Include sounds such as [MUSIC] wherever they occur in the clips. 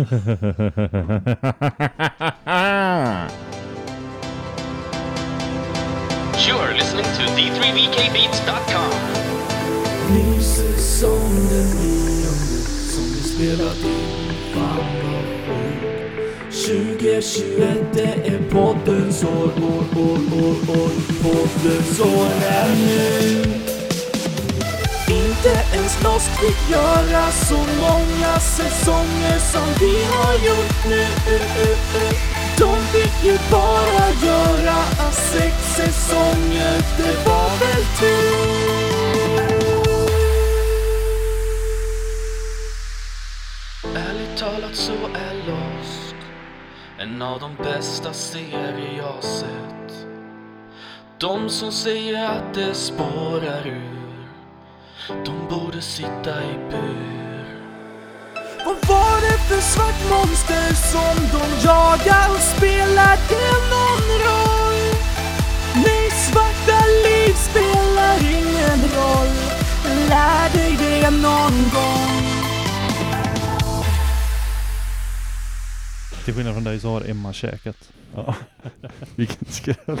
[LAUGHS] You're listening to d3vkbeats.com. Ny säsong, den nionde som vi spelat in. Fan vad sjukt. 2021 det är poddens år, år, år, år, år. Poddens år är nu. Inte ens Lost fick göra så många säsonger som vi har gjort nu. De fick ju bara göra sex säsonger, det var väl tur. Ärligt talat så är Lost en av de bästa serier jag sett. De som säger att det spårar ur, de borde sitta i bur. Vad var det för svart monster som de jagar och spelar det någon roll? Nej, svarta liv spelar ingen roll. Lär dig det någon gång. Till skillnad från dig så har Emma käkat. Ja. [LAUGHS] Vilken skräll. [LAUGHS]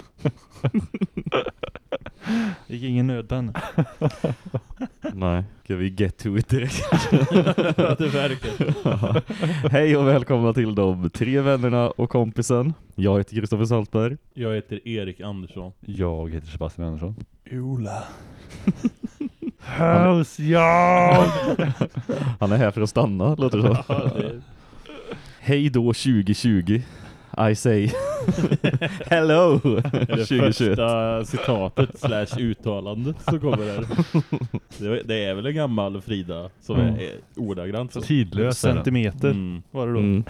Det gick ingen nöd på henne. Nej, ska vi get to it direkt? Ja, det verkar. Ja. [LAUGHS] Hej och välkomna till de tre vännerna och kompisen. Jag heter Kristoffer Saltberg. Jag heter Erik Andersson. Jag heter Sebastian Andersson. Ola. House, ja! [LAUGHS] Han är här för att stanna, låter det som. Ja, det- Hej då 2020. I say [LAUGHS] hello [LAUGHS] är det [LAUGHS] 2021. första citatet slash uttalandet som kommer. Det, det är väl en gammal Frida som Mm. är ordagrant så. Tidlös. Centimeter Mm. var det då. Mm.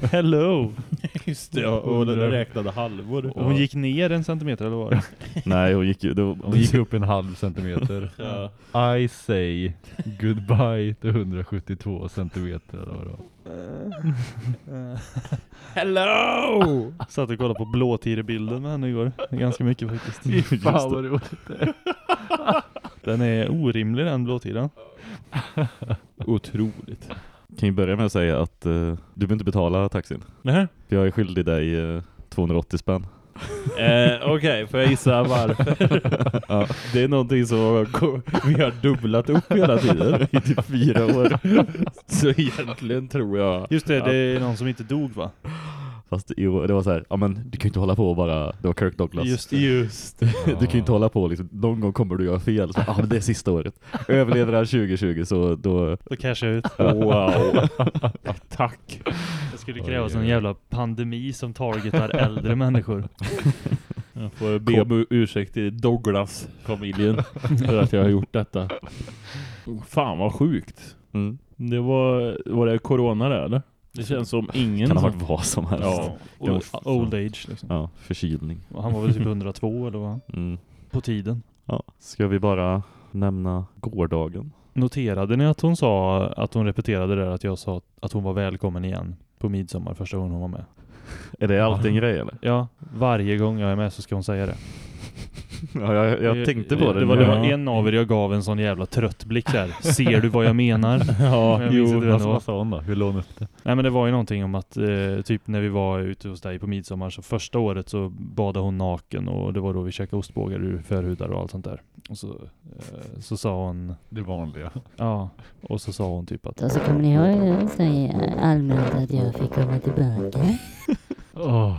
[LAUGHS] Hello! [LAUGHS] Just det, ja, och den räknade halvor. Och hon gick ner en centimeter eller vad var det? [LAUGHS] Nej, hon gick. Då, Hon gick upp en halv centimeter. Ja. I say goodbye to 172 centimeter. eller vad det var. Hello! Satt och kollade på blåtirebilden med henne igår. Ganska mycket faktiskt. Just Fan det. vad roligt. Den är orimlig den blåtiren. Otroligt. Kan ju börja med att säga att eh, du behöver inte betala taxin. Nej. För jag är skyldig dig eh, 280 spänn. [LAUGHS] Eh, Okej, får jag gissa varför? [LAUGHS] Ja. Det är någonting som vi har dubblat upp hela tiden. I typ fyra år. [LAUGHS] Så egentligen tror jag... Just det, det är någon som inte dog va? Fast det var så här, ja men du kan ju inte hålla på och bara, det var Kirk Douglas. Just det. Just [LAUGHS] Du kan ju inte hålla på liksom, någon gång kommer du göra fel. Så, ah, men det är sista året. [LAUGHS] Överlever han 2020 så då, Och casha ut. Wow. [LAUGHS] Tack. Det skulle krävas en jävla pandemi som targetar äldre människor. Jag får be om ursäkt till Douglas-familjen för att jag har gjort detta. Fan vad sjukt. mm, Det var, var det corona där eller? Det känns som ingen kan ha varit vad som helst. Ja. Old age liksom. Ja, förkylning. Han var väl typ [LAUGHS] 102 eller vad? Mm. På tiden. Ja. Ska vi bara nämna gårdagen? Noterade ni att hon sa att hon repeterade där att jag sa att hon var välkommen igen på midsommar första gången hon var med? Är det alltid en grej eller? Ja, varje gång jag är med så ska hon säga det. [LAUGHS] Ja, jag, jag tänkte på det. Det var, det var Ja. en av er jag gav en sån jävla trött blick där. [LAUGHS] Ser du vad jag menar? Ja, Jag jo. Vad, sa hon då? Hur låg hon upp det? Nej men det var ju någonting om att eh, typ när vi var ute hos dig på midsommar så första året så badade hon naken och det var då vi käkade ostbågar ur förhudar och allt sånt där. Och så, eh, så sa hon, Det vanliga. ja, och så sa hon typ att Och så kommer ni ihåg säga allmänt att jag fick komma tillbaka? [LAUGHS] Åh.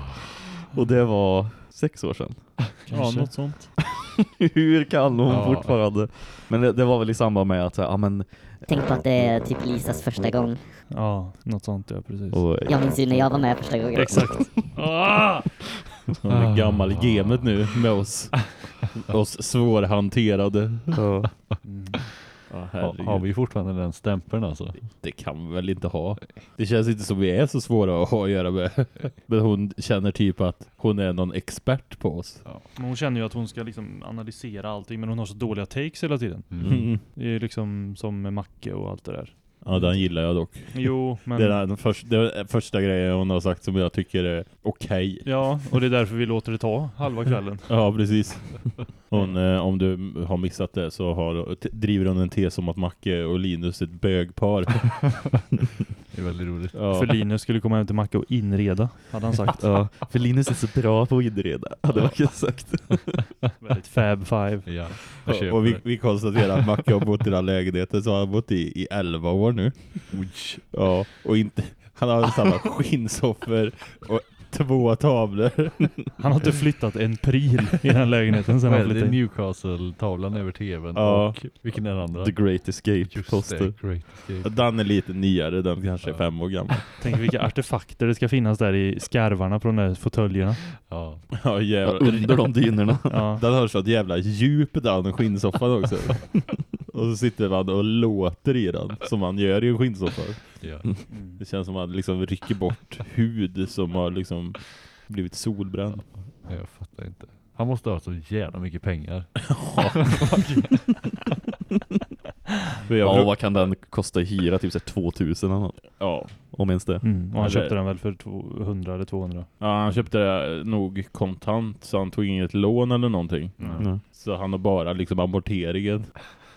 Och det var sex år sedan. [LAUGHS] Ja, Kanske. något sånt. [LAUGHS] Hur kan hon Ja. fortfarande? Men det, det var väl i samband med att, ja men, Tänk på att det är typ Lisas första gång. ja, något sånt ja press. och, Jag minns ju när jag var med första gången. Exakt. [LAUGHS] Hon är gammal gamet nu med oss. Oss svårhanterade. ja. Mm. Ja, Ha, har vi fortfarande den stämpeln alltså? Det kan vi väl inte ha. Det känns inte som vi är så svåra att ha att göra med. [LAUGHS] Men hon känner typ att hon är någon expert på oss. Men hon känner ju att hon ska liksom analysera allting men hon har så dåliga takes hela tiden. Mm. Det är ju liksom som med Macke och allt det där. Ja, den gillar jag dock. Jo, men... Det är den första, det är första grejen hon har sagt som jag tycker är okej. Ja, och det är därför vi låter det ta halva kvällen. [LAUGHS] Ja, precis. [LAUGHS] Hon, eh, om du har missat det så har, driver hon en tes om att Macke och Linus är ett bögpar. [LAUGHS] Det är väldigt roligt. Ja. För Linus skulle komma hem till Macke och inreda, hade han sagt. Ja, för Linus är så bra på att inreda, hade kunnat sagt. [LAUGHS] Väldigt fab five. Ja, köper och vi, vi konstaterar att Macke har bott i den här lägenheten så har han bott i, i 11 år nu. Ja, och inte, han har samma [LAUGHS] skinnsoffor och två tavlor. [LAUGHS] Han har inte flyttat en pryl i den lägenheten sen han flyttade. Newcastle-tavlan över tvn Ja. och vilken är den andra? The Great Escape Just poster. det, Great Escape. Den är lite nyare, den kanske är Ja. fem år gammal. [LAUGHS] Tänk vilka artefakter det ska finnas där i skarvarna på de där fåtöljerna. Ja. Ja, Ja, jävlar. under de dynorna. Ja. Den har sånt jävla djup den skinnsoffan också. [LAUGHS] och så sitter man och låter i den, som man gör i en skinnsoffa. ja. Mm. Det känns som att man liksom rycker bort hud som har liksom blivit solbränd. Jag fattar inte. Han måste ha så jävla mycket pengar. [LAUGHS] [LAUGHS] Ja, tror- vad kan den kosta i hyra? Typ så här 2000 eller något. ja. Om ens det. Mm. Och han köpte den väl för 200 eller 200. ja, han köpte det nog kontant så han tog inget lån eller någonting. Ja. Så han har bara liksom amorteringen.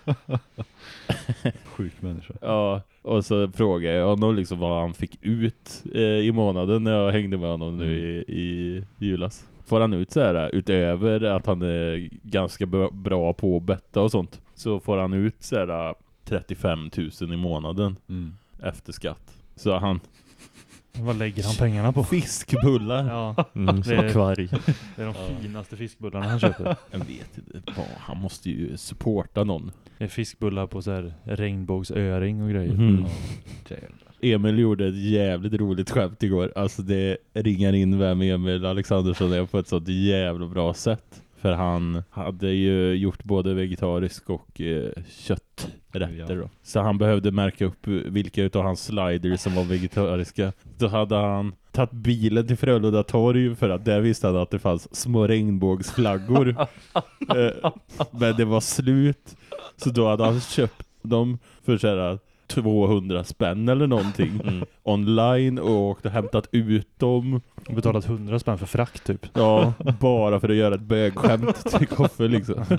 [LAUGHS] Sjuk människa. Ja, och så frågade jag honom liksom vad han fick ut eh, i månaden när jag hängde med honom nu i, i julas. Får han ut så här utöver att han är ganska bra- på att betta och sånt så får han ut så här 35 000 i månaden Mm. efter skatt. Så han Vad lägger han pengarna på? fiskbullar. Ja, Mm, [LAUGHS] Det- akvarg. det är de finaste fiskbullarna han köper. Jag vet inte, han måste ju supporta någon. Det är fiskbullar på så här regnbågsöring och grejer. Mhm. Jävlar. Emil gjorde ett jävligt roligt skämt igår. Alltså det ringar in vem Emil Alexandersson är på ett sånt jävla bra sätt. För han hade ju gjort både vegetarisk och eh, kötträtter då. Så han behövde märka upp vilka utav hans sliders som var vegetariska. Då hade han tagit bilen till Frölunda torg för att där visste han att det fanns små regnbågsflaggor. [LAUGHS] eh, men det var slut. Så då hade han köpt dem för så här 200 spänn eller någonting Mm. online och åkt och hämtat ut dem. Och betalat 100 spänn för frakt typ. Ja, bara för att göra ett bögskämt till Koffe liksom. [LAUGHS]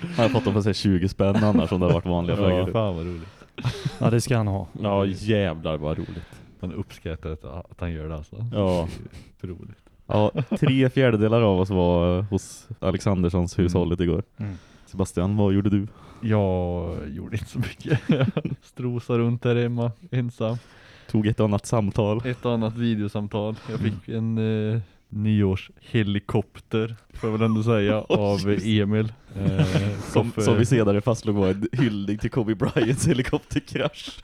Han hade fått dem för sig 20 spänn annars om det hade varit vanliga Ja. flaggor. Fan vad roligt. Ja, det ska han ha. Ja, jävlar vad roligt. Man uppskattar att, han gör det alltså. Ja. För roligt. Ja, tre fjärdedelar av oss var hos Alexanderssons hushållet igår. Mm. Sebastian, vad gjorde du? Jag gjorde inte så mycket. Strosa runt där hemma, ensam. Tog ett annat samtal. Ett annat videosamtal. Jag fick en eh, nyårshelikopter, får jag väl ändå säga, [LAUGHS] av Emil. Eh, Som, som vi senare fastslog var en hyllning till Kobe Bryants helikopterkrasch.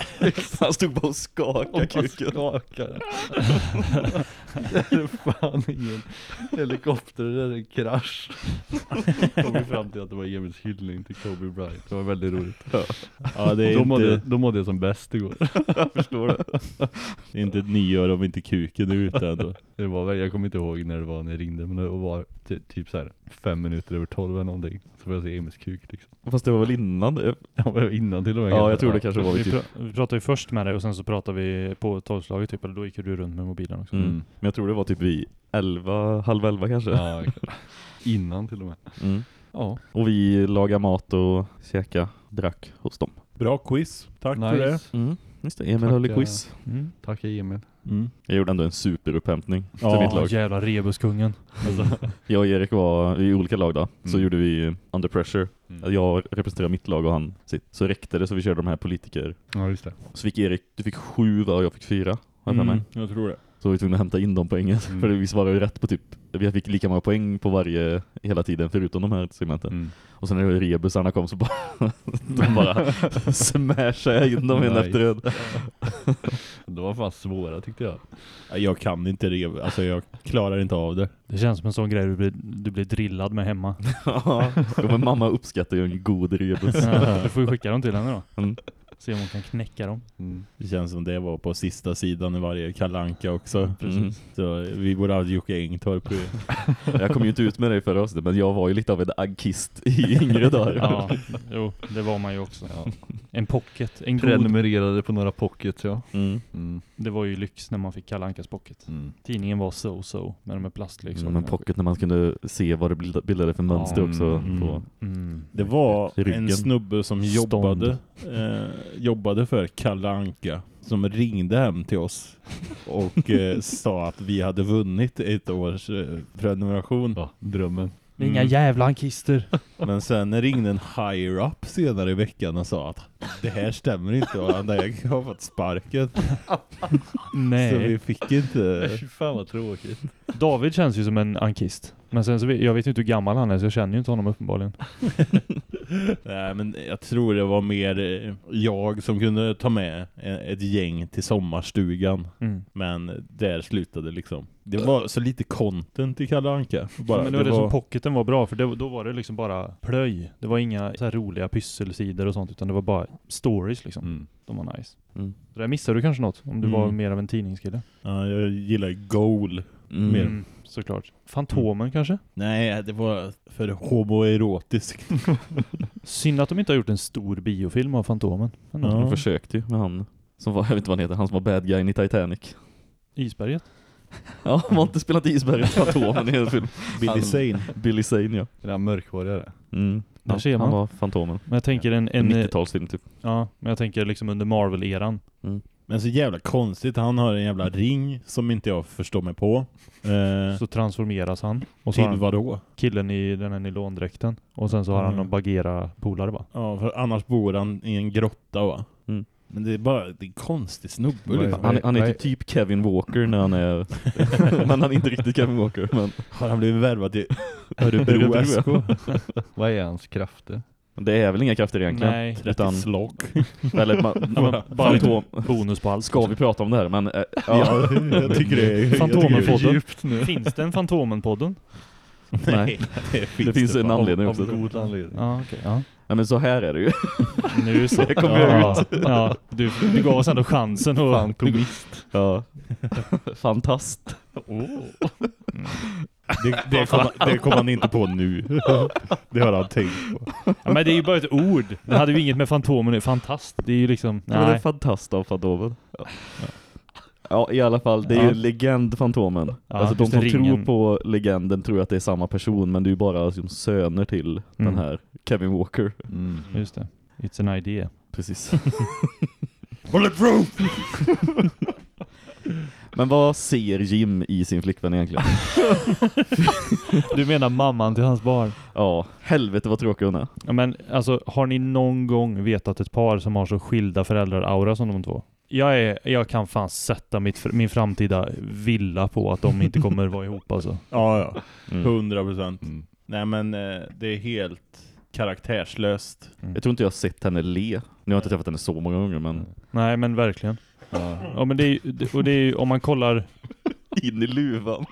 Han stod bara och skakade kuken. skakade. det [LAUGHS] är fan ingen helikopter, det är en krasch. Kom vi fram till att det var Emils hyllning till Kobe Bryant. Det var väldigt roligt. Ja, det är, Då mådde, inte, då mådde jag som bäst igår. Förstår du? det är inte ett nyår om inte kuken är ute ändå. Det var, jag kommer inte ihåg när det var när jag ringde, men det var typ så här fem minuter över tolv eller någonting. Så får jag se Emils kuk liksom. Fast det var väl innan det? [LAUGHS] Ja, var innan till och med. Ja, jag tror det kanske var Vi, typ. vi pratade ju först med dig och sen så pratade vi på tolvslaget typ, eller då gick du runt med mobilen också. Mm. Men jag tror det var typ vid 11, halv 11 kanske. Ja, innan till och med. [LAUGHS] Mm. Ja, Och vi lagade mat och käka, drack hos dem. Bra quiz. Tack för det. nice. Mm. Just det, Emil Tack, höll i eh, quiz. Mm. Tack Emil. Mm. Jag gjorde ändå en superupphämtning Ja, för mitt Ja, lag. jävla rebuskungen. Jag och Erik var i olika lag då. Så Mm. gjorde vi Under Pressure. Mm. Jag representerar mitt lag och han sitt. Så räckte det så vi körde de här politiker. Ja, just det. Så fick Erik, du fick sju va, och jag fick fyra. Mm, jag tror det. Så var vi tvungna att hämta in de poängen. Mm. För vi svarade ju rätt på typ, vi fick lika många poäng på varje, hela tiden förutom de här segmenten. Mm. Och sen när rebusarna kom så bara, [LAUGHS] de bara [LAUGHS] smashade in dem en efter en. De var fan svåra tyckte jag. Ja, Jag kan inte det. Alltså jag klarar inte av det. Det känns som en sån grej du blir, du blir drillad med hemma. [LAUGHS] Ja, men mamma uppskattar ju en god rebus. Ja, du får ju skicka dem till henne då. Mm. Se om hon kan knäcka dem. Mm. Det känns som det var på sista sidan i varje kalanka också. Mm. Så vi borde ha Jocke Engtorp. [LAUGHS] Jag kom ju inte ut med dig förra avsnittet, men jag var ju lite av en aggkist i yngre dagar. Ja, jo, det var man ju också. Ja. En pocket, en god. Prenumererade på några pockets ja. Mm. Mm. Det var ju lyx när man fick Kalle Ankas pocket. Mm. Tidningen var so-so med de här plastleksakerna. Mm, men pocket när man kunde se vad det bilda- bildade för mönster Ja, också. mm. På. Mm. Det var en snubbe som jobbade eh, jobbade för Kalle Anka som ringde hem till oss och eh, [LAUGHS] sa att vi hade vunnit ett års eh, prenumeration. Ja, drömmen. Inga Mm. jävla ankister. [LAUGHS] Men sen ringde en higher up senare i veckan och sa att det här stämmer inte och han där har fått sparken. Så Nej. vi fick inte... Fy fan vad tråkigt. David känns ju som en ankist. Men sen så vet, jag vet ju inte hur gammal han är så jag känner ju inte honom uppenbarligen. [LAUGHS] Nej men jag tror det var mer eh, jag som kunde ta med ett gäng till sommarstugan. Mm. Men där slutade liksom. Det var så lite content i Kalle Anka. Bara, men det var det som pocketen var bra för det, då var det liksom bara plöj. Det var inga så här roliga pysselsidor och sånt utan det var bara stories liksom. Mm. De var nice. Mm. Så där missade du kanske något om du Mm. var mer av en tidningskille. Ja, jag gillar Goal. Mm. Mer. Mm, såklart. Fantomen kanske? Nej, det var för homoerotiskt. [LAUGHS] Synd att de inte har gjort en stor biofilm av Fantomen. Men Ja. De försökte ju med han som var, jag vet inte vad han heter, han som var bad guy i Titanic. Isberget? [LAUGHS] Ja, han har inte spelat isberget Fantomen i en film. Billy Han- Zane. Billy Zane, ja. Den här mörkhåriga Mm. Där Han- ser man. Han var Fantomen. Men jag tänker en... En en 90-talsfilm typ. ja, men jag tänker liksom under Marvel-eran. Men så jävla konstigt. Han har en jävla ring som inte jag förstår mig på. Eh, Så transformeras han. Och så till han vad då? killen i den här nylondräkten. Och sen så har han Mm. någon Bagheera-polare va? Ja, för annars bor han i en grotta va? Mm. Men det är bara det är konstig snubbe. Liksom. Han, han är typ Kevin Walker när han är... [LAUGHS] men han är inte riktigt Kevin Walker. Men Har han blivit värvad till Örebro, SK? Vad är hans krafter? Det är väl inga krafter egentligen. Nej. Utan, Slag. [LAUGHS] eller man, [LAUGHS] Ja, men bara lite bonus på allt. Ska vi prata om det här? Men, äh, ja. Ja, jag tycker det är... Fantomen-podden. Djupt nu. Finns det en Fantomen-podden? [LAUGHS] Nej. det finns Det finns en fan. anledning Av också. god anledning. Ja, okej. Ja. Nej, men så här är det ju. Nu så. Det kommer ja, Ja, du, du gav oss ändå chansen att... Fantomist. Ja. Fantast. Det, det, kom, det kom han inte på nu. [LAUGHS] Det har han tänkt på. Ja, men det är ju bara ett ord. Det hade ju inget med Fantomen Fantast. Det är ju liksom... Nej. Men det är fantast av Fantomen. Ja. ja, i alla fall. Det är Ja. ju legend Fantomen. Ja, alltså de som det, tror ringen. på legenden tror att det är samma person, men det är ju bara liksom, söner till Mm. den här Kevin Walker. Mm. Just det. It's an idea. Precis. [LAUGHS] Bulletproof! [LAUGHS] men vad ser Jim i sin flickvän egentligen? [LAUGHS] Du menar mamman till hans barn? Ja, helvete vad tråkig hon är. Ja, men alltså, har ni någon gång vetat ett par som har så skilda föräldrar-aura som de två? Jag, är, jag kan fan sätta mitt, min framtida villa på att de inte kommer vara ihop alltså. [LAUGHS] Ja, ja. Mm. 100 procent. Mm. Nej men eh, det är helt karaktärslöst. Jag tror inte jag har sett henne le. Nu har jag inte träffat henne så många gånger, men Nej men verkligen. Ja. Ja men det är och det är om man kollar in i luvan.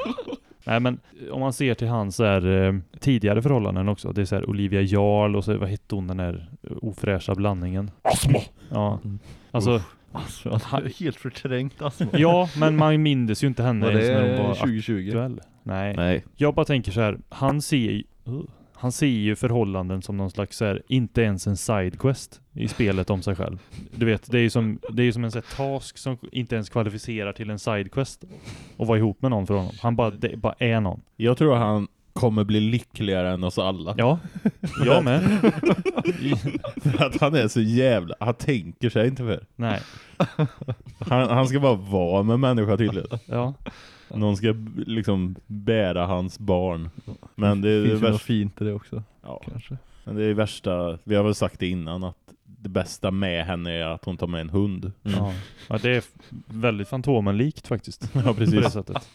[LAUGHS] Nej men om man ser till hans här, eh, tidigare förhållanden också. Det är så här Olivia Jarl och så vad hette hon den där ofräscha blandningen? Asmo! Ja. Mm. Alltså, Alltså, han är helt förträngt alltså. ja men man mindes ju inte henne Var ens när hon var 2020? aktuell. Nej. Nej. Jag bara tänker så här, han ser ju, uh, han ser ju förhållanden som någon slags så här, inte ens en sidequest i spelet om sig själv. Du vet, det är ju som, det är som en så här, task som inte ens kvalificerar till en sidequest och vara ihop med någon för honom. Han bara, det bara är någon. Jag tror han kommer bli lyckligare än oss alla. Ja, jag med. För att han är så jävla... Han tänker sig inte för. Nej, Han, han ska bara vara med människa tydligen. ja. Någon ska liksom bära hans barn. Men det är Det det finns ju något fint i det också, Ja, kanske. men det är värsta. Vi har väl sagt det innan att det bästa med henne är att hon tar med en hund. Ja. ja, det är väldigt Fantomen-likt faktiskt. [LAUGHS] Ja, På det precis. sättet.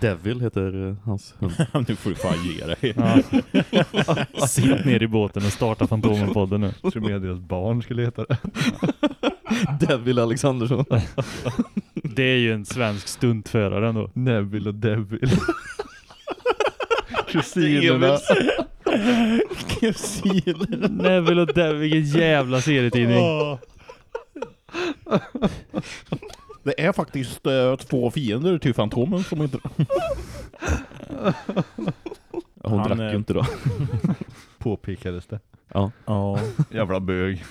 Devil heter eh, hans hund. [LAUGHS] nu får du fan ge dig. Ja. Sitt ner i båten och starta Fantomen-podden nu. Jag tror mer deras barn skulle heta det. [LAUGHS] [LAUGHS] Devil Alexandersson. Det är ju en svensk stuntförare ändå. Neville och Devil. [LAUGHS] Kusinerna. Kusiner. Neville och Devil, vilken jävla serietidning. Det är faktiskt eh, två fiender till Fantomen som inte... Hon Han, drack eh, ju inte då. [LAUGHS] Påpekades det. Ja. Jävla bög.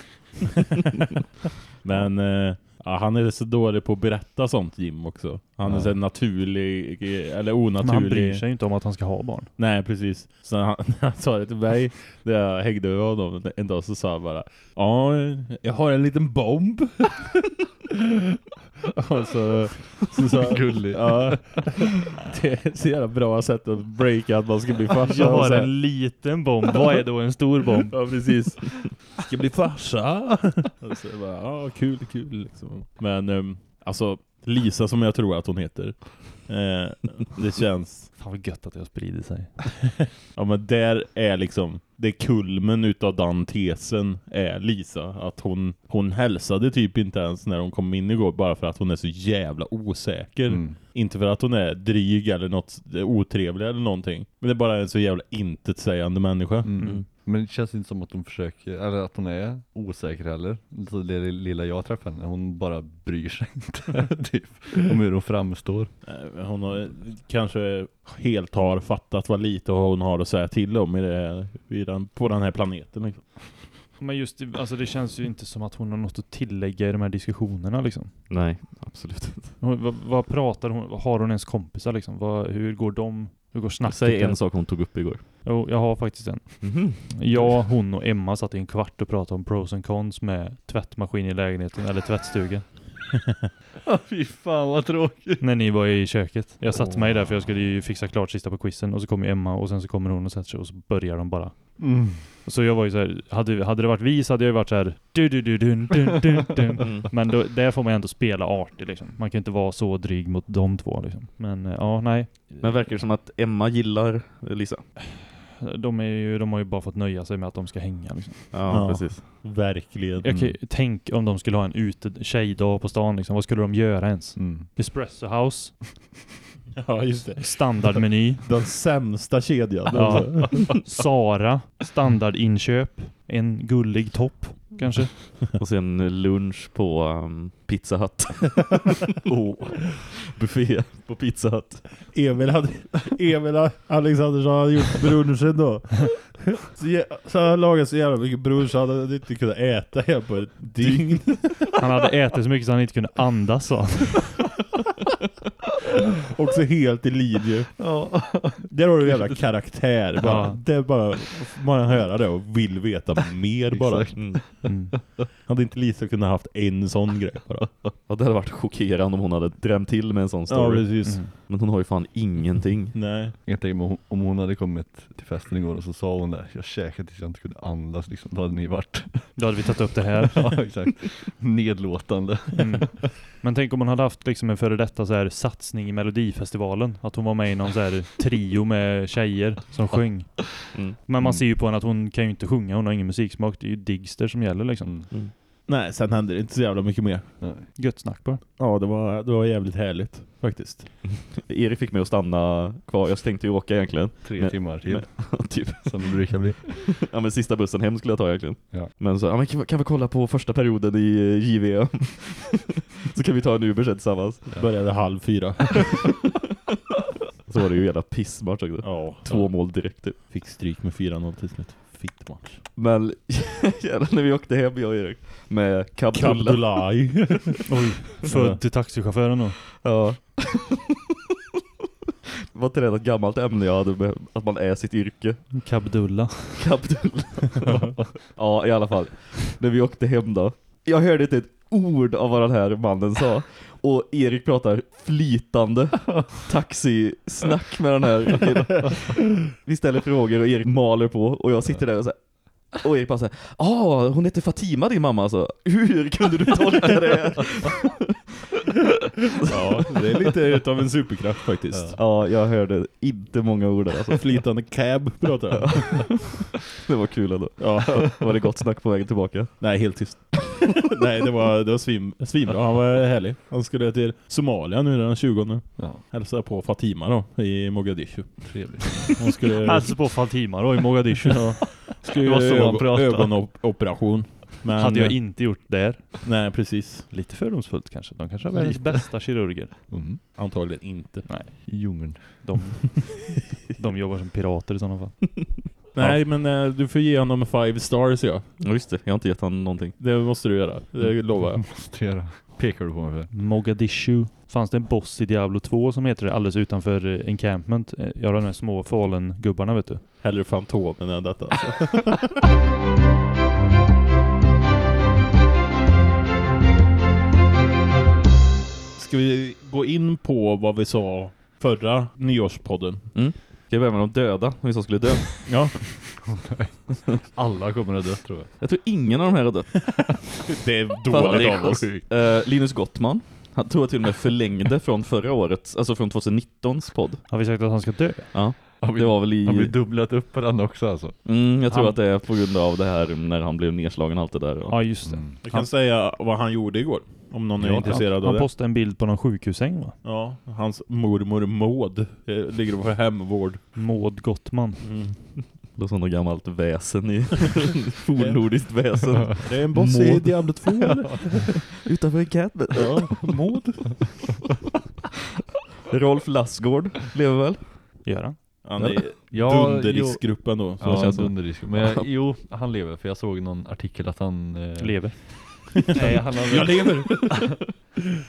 Men eh, Ja, han är så dålig på att berätta sånt Jim också. Han är Ja. så här naturlig eller Men han bryr onaturlig. sig inte om att han ska ha barn. Nej, precis. Så han, [LAUGHS] han sa det till mig när jag hängde med honom en dag så sa han bara Ja, jag har en liten bomb. [LAUGHS] [LAUGHS] Och så, så sa Gullig. Ja, [LAUGHS] det är så jävla bra sätt att breaka att man ska bli farsa. Jag har så en liten bomb. Vad är då en stor bomb? [LAUGHS] Ja, precis. Ska bli farsa. Och så bara, ja, kul, kul liksom. Men, um, alltså, Lisa som jag tror att hon heter. Eh, det känns, Fan vad gött att det har spridit sig. [LAUGHS] ja men där är liksom, det är kulmen utav den tesen är Lisa. Att hon, hon hälsade typ inte ens när hon kom in igår bara för att hon är så jävla osäker. Mm. Inte för att hon är dryg eller något otrevlig eller någonting. Men det är bara en så jävla intetsägande människa. Mm. Men det känns inte som att hon försöker, eller att hon är osäker heller. Så det lilla jag träffar henne, hon bara bryr sig inte [LAUGHS] typ, om hur hon framstår. Eh, Hon har, kanske helt har fattat vad lite hon har att säga till om i det, i den, på den här planeten. Liksom. Men just det- alltså det känns ju inte som att hon har något att tillägga i de här diskussionerna liksom. Nej, absolut inte. Hon, vad, vad pratar hon, har hon ens kompisar liksom? Vad, hur går de, hur går snacket? Säg en sak hon tog upp igår. Jo, jag har faktiskt en. Mhm. Jag, hon och Emma satt i en kvart och pratade om pros and cons med tvättmaskin i lägenheten eller tvättstugan. [LAUGHS] Fy fan vad tråkigt. när ni var i köket. Jag satte mig där för jag skulle ju fixa klart sista på quizen och så kommer ju Emma och sen så kommer hon och sätter sig och så börjar de bara. Mm. Så jag var ju så här, hade, hade det varit vi så hade jag ju varit så här du du du dun, dun, dun, dun. [LAUGHS] Mm. Men då, där får man ju ändå spela artig liksom. Man kan inte vara så dryg mot de två liksom. Men eh, ja, nej. Men verkar det som att Emma gillar Lisa? De, är ju, de har ju bara fått nöja sig med att de ska hänga liksom. Ja, Ja. precis. Verkligen. Jag kan, Tänk om de skulle ha en ute tjejdag på stan liksom. Vad skulle de göra ens? Mm. Espresso House, Ja, just det. standardmeny. Den sämsta kedjan. Ja. Sara, standardinköp. En gullig topp, kanske. Och sen lunch på um, Pizza Hut. [LAUGHS] oh. Buffé på Pizza Hut. Emil, hade, Emil Alexandersson hade gjort brunchen då. Så, jä- så han lagade så jävla mycket brunch så han hade inte kunnat äta här på ett dygn. [LAUGHS] Han hade ätit så mycket så han inte kunde andas sa han. [LAUGHS] Också helt i linje. Ja. Där har du jävla [LAUGHS] karaktär. Bara, Ja. Det är bara, man höra det och vill veta mer bara. Exakt. Mm. Mm. Hade inte Lisa kunnat haft en sån grej bara. Ja, det hade varit chockerande om hon hade drämt till med en sån Ja, story. precis. Mm. Men hon har ju fan ingenting. Nej. Jag tänker mig om hon hade kommit till festen igår och så sa hon där, jag käkade tills jag inte kunde andas liksom, då hade ni varit, Då hade vi tagit upp det här. [LAUGHS] ja exakt, nedlåtande. Mm. Men tänk om hon hade haft liksom en före detta så här satsning i Melodifestivalen. Att hon var med i någon så här trio med tjejer som sjöng. Mm. Men man ser ju på henne att hon kan ju inte sjunga, hon har ingen musiksmak. Det är ju Digster som gäller liksom. Mm. Nej, sen hände det inte så jävla mycket mer. Nej. Gött snack bara. Ja, det var, det var jävligt härligt faktiskt. [LAUGHS] Erik fick mig att stanna kvar. Jag tänkte ju åka egentligen. Tre Men- timmar till, [LAUGHS] men- typ. [LAUGHS] som det brukar bli. Ja men sista bussen hem skulle jag ta egentligen. Ja. Men så, ja men kan, vi- kan vi kolla på första perioden i eh, JVM? så kan vi ta en Uber sen tillsammans. Började halv fyra. Så var det ju jävla pissmatch också. Ja. Två mål direkt typ. Fick stryk med 4-0 till slut. Fitt match. Men [LAUGHS] jävlar när vi åkte hem jag och Erik med Kabdulla. Kabdulaj. [LAUGHS] Oj, född till taxichauffören då. Ja. var inte det något gammalt ämne jag hade med att man är sitt yrke? Kabdulla. Kabdulla. [LAUGHS] ja, i alla fall. När vi åkte hem då. Jag hörde inte ett ord av vad den här mannen sa. Och Erik pratar flytande [LAUGHS] taxisnack med den här. Vi ställer frågor och Erik maler på. Och jag sitter där och så här, och Erik bara såhär, ah, hon heter Fatima din mamma alltså. Hur kunde du tolka det? [LAUGHS] ja, det är lite utav en superkraft faktiskt. ja, jag hörde inte många ord där alltså. [LAUGHS] Flytande cab pratar jag. [LAUGHS] Det var kul ändå. Ja. Var det gott snack på vägen tillbaka? Nej, helt tyst. Nej, det var, det var svim, svinbra. Han var härlig. Han skulle till Somalia nu den 20. Ja, Hälsa på Fatima då, i Mogadishu. trevligt. Hon skulle, Alltså på Fatima då i Mogadishu. skulle det var så han pratade. ögonoperation. Men, Hade jag inte gjort där. Nej, precis. Lite fördomsfullt kanske. De kanske har världens bästa kirurger. Mm. Antagligen inte. I djungeln. De, [LAUGHS] de jobbar som pirater i sådana fall. [LAUGHS] Nej, men eh, du får ge honom five stars, ja. Ja just det, jag har inte gett han någonting. Det måste du göra. Det lovar jag. [LAUGHS] Måste göra. pekar du på mig för? Mogadishu. Fanns det en boss i Diablo 2 som heter det alldeles utanför eh, encampment? Eh, Jag har de här små Fallen-gubbarna vet du. Hellre Fantomen än detta. Alltså. Ska vi gå in på vad vi sa förra nyårspodden? Ska jag börja med de döda, vi som skulle dö? [LAUGHS] Ja, [LAUGHS] Alla kommer att dö tror jag. Jag tror ingen av de här har dött. [LAUGHS] det är dåligt av oss. Eh, Linus Gottman, han tror jag till och med förlängde från förra året, alltså från 2019s podd. Har vi sagt att han ska dö? Ja, vi, det var väl i... har vi dubblat upp på den också alltså? Mm, jag tror Han- att det är på grund av det här när han blev nedslagen och allt det där. Ja, just det. Mm. Jag kan säga vad han gjorde igår. Om någon är Ja, intresserad han, av han det. postade en bild på någon sjukhussäng va? Ja, hans mormor Maud eh, ligger på hemvård. Maud Gottman. Mm. Det sån något gammalt väsen i [LAUGHS] [LAUGHS] fornnordiskt väsen. Det är en boss i. Diablo 2 eller? [LAUGHS] Utanför encampment. Ja, Maud. Rolf Lassgård lever väl? Gör han? Han är Ja, dunderriskgruppen då. Så Ja, dunderrisk. Men jag, jo, han lever för jag såg någon artikel att han... Eh, Lever. [LAUGHS] Nej, han hade, Jag lever!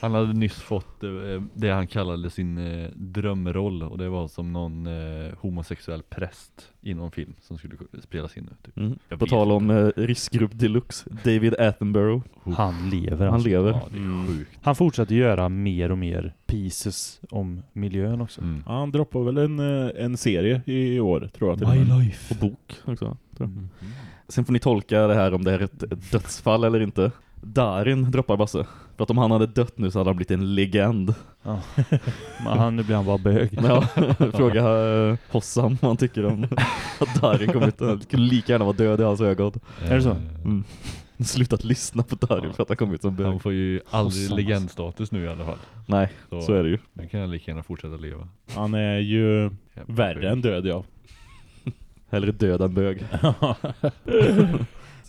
[LAUGHS] han hade nyss fått eh, det han kallade sin eh, drömroll och det var som någon eh, homosexuell präst i någon film som skulle spelas in nu. Typ. Mm. Jag På tal om eh, riskgrupp deluxe, David Attenborough. Han lever Han alltså. lever. Ja, Mm. sjukt. Han fortsätter göra mer och mer pieces om miljön också. Mm. Ja, han droppar väl en, en serie i år tror jag. till med. life. Och bok också. tror jag. Mm. Sen får ni tolka det här om det är ett dödsfall eller inte. Darin droppar Basse. För att om han hade dött nu så hade han blivit en legend. Ja. [LAUGHS] Men han, nu blir han bara bög. Ja, [LAUGHS] fråga uh, Hossam vad han tycker om [LAUGHS] att Darin kom ut. Han skulle lika gärna vara död i hans ögon. Är det så? Mm. Slutat lyssna på Darin för att han kom ut som Han bög. får ju aldrig Hossam, legendstatus nu i alla fall. Nej, Så, så är det ju. Nu kan jag lika gärna fortsätta leva. Han är ju värre än död, ja. Hellre död än bög.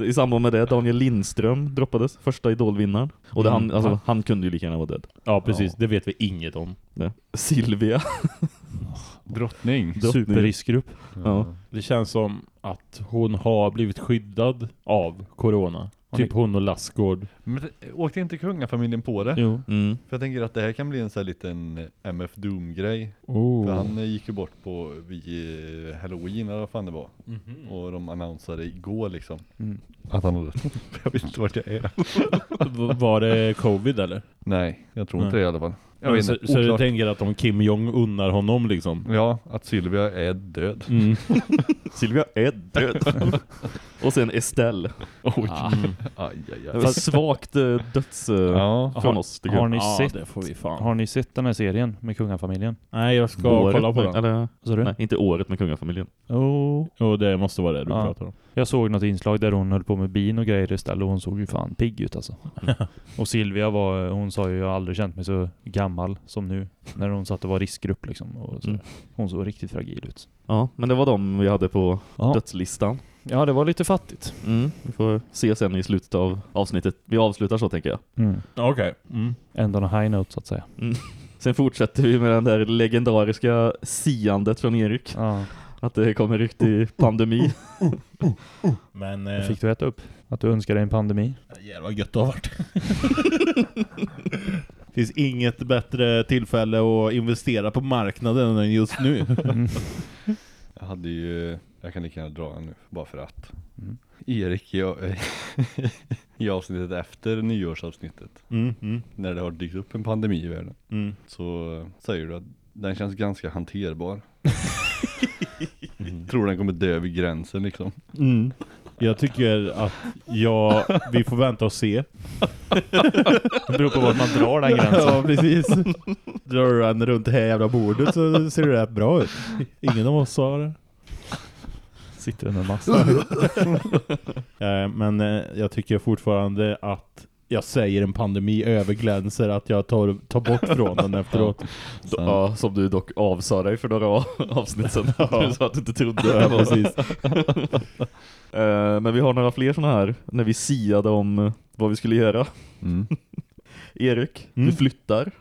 I samband med det, Daniel Lindström droppades, första idolvinnaren. Och det, han, Mm. alltså, han kunde ju lika gärna vara död. Ja, precis. Det vet vi inget om. Ja. Silvia. [LAUGHS] Drottning. Drottning. Superriskgrupp. Ja. Det känns som att hon har blivit skyddad av corona. Typ hon och Lassgård. Men åkte inte kungafamiljen på det? Jo. Mm. För jag tänker att det här kan bli en sån här liten eh, MF Doom-grej. Oh. För han eh, gick ju bort på vid eh, Halloween eller vad fan det var. Mhm. Och de annonsade igår liksom. Mm. Att han hade [LAUGHS] jag vet inte vart jag är. [LAUGHS] Var det covid eller? Nej, jag tror inte Nej. det i alla fall. Jag vet så, så du tänker att om Kim Jong unnar honom liksom? Ja, att Sylvia är död. Mm. [LAUGHS] Silvia är död. Och sen Estelle. Oj. Ah. [LAUGHS] Aj, aj, Det aj. var svagt eh, döds eh, Ja. från oss Har jag. ni, Ja, sett, det får vi fan. har ni sett den här serien med kungafamiljen? Nej, jag ska Året kolla på den. Eller, sa du? nej, inte året med kungafamiljen. Oh. Jo, det måste vara det du Ja. pratar om. Jag såg något inslag där hon höll på med bin och grejer istället och hon såg ju fan pigg ut alltså. och Silvia var, hon sa ju jag har aldrig känt mig så gammal som nu. När hon satt och var riskgrupp liksom. Och så. Mm. Hon såg riktigt fragil ut. Ja, men det var de vi hade på Ja. dödslistan. Ja, det var lite fattigt. Mm, vi får se sen i slutet av avsnittet. Vi avslutar så tänker jag. Mm. Okej. Mm. Ändå en high note så att säga. Sen fortsätter vi med den där legendariska siandet från Erik. Ja. Att det kommer riktig pandemi. [LAUGHS] Men... Eh, fick du äta upp? Att du önskar dig en pandemi? jävlar gött det har varit. [LAUGHS] finns inget bättre tillfälle att investera på marknaden än just nu. Mm. Jag hade ju, jag kan lika gärna dra den nu, bara för att. Mm. Erik i, [LAUGHS] i avsnittet efter nyårsavsnittet, Mm, mm, när det har dykt upp en pandemi i världen, mm. så säger du att den känns ganska hanterbar. [LAUGHS] Tror den kommer dö vid gränsen liksom. Mm. Jag tycker att ja, vi får vänta och se. Det beror på vart man drar den gränsen. Ja, precis. Drar du den runt det här jävla bordet så ser det rätt bra ut. Ingen av oss det. Sitter under en massa. [LAUGHS] Eh, Men eh, jag tycker fortfarande att jag säger en pandemi överglänser att jag tar, tar bort från den efteråt. [LAUGHS] Ja, som du dock avsa dig för några avsnitt sedan. Du sa att du inte trodde det. Ja, precis. [LAUGHS] Eh, Men vi har några fler sådana här när vi siade om vad vi skulle göra. Mm. Erik, Mm. du flyttar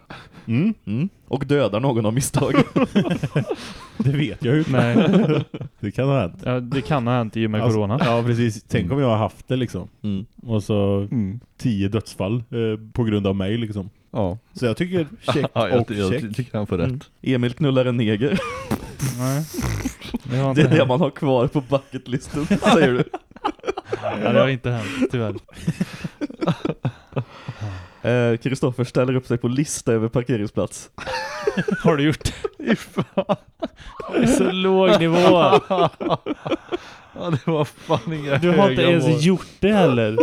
Mm, mm. och dödar någon av misstag. [LAUGHS] det vet jag ju. Nej, [LAUGHS] Det kan ha hänt. ja, det kan ha hänt i och med Alltså, corona. Ja, precis. Tänk om jag har haft det liksom. Mm. Och så Mm. tio dödsfall eh, på grund av mig liksom. Ja, Så jag tycker [LAUGHS] check ja jag, och jag check. tycker han får rätt. Mm. Emil knullar en neger. Nej. Det Det inte är det man har kvar på bucketlisten, säger du. Ja, det har inte hänt, tyvärr. Eh, Kristoffer ställer upp sig på lista över parkeringsplats. [LAUGHS] Har du gjort det? [LAUGHS] Det är så låg nivå. [LAUGHS] Ja, det var fan inga Du har inte ens mål. gjort det heller.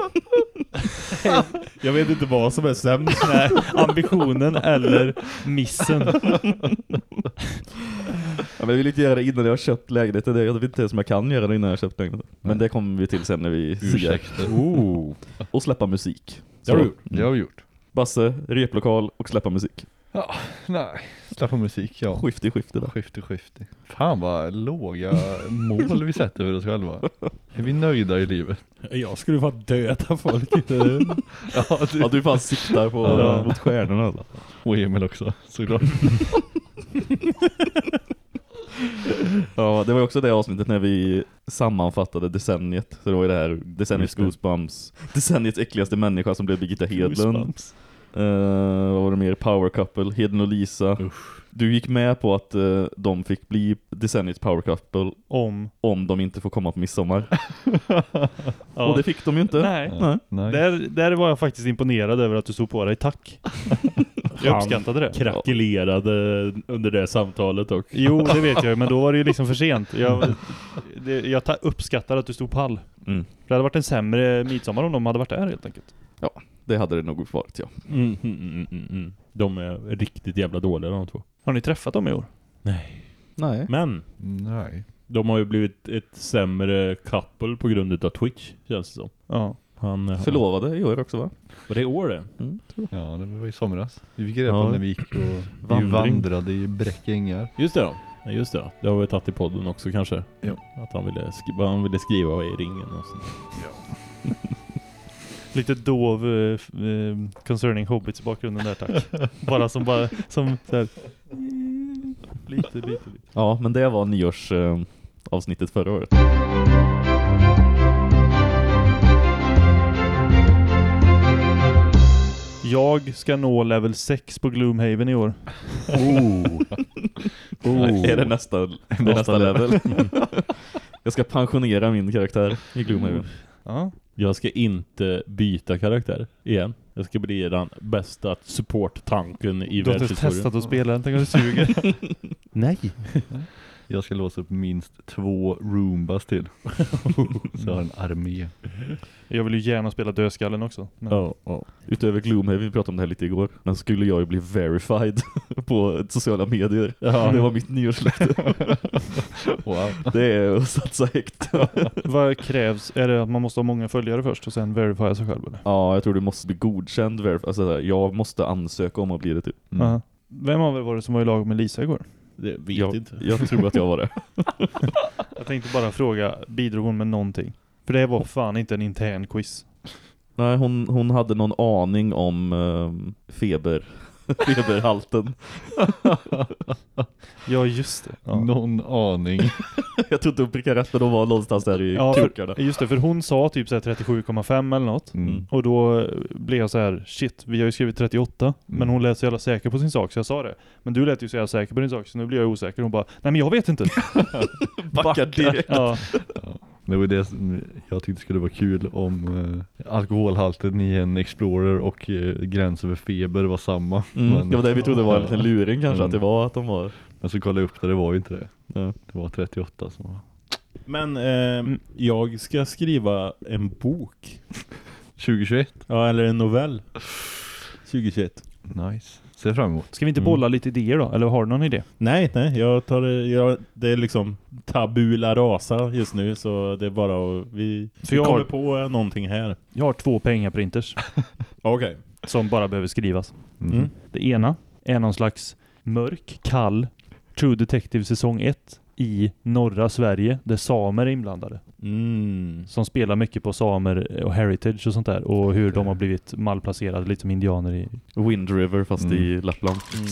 Jag vet inte vad som är sämst. Nej, ambitionen eller missen. Ja, men jag vill inte göra det innan jag har köpt lägenheten. Jag vet inte ens om jag kan göra det innan jag har köpt lägenheten. Men det kommer vi till sen när vi ser. Ursäkter. Oh. Och släppa musik. Det har Så, du gjort. Det har vi gjort. Basse, replokal och släppa musik. Nej, släppa musik, ja. Skifte i skifte där. Skifte, skifte. Fan vad låga mål vi sätter för oss själva. Är vi nöjda i livet? Jag skulle fan döda folk. [LAUGHS] Ja, du. Ja, du fan siktar på Ja. mot stjärnorna. Alltså. Och Emil också, såklart. [LAUGHS] Ja, det var också det avsnittet när vi sammanfattade decenniet. Så det var ju det här decenniets. Goosebumps. Decenniets äckligaste människa som blev Birgitta Hedlund. Goosebumps. Uh, vad var det mer? Power couple, Hedlund och Lisa. Du gick med på att eh, de fick bli decenniets power couple Om. om de inte får komma på midsommar. [LAUGHS] Ja. Och det fick de ju inte. Nej. Nej. Nej. Där, där var jag faktiskt imponerad över att du stod på dig. Tack. [LAUGHS] Jag uppskattade det. Krackelerade under det samtalet och Jo, det vet jag men då var det ju [LAUGHS] liksom för sent. Jag, det, jag ta, uppskattar att du stod pall. Mm. Det hade varit en sämre midsommar om de hade varit där helt enkelt. Det hade det nog varit, ja. Mm, mm, mm, mm, mm. De är riktigt jävla dåliga de två. Har ni träffat dem i år? Nej. Nej. Men Nej. de har ju blivit ett sämre couple på grund av Twitch, känns det som. Ja. Han, Förlovade i år också va? Var det i år det? Mm. Ja, det var i somras. Vi fick reda på Ja. när vi gick och vi vandrade i Bräckängar. Just det ja. Ja, just det. Det har vi tagit i podden också kanske. Ja. Att han ville, skriva, han ville skriva i ringen och sånt. [LAUGHS] Lite dov eh, concerning hobbits i bakgrunden där tack. [LAUGHS] bara som bara, som så här. Lite, lite, lite. Ja, men det var nyårs eh, avsnittet förra året. Jag ska nå level 6 på Gloomhaven i år. Oh. [LAUGHS] Är det nästa, är nästa level? [LAUGHS] jag ska pensionera min karaktär i Gloomhaven. Ja. Jag ska inte byta karaktär igen. Jag ska bli den bästa support-tanken i Du har världshistorien. testat att spela den, tänk om det suger. [LAUGHS] Nej. Jag ska låsa upp minst två Roombas till. [LAUGHS] Så jag har en armé. Jag vill ju gärna spela dödskallen också. Men... Ja, ja. Utöver Gloomhaven, vi pratade om det här lite igår, men skulle jag ju bli verified [LAUGHS] på sociala medier. Ja. Det var mitt nyårslöfte. [LAUGHS] Wow. Det är att satsa högt. Vad krävs? Är det att man måste ha många följare först och sen verifiera sig själv eller? Ja, jag tror du måste bli godkänd. Alltså, så jag måste ansöka om att bli det typ. Mm. Vem av er var det som var i lag med Lisa igår? Det vet Jag, inte. jag tror att jag var det. [LAUGHS] Jag tänkte bara fråga, bidrog hon med någonting? För det var fan inte en intern quiz. Nej, hon, hon hade någon aning om ehm, feber. [LAUGHS] Feberhalten. [LAUGHS] Ja, just det. Ja. Någon aning. [LAUGHS] jag tror inte hon prickade rätt, men de var någonstans där i Ja, krokarna. just det, för hon sa typ så här 37,5 eller något. Mm. Och då blev jag så här, shit, vi har ju skrivit 38. Men Mm. hon lät så jävla säker på sin sak, så jag sa det. Men du lät ju så jävla säker på din sak, så nu blir jag osäker. Hon bara, nej men jag vet inte. Backar direkt. ja. Det var det som jag tyckte skulle vara kul om eh, alkoholhalten i en Explorer och eh, gränsen för feber var samma. Mm. Men, det var det vi trodde var en liten luring kanske, Mm. att det var att de var... men så kollade jag upp det, det var ju inte det. Ja. Det var 38 som var. Men eh, jag ska skriva en bok. [LAUGHS] 2021? Ja, eller en novell. 2021. Nice. Ser fram emot. Ska vi inte Mm. bolla lite idéer då? Eller har du någon idé? Nej, nej, jag tar det, jag, det är liksom tabula rasa just nu så det är bara att vi, För vi kommer har- på någonting här. Jag har två pengaprinters [LAUGHS] Okej. som bara behöver skrivas. Mm. Det ena är någon slags mörk, kall True Detective säsong 1 i norra Sverige där samer är inblandade. Mm. Som spelar mycket på samer och heritage och sånt där. Och hur de har blivit malplacerade lite som indianer i... Wind River fast Mm. i Lappland. Från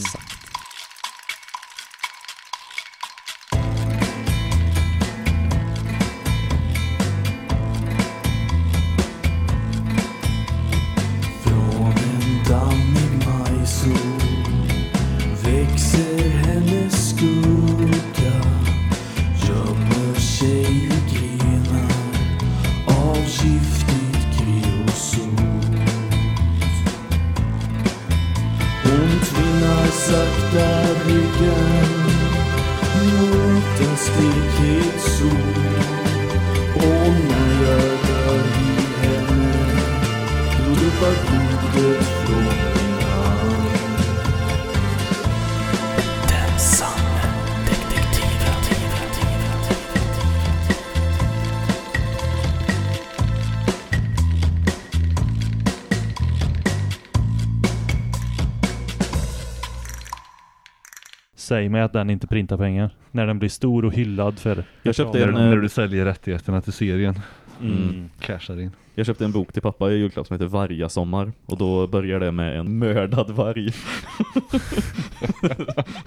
Säg mig att den inte printar pengar. När den blir stor och hyllad för... Jag köpte När, en, när eh, du säljer rättigheterna till serien. Mm. Cashar in. jag köpte en bok till pappa i julklapp som heter Varga sommar och då börjar det med en mördad varg.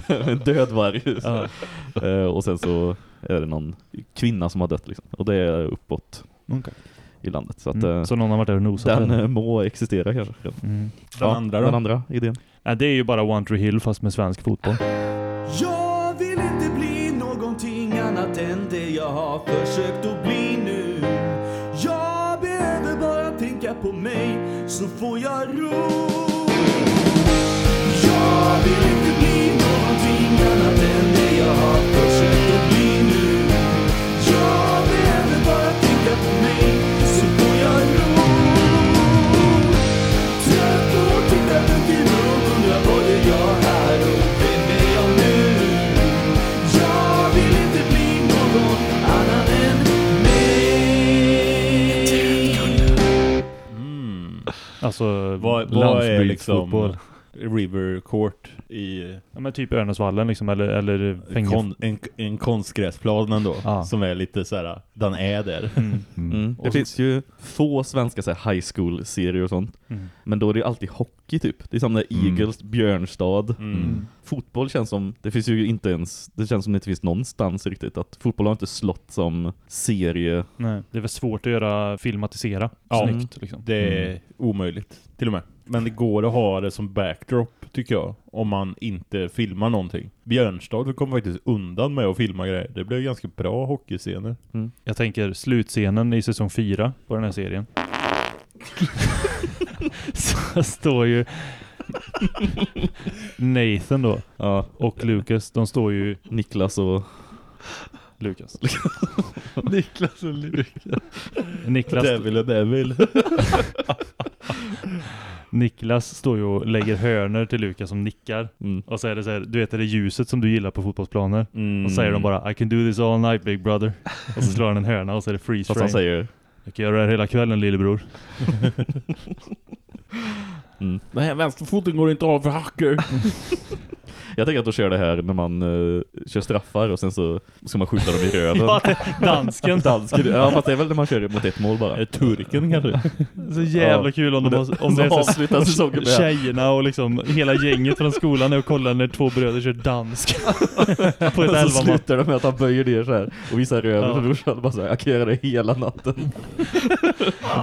[LAUGHS] en död varg. Ja. Eh, och sen så är det någon kvinna som har dött liksom. Och det är uppåt Okej. i landet. Så att Mm. eh, Så någon har varit där och nosat den eh, må existera kanske. Mm. Den andra då? Den andra idén. Ja, det är ju bara One Tree Hill fast med svensk fotboll. Jag vill inte bli någonting annat än det jag har försökt att bli nu. Jag behöver bara tänka på mig så får jag ro. Jag vill Alltså Vad, vad är liksom. River Court i Ja, men typ Örnäsvallen liksom, eller, eller fängelse. kon, en, en konstgräsplan ändå. Ja. Som är lite så här, den är där. Mm. Mm. Det Och så- finns ju få svenska så här, high school-serier och sånt. Mm. Men då är det alltid hockey typ. Det är som där Mm. Eagles, Björnstad. Mm. Fotboll känns som, det finns ju inte ens, det känns som det inte finns någonstans riktigt. Att fotboll har inte slått som serie. Nej, det är väl svårt att göra filmatisera Ja. snyggt liksom. Det är omöjligt, till och med. Men det går att ha det som backdrop, tycker jag. Om man inte filmar någonting. Björnstad kom faktiskt undan med att filma grejer. Det blev ganska bra hockeyscener. Jag tänker slutscenen i säsong 4 på den här serien. [LAUGHS] Så står ju Nathan då Ja, och Lucas, de står ju Niklas och Lucas. [LAUGHS] Niklas och Lukas. Niklas, Devil och Devil. [LAUGHS] Niklas står ju och lägger hörner till Lucas som nickar. mm. Och så är det så här, du vet är det ljuset som du gillar på fotbollsplaner? Mm. Och så säger de bara I can do this all night big brother. Och så slår han en hörna och så är det freeze Fast han säger Jag kan göra det här hela kvällen lillebror. [LAUGHS] [LAUGHS] mm. Den här vänsterfoten går inte av för hacker. [LAUGHS] Jag tänker att de kör det här när man uh, kör straffar och sen så ska man skjuta dem i röven. [LAUGHS] Ja, dansken. Dansken. Ja, fast det är väl när man kör mot ett mål bara. Är turken kanske? Så jävla Ja. kul om de om det avslutar säsongen med- tjejerna och liksom hela gänget från skolan är och kollar när två bröder kör dansk [LAUGHS] på ett Och så slutar det med att han böjer ner så här och visar röven Ja. för brorsan och bara så här, jag kan göra det hela natten.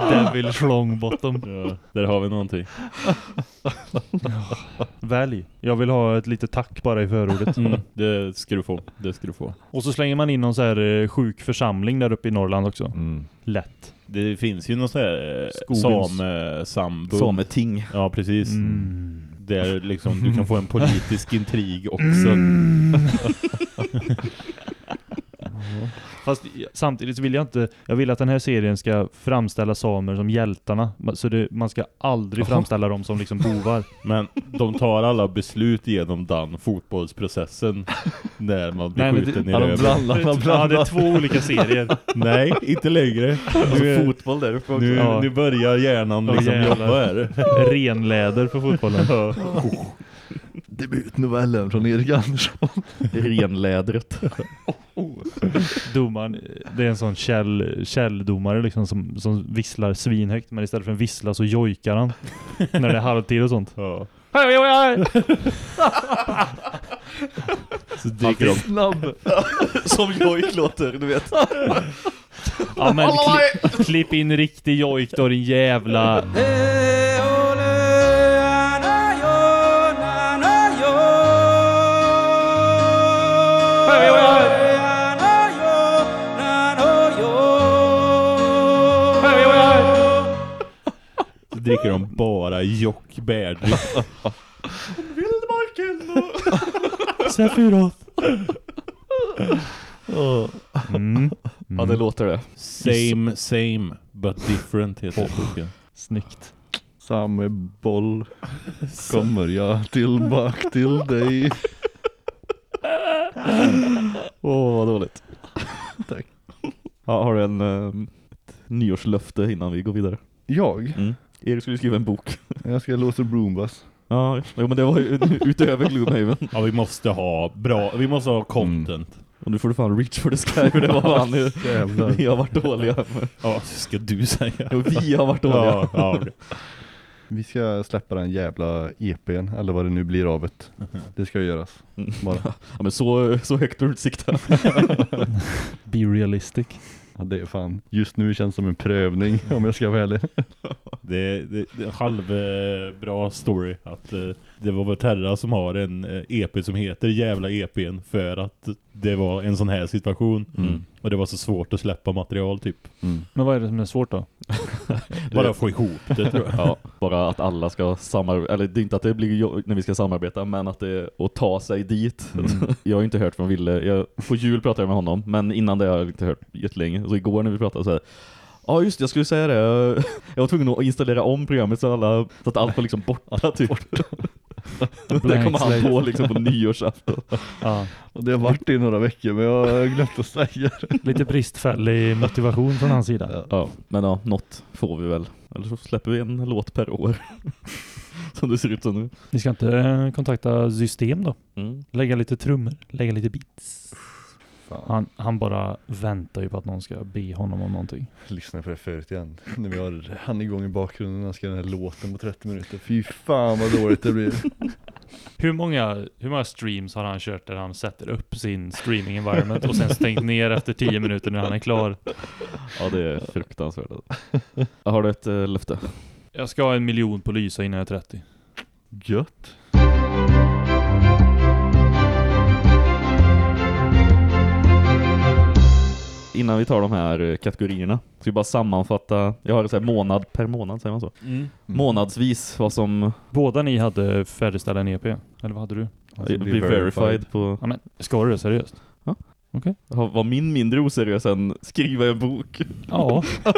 Devil Schlongbottom. Ja, där har vi någonting. [LAUGHS] Välj. Jag vill ha ett litet tack bara i förordet. Mm, det ska du få. Det ska du få. Och så slänger man in någon så här eh, sjuk församling där uppe i Norrland också. Mm. Lätt. Det finns ju någon sån här eh, same-sambund. Sameting. Ja, precis. Mm. Där liksom du kan få en politisk intrig också. [LAUGHS] Fast samtidigt så vill jag inte, jag vill att den här serien ska framställa samer som hjältarna. Så det, man ska aldrig framställa dem som liksom bovar. [LAUGHS] Men de tar alla beslut genom den fotbollsprocessen när man blir Nej, skjuten det- i röven. blandar, de Ja, det är blandar. två olika serier. Nej, inte längre. Alltså Nu, är- fotboll där uppe också. nu, Ja. nu börjar hjärnan liksom jobba här. Renläder för fotbollen. Ja. Debutnovellen från Erik Andersson. Renlädret. Domaren, det är en sån käll, källdomare liksom som, som visslar svinhögt men istället för en vissla så jojkar han när det är halvtid och sånt. Ja. Hej, hej, hej! Så dyker de Snabb! Som jojk låter, du vet. Ja men kli, klipp in riktig jojk då din jävla... dricker de bara Jock Bärdryck. [LAUGHS] Sephiroth. Mm. Ja, det låter det. Same, same, but different heter boken. Snyggt. Samma boll [LAUGHS] kommer jag tillbaka till dig. Åh, vad dåligt. Tack. Ja, har du en ett nyårslöfte innan vi går vidare? Jag? Mm. Erik skulle skriva en bok. [LAUGHS] Jag ska låsa Broombus. Ja, jo, men det var ju [LAUGHS] utöver Gloomhaven. Ja, vi måste ha bra, vi måste ha content. Och nu får du fan reach for the sky för det var fan. [LAUGHS] Vi har varit dåliga. Ja, ska du säga. Jo, vi har varit dåliga. Ja, ja. Vi ska släppa den jävla EPn, eller vad det nu blir av det. Det ska göras. Bara. Ja, men så, så högt inte siktat. Be realistic. Ja, det är fan. Just nu känns som en prövning, om jag ska vara ärlig. [LAUGHS] Det, det, det är en halvbra eh, story att eh, det var väl Terra som har en eh, EP som heter Jävla EPn för att det var en sån här situation. Mm. Och det var så svårt att släppa material typ. Men vad är det som är svårt då? [LAUGHS] Bara få ihop det tror jag. Ja, bara att alla ska samarbeta, eller det är inte att det blir när vi ska samarbeta, men att det är att ta sig dit. [LAUGHS] Jag har inte hört från Ville, jag, på jul pratade jag med honom, men innan det har jag inte hört jättelänge. Så igår när vi pratade så här, Ja just det, jag skulle säga det. Jag- [LAUGHS] Jag var tvungen att installera om programmet så, alla, så att allt var liksom borta typ. Det kommer han på liksom på nyårsafton. Ja. Och det har varit i några veckor, men jag har glömt att säga det. Lite bristfällig motivation från hans sida. Ja, men ja, något får vi väl. Eller så släpper vi en låt per år. [LAUGHS] Som det ser ut som nu. Ni ska inte eh, kontakta system då? Mm. Lägga lite trummor, lägga lite beats. Fan. Han, han bara väntar ju på att någon ska be honom om någonting. Lyssna på det förut igen. När vi har han igång i bakgrunden och ska den här låten på 30 minuter. Fy fan vad dåligt det blir. [LAUGHS] Hur många, hur många streams har han kört där han sätter upp sin streaming environment och sen stängt ner efter 10 minuter när han är klar? Ja, det är fruktansvärt. Har du ett äh, löfte? Jag ska ha en miljon på Lysa innan jag är 30. Gött. Innan vi tar de här eh, kategorierna ska vi bara sammanfatta. Jag har så här månad per månad, säger man så? Mm. Månadsvis vad som Båda ni hade färdigställa en EP, eller vad hade du? Alltså, blir verified på... Ja men, ska du det seriöst? Var min mindre oseriös än skriva en bok? Ja. [LAUGHS]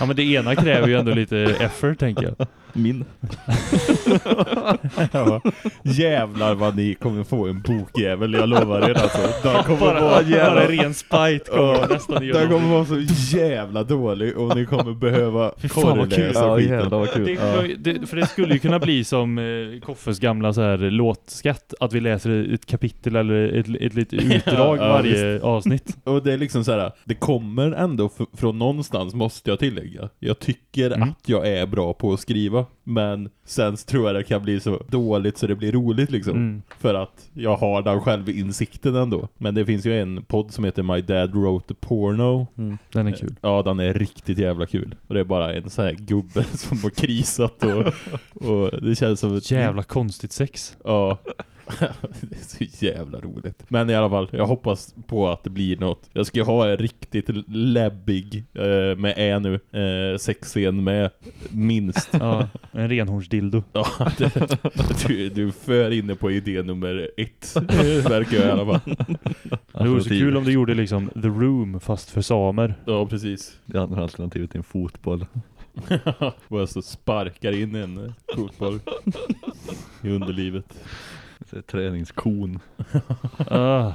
ja men det ena kräver ju ändå lite effort tänker jag. Min? [LAUGHS] Ja. Jävlar vad ni kommer få en bokjävel, jag lovar er alltså. Den kommer Bara, vara bara ren spite kommer Ja. nästan Den kommer vara så jävla dålig och ni kommer behöva korreläsa Ja, skiten. jävlar vad kul. Det, det, för det skulle ju kunna bli som eh, Koffes gamla så här låtskatt, att vi läser ett kapitel eller ett, ett litet [LAUGHS] utdrag Ja, varje avsnitt. Och det är liksom så här, det kommer ändå från någonstans måste jag tillägga. Jag tycker Mm. att jag är bra på att skriva, men sen tror jag det kan bli så dåligt så det blir roligt liksom. Mm. För att jag har den självinsikten ändå. Men det finns ju en podd som heter My Dad Wrote a Porno. Den är kul. Ja, den är riktigt jävla kul. Och det är bara en sån här gubbe [LAUGHS] som har krisat och, och det känns som ett Jävla konstigt sex. Ja. [LAUGHS] det är så jävla roligt. Men i alla fall, jag hoppas på att det blir något. Jag ska ha en riktigt läbbig eh, med ä nu. Eh, sexscen med minst. Ja, en renhornsdildo. [LAUGHS] Ja, det, du, du är för inne på idé nummer ett. Verkar jag i alla fall. Det vore så kul om du gjorde liksom The Room fast för samer. Ja, precis. Det andra alternativet är en fotboll. [LAUGHS] Och jag så sparkar in en fotboll i underlivet. Träningskon. [LAUGHS] Ah,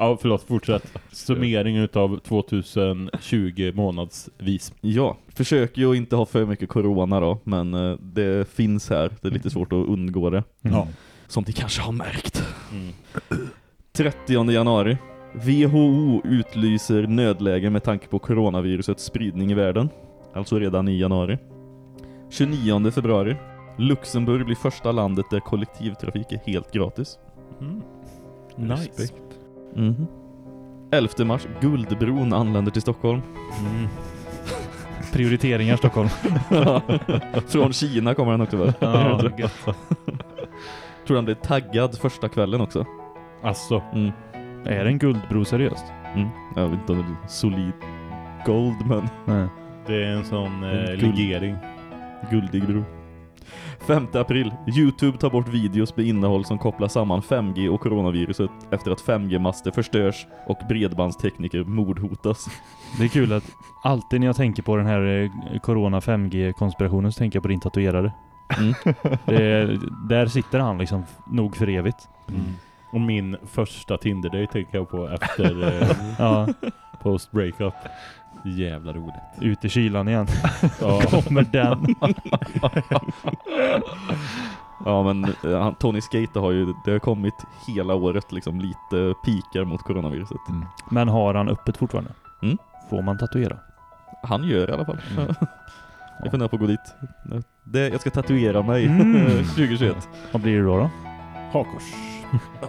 Ja, förlåt, fortsätt. Summering utav 2020 månadsvis. Ja, försöker ju inte ha för mycket corona då, men eh, det finns här. Det är lite svårt att undgå det. ja. Som ni kanske har märkt. Mm. [CLEARS THROAT] 30 januari WHO utlyser nödläge med tanke på coronavirusets spridning i världen. Alltså redan i januari. 29 februari. Luxemburg blir första landet där kollektivtrafik är helt gratis. Mm. Nice. Respekt. Mhm. 11 mars. Guldbron anländer till Stockholm. Mm. Prioriteringar Stockholm. [LAUGHS] Från Kina kommer den också väl? Ja, [LAUGHS] Tror han blev taggad första kvällen också. Alltså, Mm. Är det en guldbro seriöst? Mm. Jag vet inte om det är solid gold men Nej. det är en sån eh, En guld- legering. guldig bro. 5 april. Youtube tar bort videos med innehåll som kopplar samman 5G och coronaviruset efter att 5G-master förstörs och bredbandstekniker mordhotas. Det är kul att alltid när jag tänker på den här eh, Corona 5G-konspirationen så tänker jag på din tatuerare. Mm. [LAUGHS] Det är, där sitter han liksom nog för evigt. Mm. Och min första Tinder-date tänker jag på efter [LAUGHS] eh, Ja, post-breakup. Jävla roligt. ut i kylan igen. [LAUGHS] Ja. Kommer den. [LAUGHS] Ja men eh, Tony Skate har ju, det har kommit hela året liksom lite pikar mot coronaviruset. Men har han öppet fortfarande? Mm. Får man tatuera? Han gör i alla fall. [LAUGHS] jag funderar på att gå dit. Det, jag ska tatuera mig Mm. 2021. Vad blir det då? då? Hakors.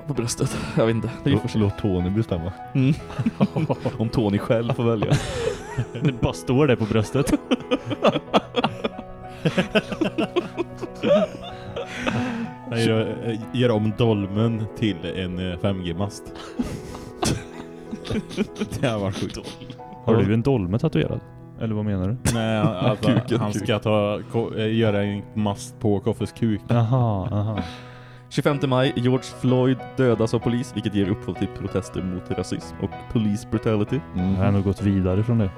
På bröstet. Jag vet inte. Det är Låt, låt Tony bestämma. Mm. [LAUGHS] Om Tony själv får välja. [LAUGHS] Det bara står det på bröstet. [LAUGHS] Nej, jag, eh, gör om dolmen till en eh, 5G-mast. det har varit sjukt. Har du en dolme tatuerad? Eller vad menar du? Nej, alltså, Kuken, han ska ta, eh, göra en mast på Koffes kuk. Jaha, aha. 25 maj, George Floyd dödas av polis, vilket ger upphov till protester mot rasism och police brutality. Mm. Jag har nog gått vidare från det.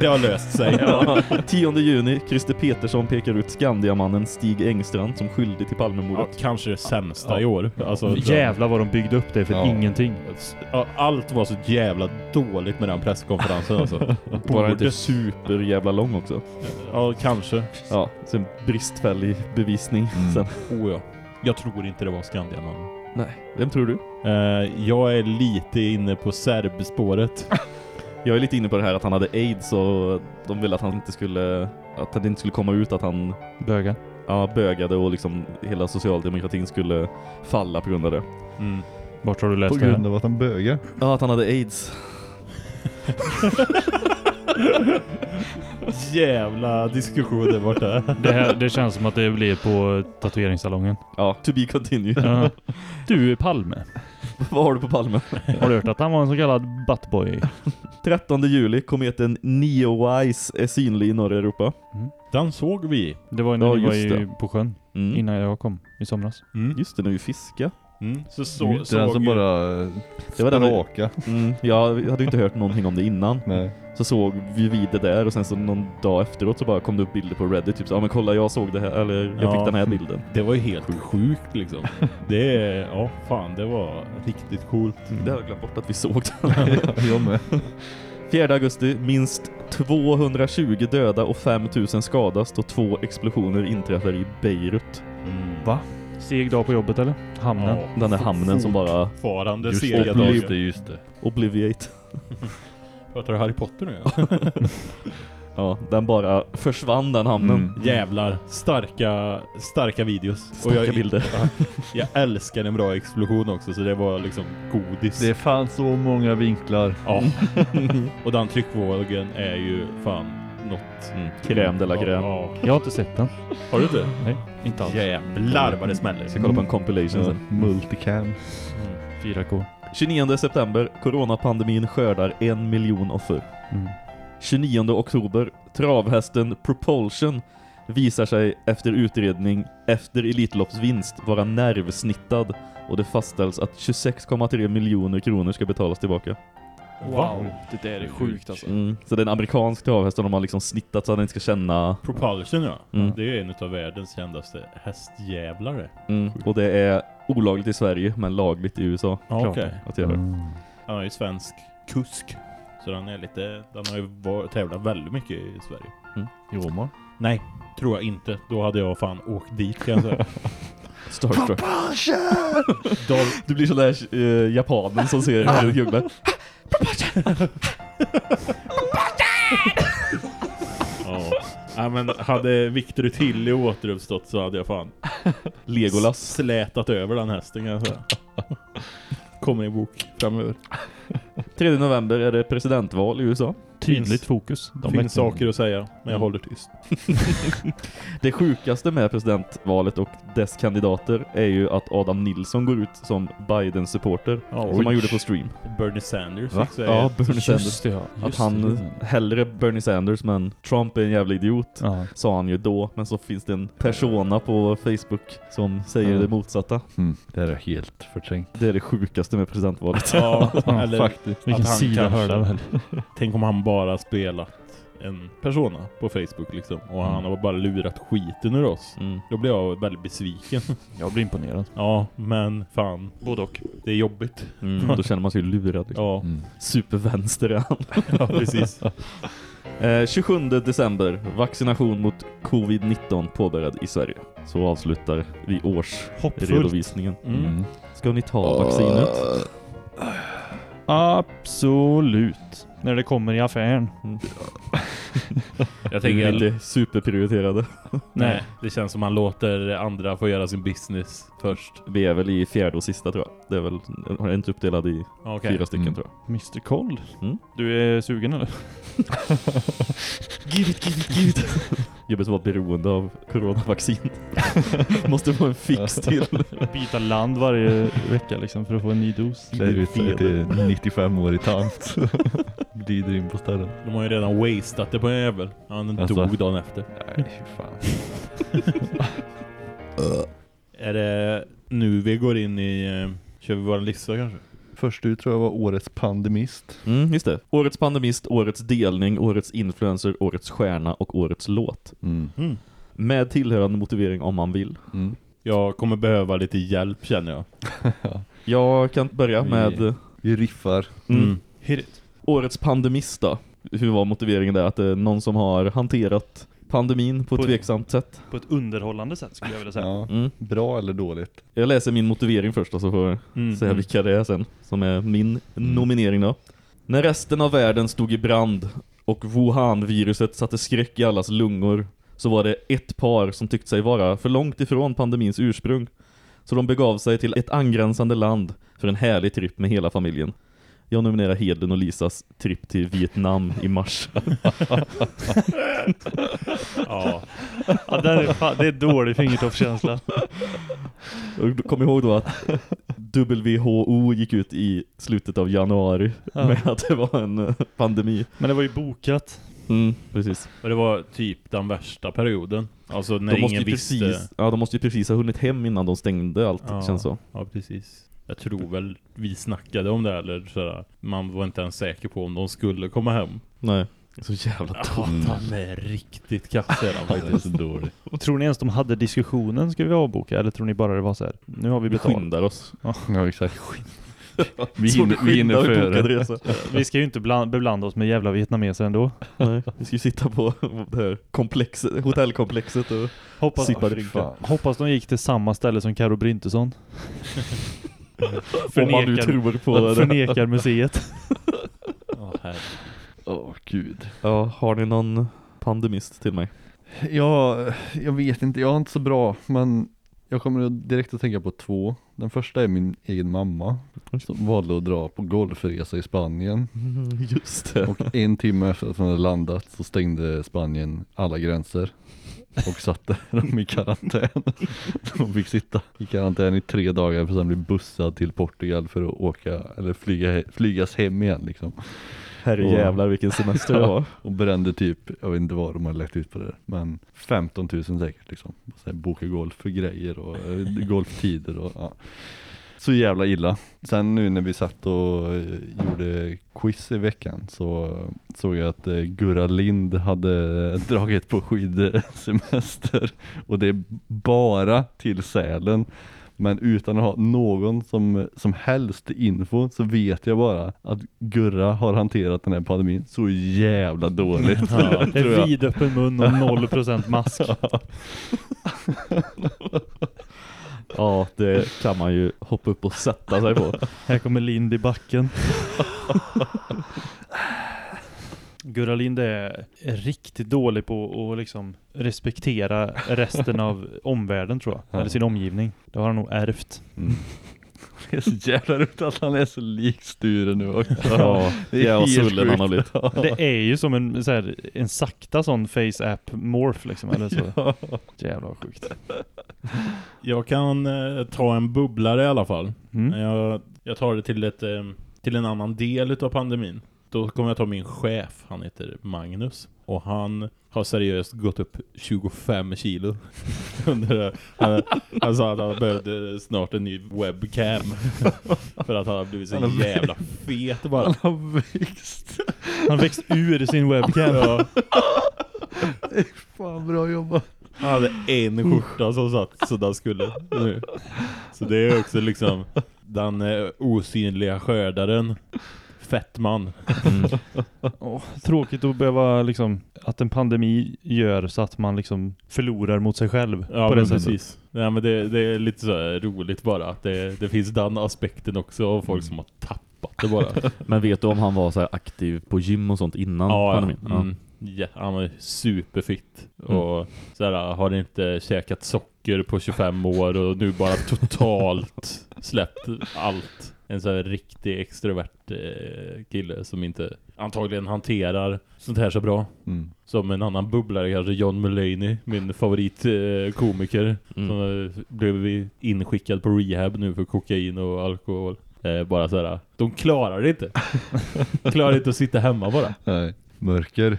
Det har löst sig. [LAUGHS] Ja. 10 juni, Christer Petersson pekar ut Skandiamannen Stig Engstrand som skyldig till Ja, Palmemordet. kanske det sämsta Ja. i år. Alltså, Jävlar vad de byggde upp det för Ja. ingenting. Ja, Allt var så jävla dåligt med den presskonferensen alltså. [LAUGHS] Bara inte super jävla lång också. Ja, kanske. Ja, sen bristfällig bevisning. Mm. Sen. Oh ja. Jag tror inte det var Skandiamannen. Nej, vem tror du? Eh, jag är lite inne på serbspåret. [LAUGHS] Jag är lite inne på det här att han hade aids och de ville att han inte skulle att det inte skulle komma ut att han Böga. ja, bögade och liksom hela socialdemokratin skulle falla på grund av det. Mm. Vart har du På läst det grund här? av att han bögar. Ja, att han hade aids. [LAUGHS] [LAUGHS] [LAUGHS] Jävla diskussioner borta. Det, här, det känns som att det blir på tatueringssalongen. Ja, to be continued. Ja. Du, Palme. [LAUGHS] Vad har du på Palme? Har du hört att han var en så kallad buttboy? [LAUGHS] 13 juli, kometen Neowise är synlig i norra Europa. Den såg vi. Det var ju när Ja, vi var i, på sjön. Mm. Innan jag kom i somras. Mm. Just det, när vi fiskade. Mm. Så, Så, det är den som bara Det var den- spraka. Mm, jag hade ju inte hört någonting om det innan. Nej. Så såg vi vid det där och sen så någon dag efteråt så bara kom det upp bilder på Reddit typ så, ja men kolla jag såg det här, eller jag Ja. fick den här bilden. Det var ju helt sjukt liksom. [LAUGHS] Det ja fan det var riktigt coolt. Det hade jag glömt bort att vi såg. [LAUGHS] jag med. 4 augusti, minst 220 döda och 5000 skadas då två explosioner inträffar i Beirut. Va? Seg dag på jobbet eller? Hamnen. Ja, Den där hamnen som bara fortfarande Just sega det, dagar. just det, just det. [LAUGHS] obliviate. Pratar du Harry Potter nu? Ja. [LAUGHS] Ja, den bara försvann den hamnen. Mm. Jävlar. Starka, starka videos. Starka bilder. Ja, jag älskar en bra explosion också så det var liksom godis. Det fanns så många vinklar. Ja. [LAUGHS] Och den tryckvågen är ju fan något. Mm. Crème de la crème. Ja, Jag har inte sett den. Har du inte? Nej, inte alls. Jävlar vad det smäller. Jag ska kolla på en compilation Ja, sen. multicam. 4K. 29 september, coronapandemin skördar en miljon offer. Mm. 29 oktober, travhästen Propulsion visar sig efter utredning efter Elitloppsvinst vara nervsnittad och det fastställs att 26,3 miljoner kronor ska betalas tillbaka. Wow, det där är sjukt alltså. Mm. Så det är en amerikansk travhäst och de har liksom snittat så att den inte ska känna... Propulsion ja. Mm. Det är en av världens kändaste hästjävlare. Mm. Och det är olagligt i Sverige men lagligt i USA. Ja, Klart. okej. Att göra. Mm. Han är ju svensk kusk. Så den är lite, den har ju var, tävlat väldigt mycket i Sverige. Jo man. Nej, tror jag inte. Då hade jag fan åkt dit kan jag säga. [LAUGHS] Starstruck. [LAUGHS] Du blir sån där eh, japanen som ser Fredrik Ljungberg. Ja. [LAUGHS] ja, men hade Victor Tilly återuppstått så hade jag fan Legolas. slätat över den hästen. Kommer i bok framöver. 3 november är det presidentval i USA. Tydligt Finns- fokus. Det finns saker att säga, men jag håller tyst. [LAUGHS] Det sjukaste med presidentvalet och dess kandidater är ju att Adam Nilsson går ut som Biden-supporter. Ja, Som han gjorde på stream. Bernie Sanders Va? Ja, Bernie Sanders. Just det, ja. Att han det. hellre Bernie Sanders men Trump är en jävla idiot. Ja. Sa han ju då. Men så finns det en persona på Facebook som säger Mm. det motsatta. Mm, det är helt förträngt. Det är det sjukaste med presidentvalet. Ja, [LAUGHS] eller faktiskt. Vilken att han sida kanske- hörde väl? [LAUGHS] Tänk om han bara spelat en persona på Facebook liksom. Och han har bara lurat skiten ur oss. Mm. Då blir jag väldigt besviken. [LAUGHS] Jag blir imponerad. Ja, men fan. Både och. Det är jobbigt. Mm, då känner man sig lurad. Liksom. Ja, Mm. Supervänster är han. [LAUGHS] ja precis. Eh, 27 december, vaccination mot covid-19 påbörjad i Sverige. Så avslutar vi årsredovisningen. Mm. Mm. Ska ni ta vaccinet? Absolut. När det kommer i affären. Jag Det är tänker, inte superprioriterade. nej, det känns som han låter andra få göra sin business först. Vi är väl i fjärde och sista tror jag. Det är väl har inte uppdelad i Okej. fyra stycken Mm. tror jag. Mr. Koll. Mm. Du är sugen eller? Give it, give it, give it. Jobbet var beroende av coronavaccin. Måste få en fix till. Byta land varje vecka liksom för att få en ny dos. Det är ju ett till 95-årig tant. Glider in på ställen. De har ju redan wasted det på en jävel. Han Alltså. dog dagen efter. Nej, fan. [LAUGHS] Är det nu vi går in i... eh, Kör vi vår lista kanske? Först ut tror jag var årets pandemist. Mm, just det. Årets pandemist, årets delning, årets influencer, årets stjärna och årets låt. Mm. Mm. Med tillhörande motivering om man vill. Mm. Jag kommer behöva lite hjälp känner jag. [LAUGHS] Jag kan börja Vi- med Vi riffar. mm. Hit it. Årets pandemista. Hur var motiveringen där? Att det är någon som har hanterat pandemin på ett På- tveksamt sätt. På ett underhållande sätt skulle jag vilja säga. Ja. Mm. Bra eller dåligt? Jag läser min motivering först och så får jag Mm. säga vilka det är sen. Som är min nominering då. När resten av världen stod i brand och Wuhan-viruset satte skräck i allas lungor så var det ett par som tyckte sig vara för långt ifrån pandemins ursprung. Så de begav sig till ett angränsande land för en härlig tripp med hela familjen. Jag nominerar Hedlund och Lisas tripp till Vietnam i mars. [LAUGHS] Ja. Ja, det, är, fan, det är dålig fingertoppskänsla. Kom ihåg då att WHO gick ut i slutet av januari Ja. med att det var en eh, pandemi. Men det var ju bokat. Mm, precis. Och det var typ den värsta perioden. Alltså när De måste, ingen ju visste. precis, ja, de måste ju precis ha hunnit hem innan de stängde allt, Ja. känns så. Ja, precis. Jag tror väl vi snackade om det eller sådär. Man var inte ens säker på om de skulle komma hem. Nej, så jävla Ja, tomt. är riktigt kass är [LAUGHS] Det är faktiskt. så dåligt. Tror ni ens de hade diskussionen ska vi avboka? Eller tror ni bara det var så här? Nu har vi Vi betalt. skyndar oss. Ja, exakt. [LAUGHS] Vi hinner, vi hinner och före. Vi ska ju inte bland, beblanda oss med jävla vietnameser ändå. Nej, vi ska ju sitta på det här komplexet, hotellkomplexet och Hoppas, sippa fan. hoppas de gick till samma ställe som Karo Bryntesson. [LAUGHS] Om man nu Förnekar- tror på det. Förnekar museet. [LAUGHS] Ja, herregud. Åh, gud. Ja, har ni någon pandemist till mig? Ja, jag vet inte, jag är inte så bra, men jag kommer direkt att tänka på två. Den första är min egen mamma, som valde att dra på golfresa i Spanien. [LAUGHS] Just det. Och en timme efter att hon hade landat så stängde Spanien alla gränser. Och satte dem i karantän. De fick sitta i karantän i tre dagar för att sen bli bussad till Portugal för att åka, eller flyga, flygas hem igen liksom. Herre Och- jävlar vilken semester det [LAUGHS] var. Och brände typ, jag vet inte vad de har lagt ut på det men 15 000 säkert liksom. Boka golf för grejer och eh, golftider och ja. Så jävla illa. Sen nu när vi satt och eh, gjorde quiz i veckan så såg jag att eh, Gurra Lind hade [LAUGHS] dragit på skidsemester och det är bara till Sälen. Men utan att ha någon som, som helst info så vet jag bara att Gurra har hanterat den här pandemin så jävla dåligt. Ja, [LAUGHS] det är vidöppen mun och 0% mask. [LAUGHS] Ja, det kan man ju hoppa upp och sätta sig på. Här kommer Lind i backen. Gurra Lind är riktigt dålig på att liksom respektera resten av omvärlden tror jag. Ja. Eller sin omgivning. Det har han nog ärvt. Mm. Det är så jävla roligt att han är så lik Sture nu också. Ja, Det är ja och helt Sullen han har blivit. Det är ju som en, så här, en sakta sån face-app morph liksom. Eller så. Jävla vad sjukt. Jag kan eh, ta en bubblare i alla fall. Mm. Jag, jag tar det till, ett, eh, till en annan del av pandemin. Då kommer jag ta min chef, han heter Magnus. Och han har seriöst gått upp 25 kilo. [LAUGHS] Under han, han sa att han behövde snart en ny webcam. [LAUGHS] För att han har blivit så Han jävla fet bara. Han har växt. Han växt ur sin webcam. Ja, Fan bra jobbat. han hade en skjorta som satt så den skulle. nu. Så det är också liksom den eh, osynliga skördaren. Fettman. [LAUGHS] Åh, tråkigt att behöva liksom, att en pandemi gör så att man liksom förlorar mot sig själv. Ja, på det men sättet. precis. Nej, men det, det är lite så roligt bara. Att det, det finns den aspekten också av folk som har tappat det bara. [LAUGHS] Men vet du om han var så här aktiv på gym och sånt innan ja, pandemin? ja. Mm. Ja, han är superfitt. Mm. Och så här, har inte käkat socker på 25 år och nu bara totalt släppt allt. En så här riktig extrovert eh, kille som inte antagligen hanterar sånt här så bra. Mm. Som en annan bubblare kanske John Mulaney, min [LAUGHS] favoritkomiker eh, Mm. som eh, blev inskickad på rehab nu för kokain och alkohol. Eh, bara så här, de klarar det inte. [LAUGHS] klarar inte att sitta hemma bara. Nej. Mörker.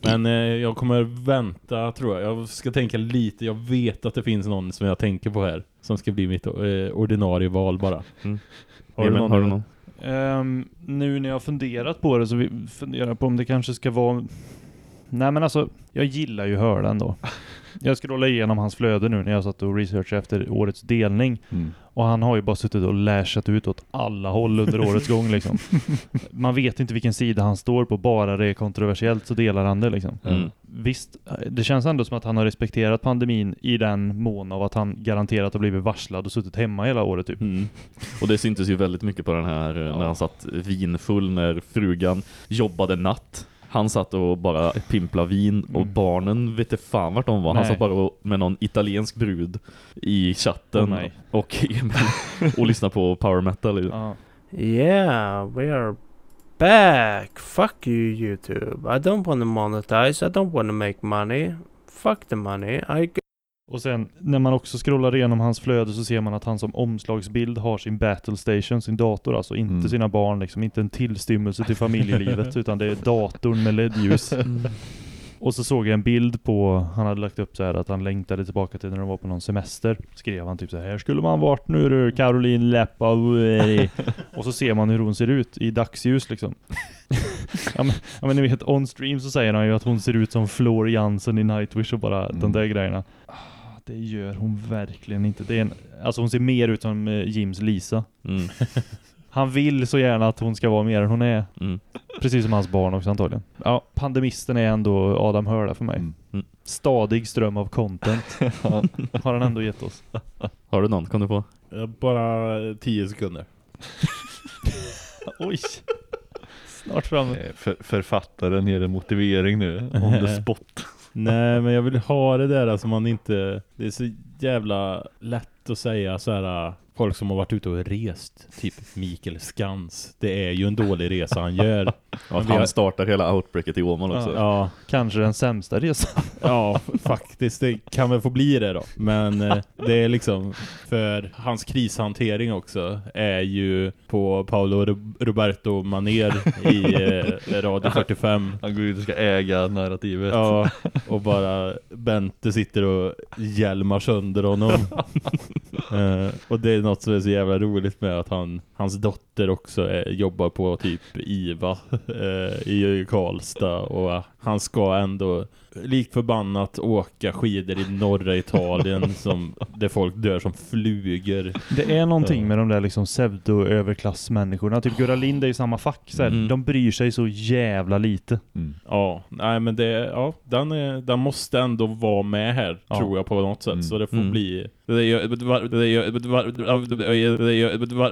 Men eh, jag kommer vänta tror jag. Jag ska tänka lite. Jag vet att det finns någon som jag tänker på här. Som ska bli mitt eh, ordinarie val bara. Mm. Har du någon? har du någon? Ehm, nu när jag har funderat på det så vi funderar på om det kanske ska vara... Nej men alltså, jag gillar ju Hörlan då. Jag scrollade igenom hans flöde nu när jag satt och researchade efter årets delning. Mm. Och han har ju bara suttit och lashat ut åt alla håll under [LAUGHS] årets gång liksom. Man vet inte vilken sida han står på, bara det är kontroversiellt så delar han det liksom. Mm. Visst, det känns ändå som att han har respekterat pandemin i den mån av att han garanterat har blivit varslad och suttit hemma hela året typ. Mm. Och det syntes ju väldigt mycket på den här eh, när han satt vinfull när frugan jobbade natt. Han satt och bara pimpla vin och Mm. barnen vet inte fan vart de var. Han Nej. satt bara och- med någon italiensk brud i chatten nej. och [LAUGHS] Emil och lyssnade på power metal. Ja. Yeah, we are back. Fuck you, YouTube. I don't want to monetize. I don't want to make money. Fuck the money. I Och sen när man också scrollar igenom hans flöde så ser man att han som omslagsbild har sin battle station, sin dator alltså, inte Mm. sina barn liksom, inte en tillstymmelse till familjelivet [LAUGHS] utan det är datorn med LED-ljus. [LAUGHS] Och så såg jag en bild på, han hade lagt upp så här att han längtade tillbaka till när de var på någon semester. Skrev han typ så här, här skulle man varit nu du, Caroline Leppa. Och så ser man hur hon ser ut i dagsljus liksom. [LAUGHS] ja, men, ja men ni vet, on stream så säger han ju att hon ser ut som Floor Jansen i Nightwish och bara de Mm. där grejerna. Det gör hon verkligen inte. Det är en, alltså hon ser mer ut som eh, Jims Lisa. Mm. [LAUGHS] Han vill så gärna att hon ska vara mer än hon är. Mm. Precis som hans barn också antagligen. Ja, pandemisten är ändå Adam Hörla för mig. Mm. Mm. Stadig ström av content [LAUGHS] har han ändå gett oss. Har du någon? Kom du på? Eh, Bara 10 sekunder. [LAUGHS] Oj! Snart framme. Eh, För, författaren ger en motivering nu. On the spot. Nej, men jag vill ha det där som man inte... Det är så jävla lätt att säga så här... Folk som har varit ute och rest, typ Mikael Skans. Det är ju en dålig resa han gör. [LAUGHS] Ja, att vi har- han startar hela outbreaket i Åmål också. Ja, Kanske den sämsta resan. [LAUGHS] ja, faktiskt. Det kan väl få bli det då. Men eh, det är liksom... För hans krishantering också är ju på Paolo Ro- Roberto Maner i eh, Radio [LAUGHS] 45. Han går ut och ska äga narrativet. Ja, och bara Bente sitter och hjälmar sönder honom. Eh, och det är något som är så jävla roligt med att han, hans dotter också är, jobbar på typ IVA [LAUGHS] eh, i Karlstad och eh, han ska ändå likt förbannat åka skidor i norra Italien [LAUGHS] som, där folk dör som flugor. Det är någonting med de där liksom pseudo-överklassmänniskorna. Typ Gurra Lind är i samma fack. Så här, Mm. De bryr sig så jävla lite. Mm. Ja, nej men det, ja, den, är, den måste ändå vara med här, Ja. tror jag på något sätt. Mm. Så det får Mm. bli...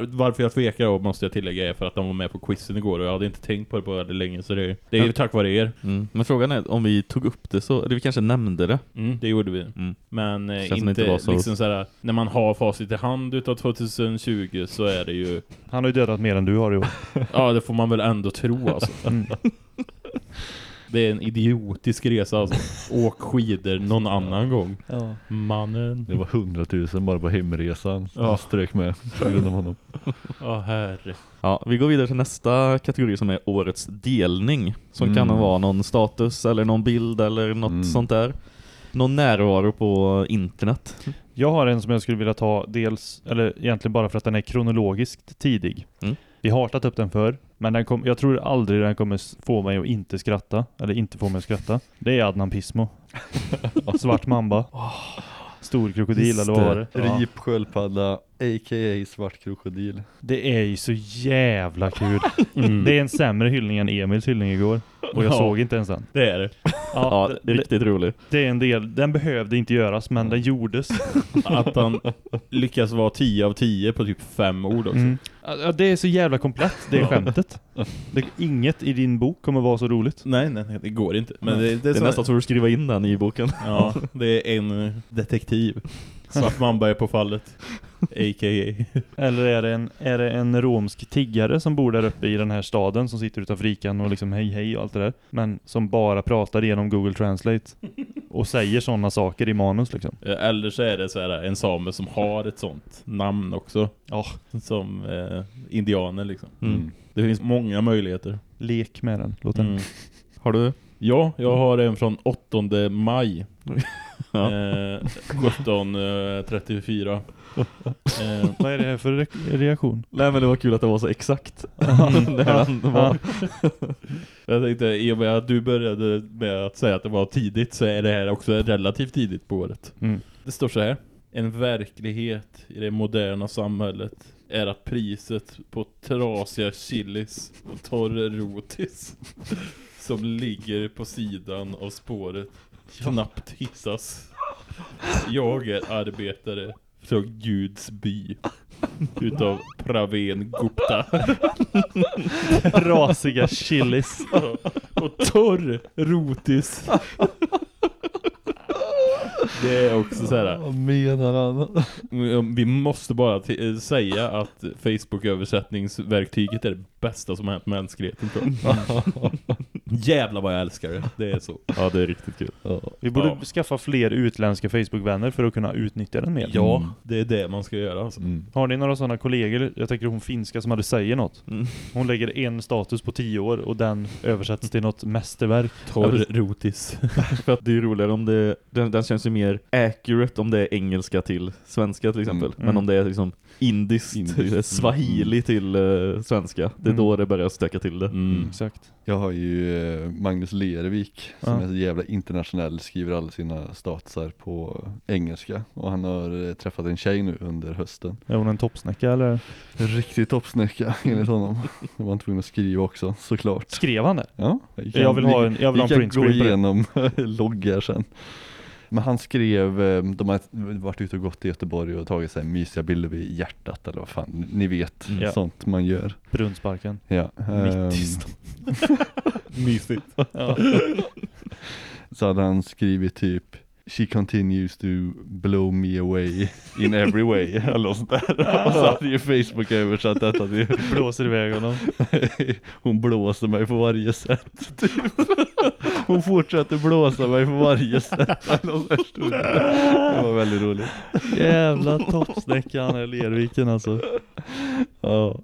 Varför jag tvekar då, måste jag tillägga är för att de var med på quizen igår och jag hade inte tänkt på det på väldigt länge så det, det är ju tack vare er. Mm. Men frågan är om vi tog upp det så, eller vi kanske nämnde det. Mm, det gjorde vi. Mm. Men eh, inte, inte så- liksom såhär, när man har facit i hand utav 2020 så är det ju, Han har ju dödat mer än du har i år. ja det får man väl ändå tro alltså. Mm. [LAUGHS] Det är en idiotisk resa alltså. Åk skidor någon annan gång. Mannen. Det var 100 000 bara på hemresan. Ja. Jag strök med på grund av honom. Ja, herre. Ja, vi går vidare till nästa kategori som är årets delning. Som Mm. kan vara någon status eller någon bild eller något Mm. sånt där. Någon närvaro på internet. Jag har en som jag skulle vilja ta dels, eller egentligen bara för att den är kronologiskt tidig. Mm. Vi har tagit upp den för, men den kom, jag tror aldrig den kommer få mig att inte skratta. Eller inte få mig att skratta. Det är Adnan Pismo. [LAUGHS] Svart mamba. Stor krokodil eller vad var det? det. Rip sköldpadda, a.k.a. svart krokodil. Det är ju så jävla kul. [LAUGHS] Mm. Det är en sämre hyllning än Emils hyllning igår. Och jag Ja. såg inte ens den. Det är det. Ja, det, det, riktigt rolig. det är en del, den behövde inte göras men den gjordes. Att han lyckas vara 10 av 10 på typ fem ord också. Mm. Ja, det är så jävla komplett, det är skämtet. [LAUGHS] Det, inget i din bok kommer vara så roligt. Nej, nej, det går inte. Men det, det är, Det är så- nästan så du skriver in den i boken. Ja, det är en eh, detektiv. Svart mamba är på fallet. A.k.a. Eller är det, en, är det en romsk tiggare som bor där uppe i den här staden som sitter utanför rikan och liksom hej hej och allt det där. Men som bara pratar genom Google Translate. Och säger sådana saker i manus liksom. Eh, Eller så är det så här en same som har ett sånt namn också. Ja. Som eh, indianer liksom. Mm. Det finns många möjligheter. Lek med den, låt den. Mm. Har du? Ja, jag har en från 8 maj. Ja. Eh, 1734. Eh, Vad är det här för re- reaktion? Nej men det var kul att det var så exakt. [LAUGHS] Mm. [LAUGHS] det var. [LAUGHS] jag tänkte, i och med att du började med att säga att det var tidigt så är det här också relativt tidigt på året. Mm. Det står så här. En verklighet i det moderna samhället är att priset på trasiga chilis och torr rotis som ligger på sidan av spåret knappt hittas. Jag är arbetare från Guds by utav Praven Gupta. Rasiga chilis. och torr rotis. Det är också så här. Vad menar han? Vi måste bara eh, säga att Facebook-översättningsverktyget är det bästa som har hänt mänskligheten tror jag. [LAUGHS] Jävlar vad jag älskar det. Det är så. Ja det är riktigt kul. Vi borde Ja. skaffa fler utländska Facebook-vänner för att kunna utnyttja den mer. Ja, det är det man ska göra alltså. Mm. Har ni några sådana kollegor, jag tänker hon finska som hade säger något. Mm. Hon lägger en status på tio år och den översätts till något mästerverk. Torr rotis. [LAUGHS] För att det är roligare om det, den, den känns ju mer accurate om det är engelska till svenska till exempel. Mm. Men Mm. om det är liksom indiskt, Indiskt. swahili till eh, svenska. Det är Mm. då det börjar stöka till det. Mm. Exakt. Jag har ju eh, Magnus Lervik som Ja. är så jävla internationell, skriver alla sina statsar på engelska. Och han har eh, träffat en tjej nu under hösten. Är hon en toppsnäcka eller? En riktig toppsnäcka [LAUGHS] enligt honom. Det var han tvungen att skriva också, såklart. Skrev han det? Ja, Jag vill ha en, jag vill vi ha en kan print gå igenom [LAUGHS] loggar sen. Men han skrev, eh, de har varit ute och gått i Göteborg och tagit så här mysiga bilder vid hjärtat eller vad fan, ni vet, Ja. sånt man gör. Brunnsparken. Ja, Mitt i ehm, [LAUGHS] stan. [LAUGHS] Mysigt. Ja. så hade han skrivit typ She continues to blow me away in every way [LAUGHS] eller sånt där. Och så hade ju Facebook översatt detta till Blåser iväg honom. Hon blåser mig på varje sätt typ. Hon fortsätter blåsa mig på varje sätt det. Var väldigt roligt Jävla toppsnäcka han är Lerviken alltså. Ja.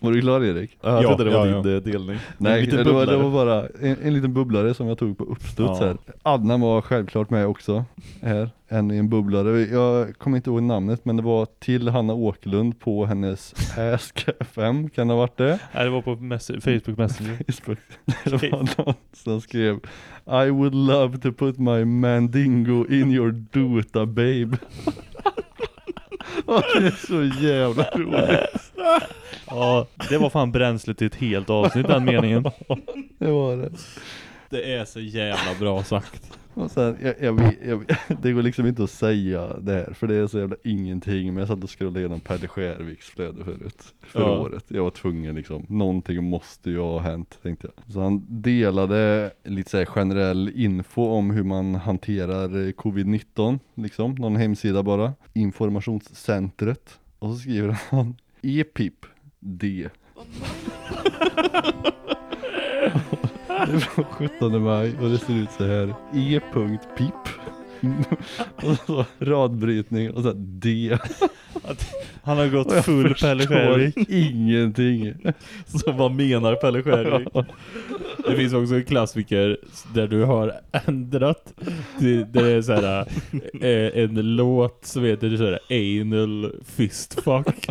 Var du klar Erik? Ja, jag Ja, trodde det var ja, din eh, delning. Nej, det, var, det var bara en, en liten bubblare som jag tog på uppstuds Ja. här. Adnan var självklart med också här, en i en bubblare. Jag kommer inte ihåg namnet men det var till Hanna Åkerlund på hennes Ask FM, kan det ha varit det? Nej, det var på mess- Facebook Messenger. [LAUGHS] Facebook. Det var någon som skrev I would love to put my mandingo in your Dota babe. [LAUGHS] Och det är så jävla roligt. Ja, det var fan bränslet till ett helt avsnitt den meningen. [LAUGHS] Det var det. Det är så jävla bra sagt. Och sen, jag, jag, jag, [LAUGHS] det går liksom inte att säga det här för det är så jävla ingenting Men jag satt och scrollade igenom Pelle Skärviks flöde förut Förra Ja. året Jag var tvungen liksom, någonting måste ju ha hänt tänkte jag Så han delade lite så här generell info om hur man hanterar eh, covid-19 Liksom, någon hemsida bara Informationscentret Och så skriver han EPIP D [LAUGHS] är från 17 maj och det ser ut så här. E.pip [LAUGHS] Och så radbrytning och så D. [LAUGHS] Han har gått full Pelle Skärvik. ingenting. [LAUGHS] Så vad menar Pelle Skärvik? Det finns också en klassiker där du har ändrat. Där det är så här eh, en låt som heter så här Anal Fistfuck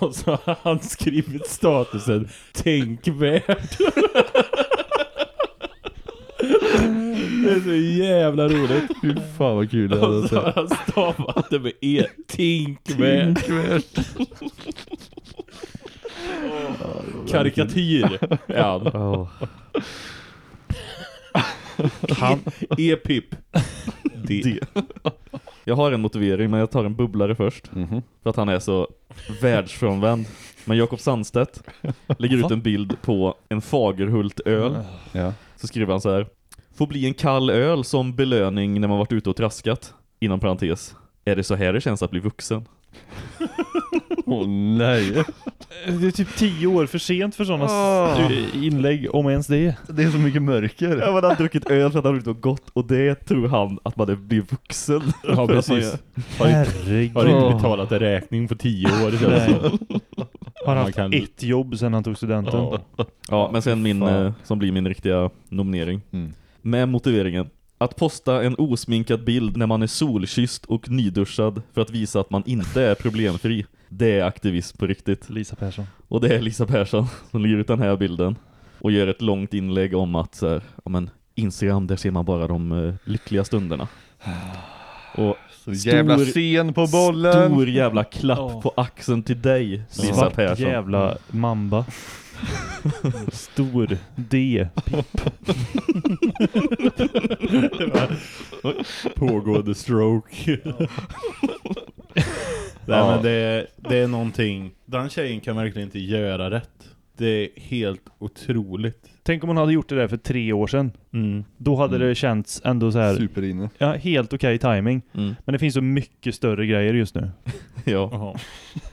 och så har han skrivit statusen Tänkvärt Det är så jävla roligt Fy fan vad kul det Och så har han stavat det med E Tänkvärt Karikatyr Ja, han E-pip D. D. Jag har en motivering men jag tar en bubblare först. Mhm. För att han är så världsfrånvänd. Men Jakob Sandstedt lägger ut en bild på en Fagerhult-öl. Ja. Så skriver han så här. Får bli en kall öl som belöning när man varit ute och traskat. Inom parentes. Är det så här det känns att bli vuxen? [LAUGHS] Åh nej Det är typ tio år för sent för sådana Ah. inlägg, om ens det. Det är så mycket mörker Ja, man har druckit öl för att han har och gått. Och det tror han att man är blir vuxen. Ja, precis. Har inte, Herregud. har inte betalat en räkning på tio år. Har Man haft kan- ett jobb sedan han tog studenten. Ja. Ja, men sen min, fan. eh, som blir min riktiga nominering. Mm. Med motiveringen. Att posta en osminkad bild när man är solkysst och nyduschad för att visa att man inte är problemfri. Det är aktivism på riktigt. Lisa Persson. Och det är Lisa Persson som lägger ut den här bilden. Och gör ett långt inlägg om att så här, ja, men Instagram, där ser man bara de eh, lyckliga stunderna. Och Så jävla Stor- sen på bollen stor jävla klapp Ja. på axeln till dig, Lisa Svart Persson. jävla mamba. [LAUGHS] Stor D. [LAUGHS] Pågående stroke. Nej men det, det är någonting. Den tjejen kan verkligen inte göra rätt. Det är helt otroligt. Tänk om hon hade gjort det där för tre år sedan. Mm. Då hade Mm. det känts ändå så här. Superinne Ja, helt okej timing. Mm. Men det finns så mycket större grejer just nu. [LAUGHS] Ja.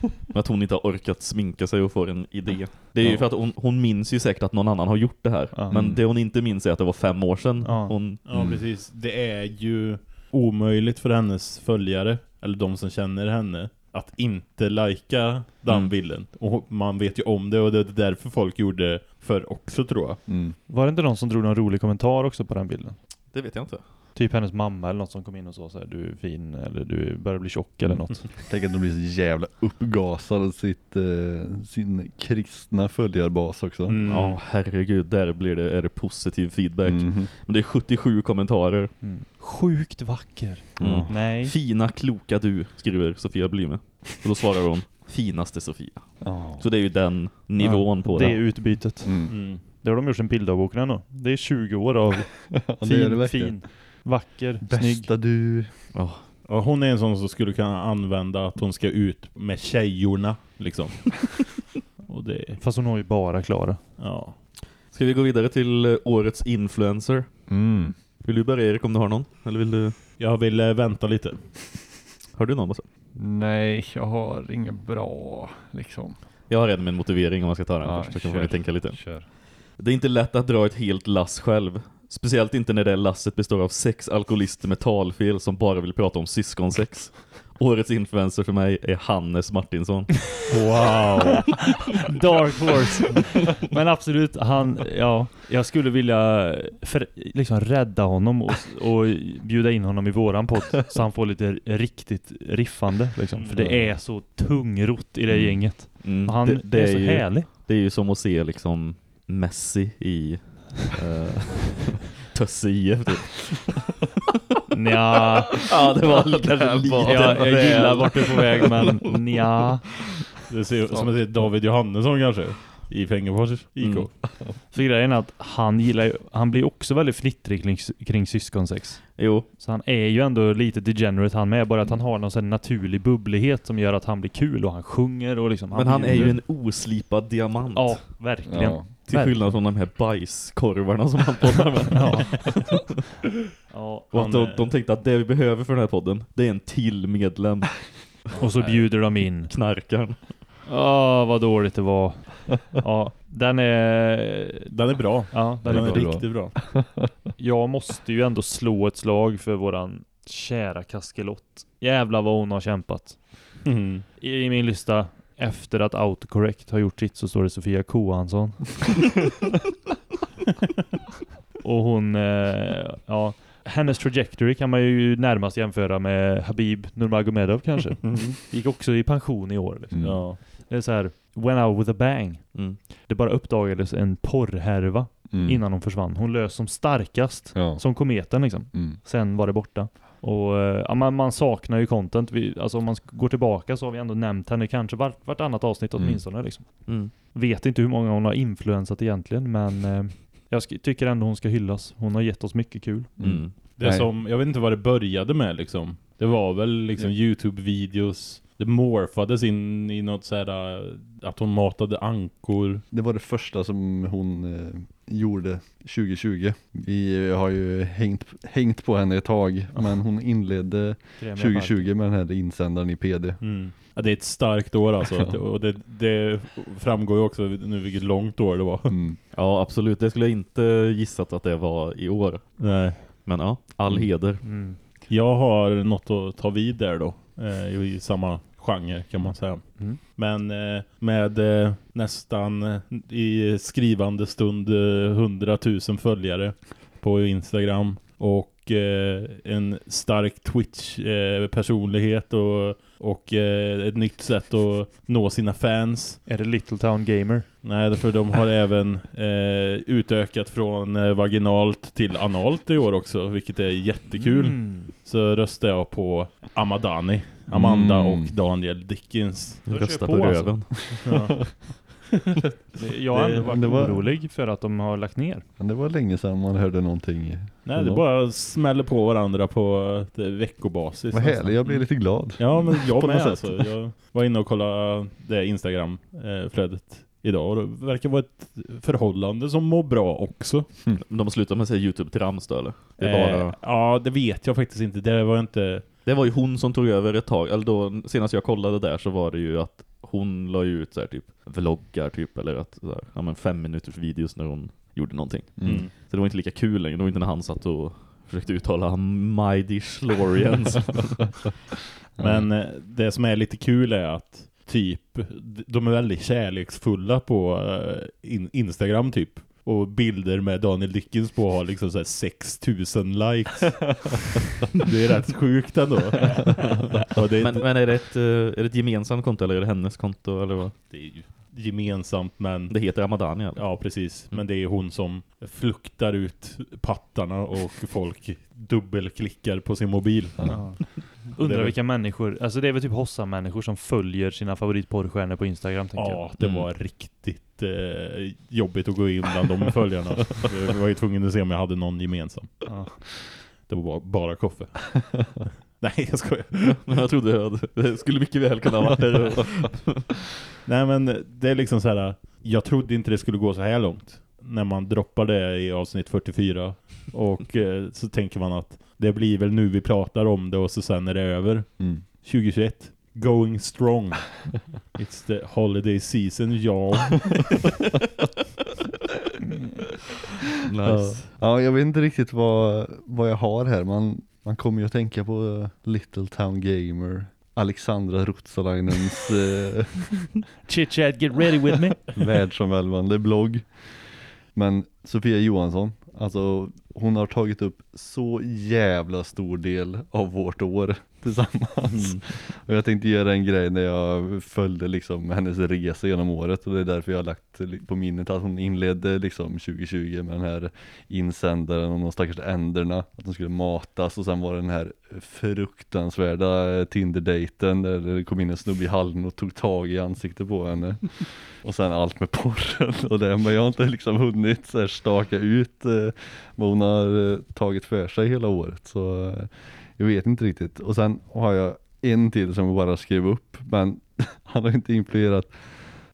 [LAUGHS] Men att hon inte har orkat sminka sig och få en idé. Det är ju Ja. för att hon, hon minns ju säkert att någon annan har gjort det här. Ja. Men Mm. det hon inte minns är att det var fem år sedan. Ja. Hon, Ja Mm. precis. Det är ju omöjligt för hennes följare, eller de som känner henne, att inte lajka den Mm. bilden. Och man vet ju om det och det är därför folk gjorde för också tror jag. mm. Var det inte någon som drog någon rolig kommentar också på den bilden? det vet jag inte. Typ hennes mamma eller något som kom in och sa så här, du är fin eller du börjar bli tjock eller något. [LAUGHS] Tänk att de blir så jävla uppgasade av sitt, eh, sin kristna följarbas också Mm. Ja, herregud. Där blir det, är det positiv feedback. Mhm. Men det är 77 kommentarer. Mm. Sjukt vacker. Mm. Nej. Fina, kloka du, skriver Sofia Blyme. Och då svarar hon, finaste Sofia. Ja. Så det är ju den nivån på det det. är utbytet. Mm. Mm. Det har de gjort sen bilddagboken ändå. Det är 20 år av [LAUGHS] Ja, det är det fin, vacker, snygg. Bästa du Ja. Ja, hon är en sån som skulle kunna använda att hon ska ut med tjejorna liksom. [LAUGHS] och det, Fast hon har ju bara Klara. ja. Ska vi gå vidare till eh, årets influencer? mm. Vill du börja Erik om du har någon? Eller vill du... Jag vill eh, vänta lite. Har du någon? Basse? Nej, jag har inget bra liksom Jag har redan med en motivering om man ska ta den Ja, först. Så kan kör. man ju tänka lite. Kör Det är inte lätt att dra ett helt lass själv. Speciellt inte när det lasset består av sex alkoholister med talfel som bara vill prata om syskonsex. Årets influencer för mig är Hannes Martinsson. Wow. [LAUGHS] Dark Horse. Men absolut, han, ja, jag skulle vilja för, liksom rädda honom och, och bjuda in honom i våran podd så han får lite riktigt riffande liksom. För det är så tungrott i det Mm. gänget. Mm, Och han det, det är så ju, härlig. Det är ju som att se liksom Messi i [LAUGHS] Tösse IF typ. [LAUGHS] Nja, Ja, det var [LAUGHS] kanske lite jag, jag gillar vart du är på väg men nja. Det ser som att det är David Johannesson kanske. I Fängefors IK. Mm. Så grejen är att han gillar ju, han blir också väldigt fnittrig kring, kring syskonsex. Jo, Så han är ju ändå lite degenerate han med, bara att han har någon sån naturlig bubblighet som gör att han blir kul och han sjunger och liksom men han är bjuder. ju en oslipad diamant. Ja, verkligen. Ja. Till skillnad från de här bajskorvarna som han poddar med. [LAUGHS] Ja. ja Och han, att de, de tänkte att det vi behöver för den här podden, det är en till medlem, och så bjuder de in. knarkaren. Åh, vad dåligt det var. Ja, den är... Den är bra. Ja, den Den är är bra. riktigt bra. Jag måste ju ändå slå ett slag för våran kära Kaskelott. Jävlar vad hon har kämpat. Mm. I, I min lista, efter att autocorrect har gjort sitt så står det Sofia Kohansson. [LAUGHS] Och hon, eh, ja, hennes trajectory kan man ju närmast jämföra med Habib Nurmagomedov kanske. Gick också i pension i år. Liksom. Mm. Ja. Det är så här, went out with a bang. Mm. Det bara uppdagades en porrhärva Mm. innan hon försvann. Hon lös som starkast, Ja. som kometen liksom. Mm. Sen var det borta. Och eh, ja, man, man saknar ju content. Vi, alltså om man går tillbaka så har vi ändå nämnt henne kanske vart, vartannat avsnitt Mm. åtminstone. Liksom. Mm. Vet inte hur många hon har influensat egentligen, men eh, jag tycker ändå hon ska hyllas. Hon har gett oss mycket kul. Mm. Det Nej. som, jag vet inte vad det började med liksom. Det var väl liksom Youtube-videos. Det morfades in i något så här äh, att hon matade ankor. Det var det första som hon eh, gjorde 2020. Vi har ju hängt, hängt på henne ett tag, men hon inledde Krämiga 2020 med den här insändaren i PD. Mm. Ja, det är ett starkt år alltså. [LAUGHS] Det- Och det, det framgår ju också nu vilket långt år det var. Mm. Ja, absolut. Det skulle jag inte gissat att det var i år. Nej. Men ja, all Mm. heder. Mm. Jag har något att ta vid där då. Eh, I samma genre kan man säga. Mm. Men eh, med eh, nästan eh, i skrivande stund eh, 100 000 följare på Instagram och eh, en stark Twitch-personlighet och, och eh, ett nytt sätt att nå sina fans. Är det Little Town Gamer? Nej, för de har [LAUGHS] även eh, utökat från eh, vaginalt till analt i år också, vilket är jättekul. Mm. Så röstar jag på Amadani, Amanda Mm. och Daniel Dickens. Du kör Rösta på, på, alltså. röven. [LAUGHS] Ja. Det- Jag har Det- ändå varit det var- orolig för att de har lagt ner. Men det var länge sedan man hörde någonting. Nej, det bara smäller på varandra på eh, veckobasis. Vad nästan. härligt, jag blev lite glad. Ja, men jag [LAUGHS] På med något alltså. Jag var inne och kollade det Instagram-flödet idag och det verkar vara ett förhållande som mår bra också. De har slutat med att säga YouTube-trams då eller? Det, är bara, Eh, ja, det vet jag faktiskt inte. Det var inte... det var ju hon som tog över ett tag. Eller då, senast jag kollade där så var det ju att hon la ut så här typ vloggar typ. Eller att så här, ja, men fem minuters videos när hon gjorde någonting. Mm. Så det var inte lika kul längre. Det var inte när han satt och försökte uttala My Dish Lorians. [LAUGHS] Men eh, det som är lite kul är att typ, de är väldigt kärleksfulla på eh, in Instagram typ. Och bilder med Daniel Dickens på har liksom så här 6000 likes. [LAUGHS] det är rätt sjukt ändå. [LAUGHS] Det, men, men är det, ett, eh, är det ett gemensamt konto eller är det hennes konto eller vad? det är ju gemensamt men Det heter Ramadani eller? Ja, precis. Men det är hon som fluktar ut pattarna och folk dubbelklickar på sin mobil. Ja. Det Undrar vilka människor, alltså det är väl typ Hossa-människor som följer sina favoritporrstjärnor på Instagram tänker Ja, det Mm. var riktigt eh, jobbigt att gå in bland de följarna. Jag var ju tvungen att se om jag hade någon gemensam. jag. Ja. Det var bara, koffe. [LAUGHS] Nej, jag skojar. Men jag trodde att det skulle mycket väl kunna vara det. [LAUGHS] Nej, men det är liksom så här. Jag trodde inte det skulle gå så här långt. När man droppar det i avsnitt 44. Och eh, så tänker man att det blir väl nu vi pratar om det och så sen är det över. Mm. 2021. Going strong. [LAUGHS] It's the holiday season, [LAUGHS] ja. Nice. Ja, jag vet inte riktigt vad, vad jag har här. Man, man kommer ju att tänka på eh, Little Town Gamer, Alexandra Rutsalainens [LAUGHS] eh, Chit chat, get ready with me. världsomvälvande blogg. Men Sofia Johansson, alltså hon har tagit upp så jävla stor del av vårt år tillsammans. Mm. Och jag tänkte göra en grej när jag följde liksom hennes resa genom året och det är därför jag har lagt på minnet att hon inledde liksom 2020 med den här insändaren om de stackars änderna, att de skulle matas och sen var det den här fruktansvärda Tinder-dejten där det kom in en snubbe i hallen och tog tag i ansiktet på henne. Och sen allt med porren [LAUGHS] och det, men jag har inte liksom hunnit så här staka ut eh, vad hon har eh, tagit för sig hela året så eh, jag vet inte riktigt. Och sen har jag en till som jag bara skrev upp men [LAUGHS] han har inte influerat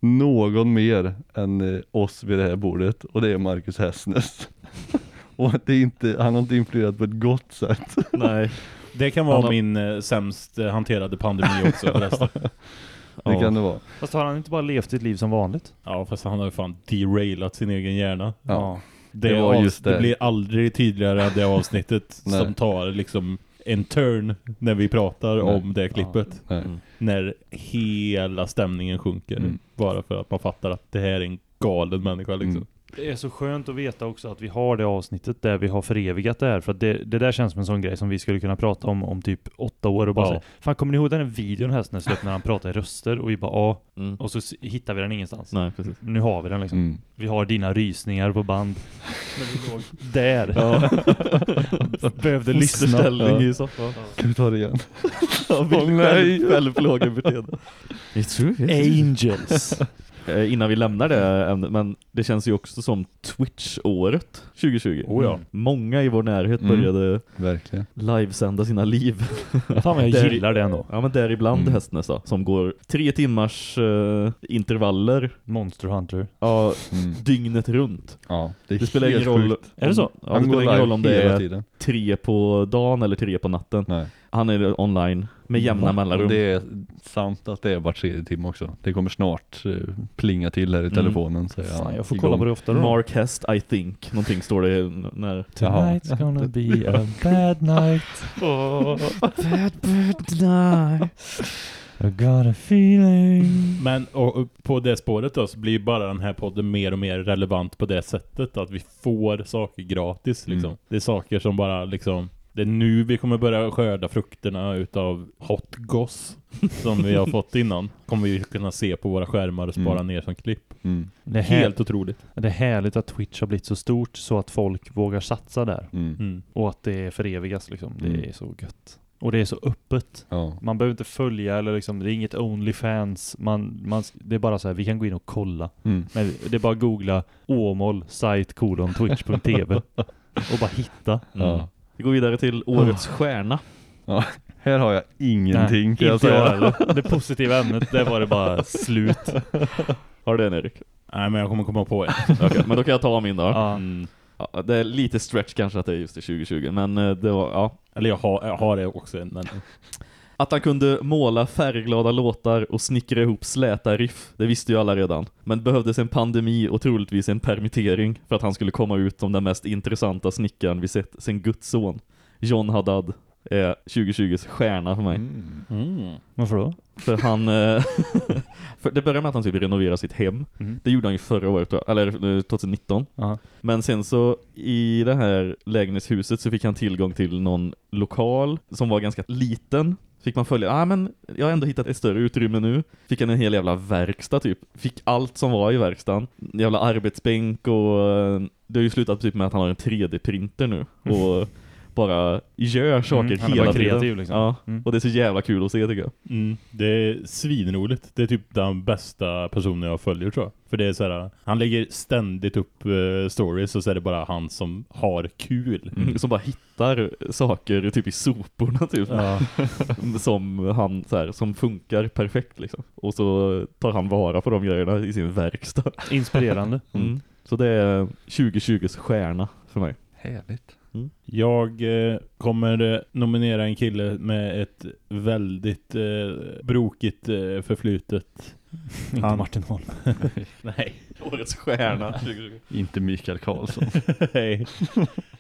någon mer än eh, oss vid det här bordet och det är Marcus Hessnes. [LAUGHS] och det är inte, han har inte influerat på ett gott sätt. [LAUGHS] Nej. Det kan vara har- min eh, sämst eh, hanterade pandemi också förresten. Det kan det vara. Fast har han inte bara levt sitt liv som vanligt? Ja, fast han har ju fan derailat sin egen hjärna. Ja. Det, Det var just det. det blir aldrig tydligare det avsnittet som tar liksom en turn när vi pratar Nej. om det klippet. Nej. När hela stämningen sjunker. Mm. Bara för att man fattar att det här är en galen människa liksom. Det är så skönt att veta också att vi har det avsnittet där vi har förevigat det här. För att det, det där känns som en sån grej som vi skulle kunna prata om om typ åtta år och bara Ja. säga Fan kommer ni ihåg den här videon Hästen släppte när han pratar i röster? Och vi bara ja. Mm. Och så hittar vi den ingenstans. Nej, precis. Nu har vi den liksom. Mm. Vi har dina rysningar på band. När vi låg där. [LAUGHS] Behövde lyssna. Ja. i soffan. Ska vi ta det igen? Ja, Åh, nej. Självplågarbeteende. It's true. Angels. Eh, Innan vi lämnar det ämnet, men det känns ju också som Twitch-året 2020. Oh ja. Många i vår närhet Mm. började Verkligen. livesända sina liv. Fan jag [LAUGHS] Där- gillar det ändå. Ja men däribland Mm. Hästnäs då, som går tre timmars eh, intervaller Monster Hunter. ja, Mm. dygnet runt. Ja, det, Det spelar ingen roll. sjukt. Är det så? Ja, det Han spelar ingen roll om det är tiden. tre på dagen eller tre på natten. Nej. Han är online med jämna Va? mellanrum. Det är sant att det är var tredje timme också. Det kommer snart eh, plinga till här i Mm. telefonen. Så Fan, jag får igång. kolla på det oftare. Mark Hest, I think. Någonting står det när... Tonight's gonna be a bad night. [LAUGHS] Bad, bad night. I got a feeling. Men och, och på det spåret då så blir bara den här podden mer och mer relevant på det sättet att vi får saker gratis liksom. Mm. Det är saker som bara liksom det är nu vi kommer börja skörda frukterna utav hot goss som vi har fått innan. Kommer vi kunna se på våra skärmar och spara Mm. ner som klipp. Mm. Det är, Helt otroligt. det är härligt att Twitch har blivit så stort så att folk vågar satsa där. Mm. Mm. Och att det förevigas liksom. Det Mm. är så gött. Och det är så öppet. Ja. Man behöver inte följa eller liksom, det är inget Onlyfans. Man, man, det är bara så här, vi kan gå in och kolla. Mm. Men det är bara att googla åmål site kolon twitch.tv [LAUGHS] och bara hitta. Ja. Vi går vidare till årets stjärna. Här har jag ingenting Nej, kan jag inte jag säga. [LAUGHS] Det positiva ämnet, där var det bara slut. [LAUGHS] Har du en Erik? Nej men jag kommer komma på en. [LAUGHS] Okej, men då kan jag ta min då. Ja. Mm. Ja, det är lite stretch kanske att det är just det 2020, men eh, det var, ja. Eller jag har, jag har det också en, men Att han kunde måla färgglada låtar och snickra ihop släta riff, det visste ju alla redan. Men det behövdes en pandemi och troligtvis en permittering för att han skulle komma ut som den mest intressanta snickaren vi sett sen Guds son. John Haddad är 2020s stjärna för mig. Mm. mm. Varför då? För han... eh, [LAUGHS] för det började med att han typ renoverade sitt hem. Mm. Det gjorde han ju förra året, eller eh, 2019. Ja. Men sen så i det här lägenhetshuset så fick han tillgång till någon lokal som var ganska liten. Fick man följa, ah, men jag har ändå hittat ett större utrymme nu. Fick han en hel jävla verkstad typ. Fick allt som var i verkstaden. En jävla arbetsbänk och eh, det har ju slutat typ med att han har en 3D-printer nu. Och bara gör saker Mm, han är hela tiden. kreativ, liksom. Ja, Mm. och det är så jävla kul att se tycker jag. Mm, det är svinroligt. Det är typ den bästa personen jag följer tror jag. För det är så här, han lägger ständigt upp eh, stories och så är det bara han som har kul. Mm. Som bara hittar saker typ i soporna typ. Ja. [LAUGHS] som han så här, som funkar perfekt liksom. Och så tar han vara på de grejerna i sin verkstad. Inspirerande. [LAUGHS] Mm. Så det är 2020s stjärna för mig. Härligt. Jag eh, kommer eh, nominera en kille med ett väldigt eh, brokigt eh, förflutet. [LAUGHS] Inte Han- Martin Holm. [LAUGHS] Nej. Årets stjärna. [LAUGHS] Inte Mikael Karlsson. Nej.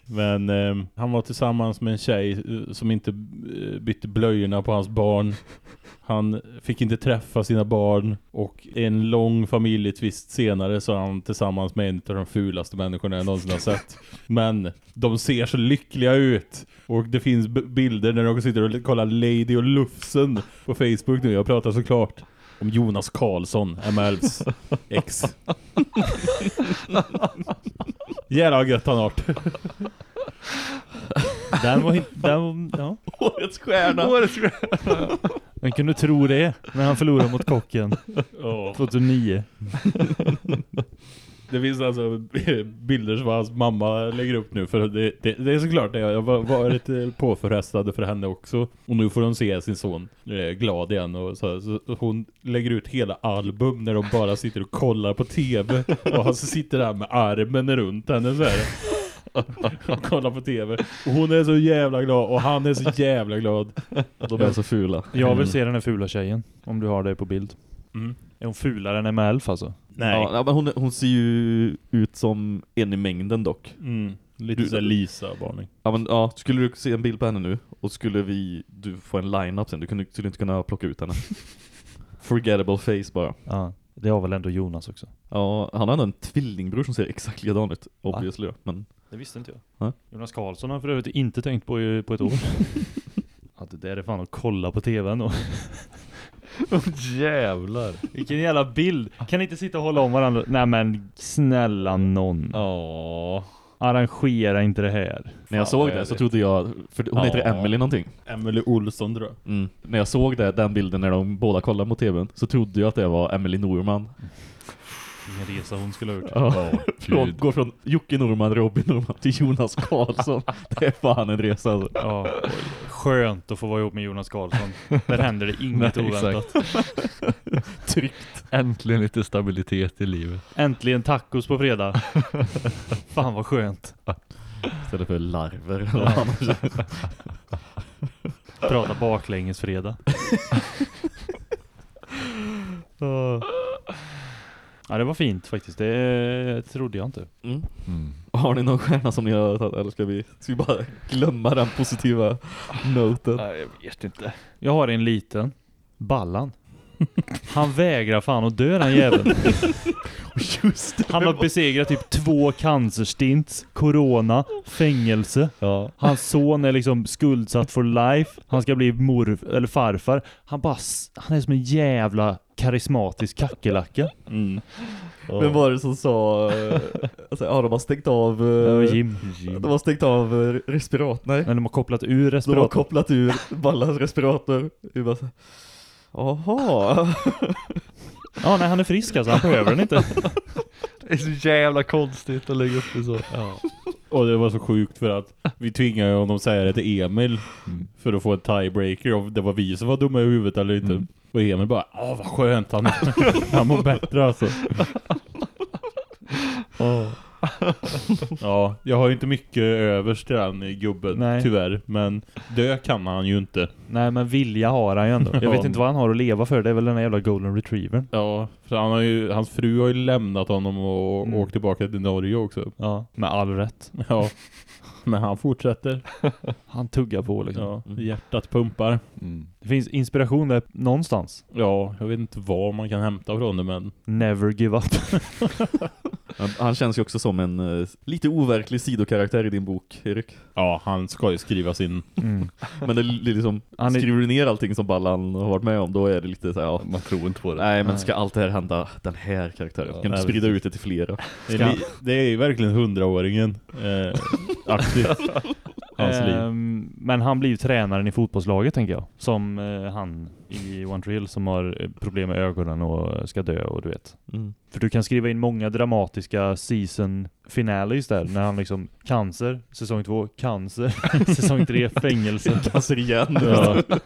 Men eh, han var tillsammans med en tjej eh, som inte eh, bytte blöjorna på hans barn. Han fick inte träffa sina barn och en lång familjetvist senare så han tillsammans med en av de fulaste människorna jag någonsin har sett. Men de ser så lyckliga ut. Och det finns bilder när de sitter och kollar Lady och Lufsen på Facebook nu. Jag pratar såklart om Jonas Karlsson, MLs ex. [LAUGHS] Jävla gött han har. [LAUGHS] Den var inte... Den, ja. Årets stjärna. Årets stjärna. [LAUGHS] Man kunde tro det när han förlorade mot kocken Ja. 2009. [LAUGHS] Det finns alltså bilder som hans mamma lägger upp nu för det, det, det är såklart det. Jag var, var lite påfrestad för henne också. Och nu får hon se sin son eh, glad igen. Och så, så hon lägger ut hela album när de bara sitter och kollar på tv. Och han sitter där med armen runt henne så här. [LAUGHS] Och kollar på tv. Och hon är så jävla glad och han är så [LAUGHS] jävla glad. De är så fula. Jag vill se den här fula tjejen. Om du har det på bild. Mm. Är hon fulare än Emma Elf alltså? Nej. Ja, men hon, hon ser ju ut som en i mängden dock. Mm. Lite Du- såhär Lisa-varning. Ja, men ja, skulle du se en bild på henne nu och skulle vi, du få en line-up sen, du kunde, skulle inte kunna plocka ut henne. [LAUGHS] Forgettable face bara. Ja. Det har väl ändå Jonas också. Ja, han har ändå en tvillingbror som ser exakt likadan ut, obviously. Men Det visste inte jag. Ja. Jonas Karlsson har för övrigt inte tänkt på i- på ett år. [LAUGHS] ja, det där är fan att kolla på tv ändå. [LAUGHS] Jävlar. Vilken jävla bild. Kan ni inte sitta och hålla om varandra? Nej men snälla någon. Ja. Arrangera inte det här. när jag Fan, såg det så trodde jag, för hon heter Ja. Emily någonting. Emily Olsson tror jag. Mm. När jag såg det, den bilden när de båda kollade mot tvn så trodde jag att det var Emily Norman. Vilken resa hon skulle ha gjort. Ja. Från, [LAUGHS] går från Jocke Norman, Robin Norman till Jonas Karlsson. [LAUGHS] det är fan en resa alltså. Ja, skönt att få vara ihop med Jonas Karlsson. Där händer det inget [LAUGHS] Nej, oväntat. Tryggt. Äntligen lite stabilitet i livet. Äntligen tacos på fredag. Fan vad skönt. Istället för larver. Prata baklänges fredag. Ja det var fint faktiskt. Det trodde jag inte. Mm. Mm. Har ni någon stjärna som ni har tagit, eller ska vi, ska vi bara glömma den positiva noten? Nej, jag vet inte. Jag har en liten. Ballan. Han vägrar fan att dö den jäveln. [LAUGHS] Han har besegrat typ två cancerstints, corona, fängelse. Ja. Hans son är liksom skuldsatt for life. Han ska bli mor eller farfar. Han bara han är som en jävla karismatisk kackerlacka. Mm. Vem var det som sa, eh, alltså, ja de har stängt av, eh, Jim. de har stängt av eh, respirat, nej. Men de har kopplat ur De har respiratorn. kopplat ur Ballas respirator. Jaha. [LAUGHS] Ja, nej han är frisk alltså. Han behöver den inte. [LAUGHS] Det är så jävla konstigt att lägga upp det så. Ja. Och det var så sjukt för att vi tvingade honom säga det till Emil Mm. för att få en tiebreaker och det var vi som var dumma i huvudet eller inte. Mm. Och Emil bara, åh vad skönt han [LAUGHS] Han mår bättre alltså. Ja, jag har ju inte mycket övers till den gubben Nej. tyvärr. Men dö kan han ju inte. Nej men vilja har han ju ändå. Jag Ja. vet inte vad han har att leva för. Det är väl den här jävla golden retrievern. Ja, för han har ju, hans fru har ju lämnat honom och Mm. åkt tillbaka till Norge också. Ja, med all rätt. Ja, men han fortsätter. Han tuggar på liksom. Ja, hjärtat pumpar. Mm. Det finns inspiration där någonstans. Ja, jag vet inte var man kan hämta från det men Never give up. [LAUGHS] Han, han känns ju också som en eh, lite overklig sidokaraktär i din bok, Erik. ja, han ska ju skriva sin Mm. [LAUGHS] Men det är liksom, Han är- skriver du ner allting som Ballan har varit med om, då är det lite så här, ja. Man tror inte på det. Nej, men Nej. ska allt det här hända den här karaktären? Ja, kan du sprida ut det till flera? Det är, li- det är ju verkligen hundraåringen eh, aktivt. [LAUGHS] Hans liv. Ehm, men han blir ju tränaren i fotbollslaget tänker jag. Som eh, han i One Tree Hill som har eh, problem med ögonen och ska dö och du vet. Mm. För du kan skriva in många dramatiska season finales där när han liksom cancer, säsong två, cancer, [LAUGHS] säsong tre, fängelse. Cancer igen. Ja. [LAUGHS]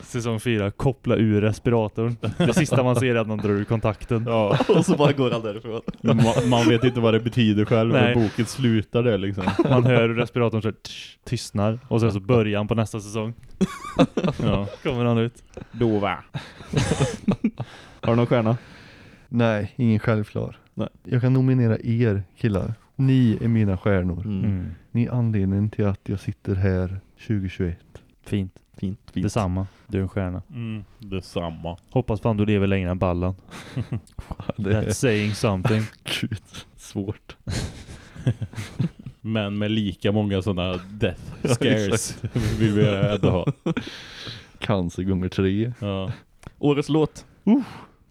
Säsong fyra, koppla ur respiratorn. Det sista man ser är att man drar ur kontakten. Ja. Och så bara går han därifrån. Man, man vet inte vad det betyder själv, Nej. boken slutar det liksom. Man hör hur respiratorn så här, tsch, tystnar och sen så börjar han på nästa säsong. Ja, [LAUGHS] kommer han ut. Då va? [LAUGHS] Har du någon stjärna? Nej, ingen självklar. Nej. Jag kan nominera er killar. Ni är mina stjärnor. Mm. Mm. Ni är anledningen till att jag sitter här 2021. Fint. Fint, fint. Detsamma. Du är en stjärna. Mm, detsamma. Hoppas fan du lever längre än ballan. [LAUGHS] That's saying something. gud, svårt. Men med lika många sådana [LAUGHS] death scares [LAUGHS] vill vi ändå ha. Cancer gånger tre. Ja. Årets låt?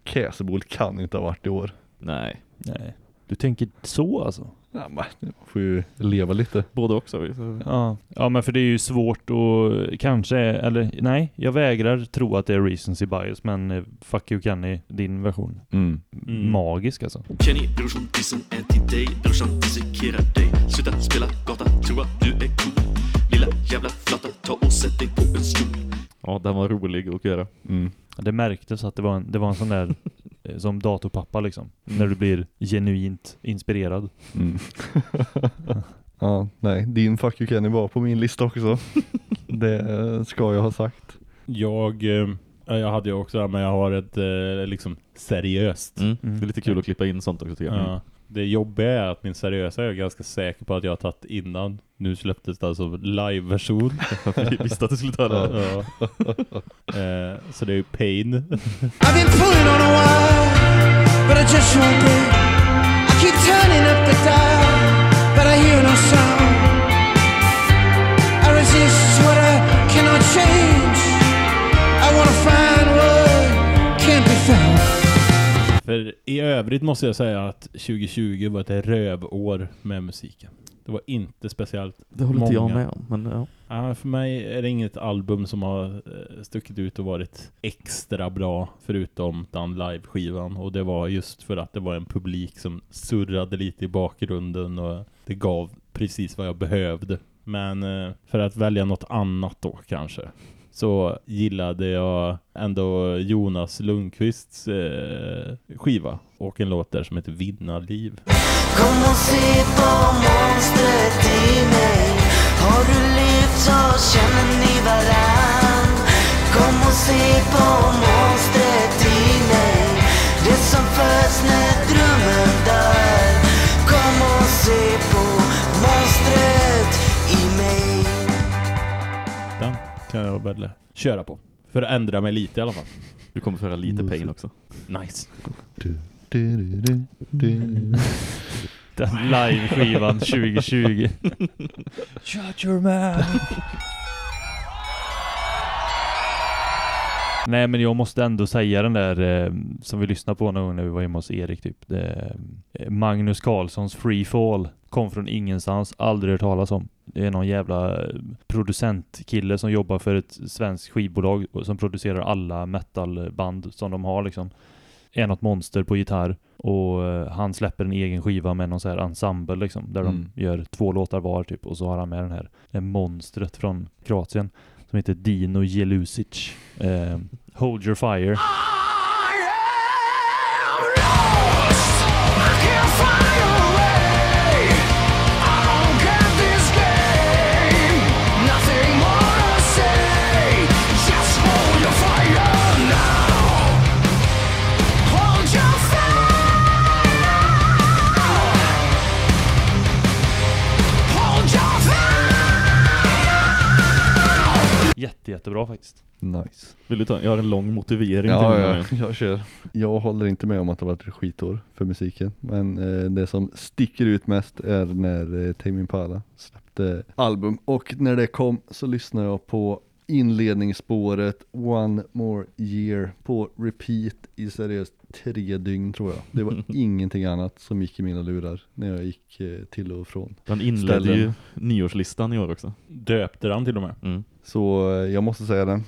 Käsebol kan inte ha varit i år. Nej. Nej. Du tänker så alltså? Ja, man får ju leva lite. Både också. Ja. ja, men för det är ju svårt och kanske, eller nej, jag vägrar tro att det är recency bias, men eh, fuck you Kenny, din version. Mm. Mm. Magisk alltså. Kenny, brorsan, dissen är till dig. Brorsan dissekerar dig. Sluta spela gata, tro att du är cool. Lilla jävla flatta, ta och sätt dig på en stol. Ja, den var rolig att göra. Mm. Det märktes att det var en, det var en sån där som datorpappa liksom. När du blir genuint inspirerad. Mm. [LAUGHS] ja, nej. Din Fuck You Kenny var på min lista också. [LAUGHS] det eh, ska jag ha sagt. Jag, eh, ja, jag hade ju också det, men jag har ett eh, liksom seriöst. Mm. Mm. Det är lite kul att klippa in sånt också tycker jag. Ja. Det jobbiga är att min seriösa är ganska säker på att jag har tagit innan. Nu släpptes det alltså live-version. [LAUGHS] Vi visste att du skulle ta det. ja. eh, så det är ju Pain. I've been pulling on a while, but I just won't break. I keep turning up the dial, but I hear no sound. I resist what I cannot change. För i övrigt måste jag säga att 2020 var ett rövår med musiken. Det var inte speciellt. Det håller inte jag Många. med om. Men ja. Ja, för mig är det inget album som har eh, stuckit ut och varit extra bra förutom den live-skivan. Och det var just för att det var en publik som surrade lite i bakgrunden och det gav precis vad jag behövde. Men eh, för att välja något annat då kanske så gillade jag ändå Jonas Lundqvists eh, skiva och en låt där som heter ”Vinna liv”. Kom och se på monstret i mig Har du levt så känner ni varann Kom och se på monstret kan jag väl köra på. För att ändra mig lite i alla fall. Du kommer föra lite pain också. Nice. Du, du, du, du, du. Den live-skivan 2020. [LAUGHS] Shut your mouth. Nej men jag måste ändå säga den där eh, som vi lyssnade på någon gång när vi var hemma hos Erik typ. Det, eh, Magnus Carlssons Free Fall kom från ingenstans, aldrig hört talas om. Det är någon jävla eh, producentkille som jobbar för ett svenskt skivbolag som producerar alla metalband som de har liksom. Är något monster på gitarr och eh, han släpper en egen skiva med någon så här ensemble liksom där Mm. de gör två låtar var typ och så har han med den här det här monstret från Kroatien som heter Dino Jelusic. Eh, Hold your fire. Jättebra faktiskt. Nice. Vill du ta? Jag har en lång motivering till Ja, den ja, [LAUGHS] jag kör. Jag håller inte med om att det varit ett skitår för musiken. Men eh, det som sticker ut mest är när eh, Tame Impala släppte album. Och när det kom så lyssnade jag på inledningsspåret One More Year på repeat i seriöst tre dygn tror jag. Det var [LAUGHS] ingenting annat som gick i mina lurar när jag gick eh, till och från. Den inledde ju Ställen. nyårslistan i år också. Döpte han till och med. Mm. Så eh, jag måste säga den.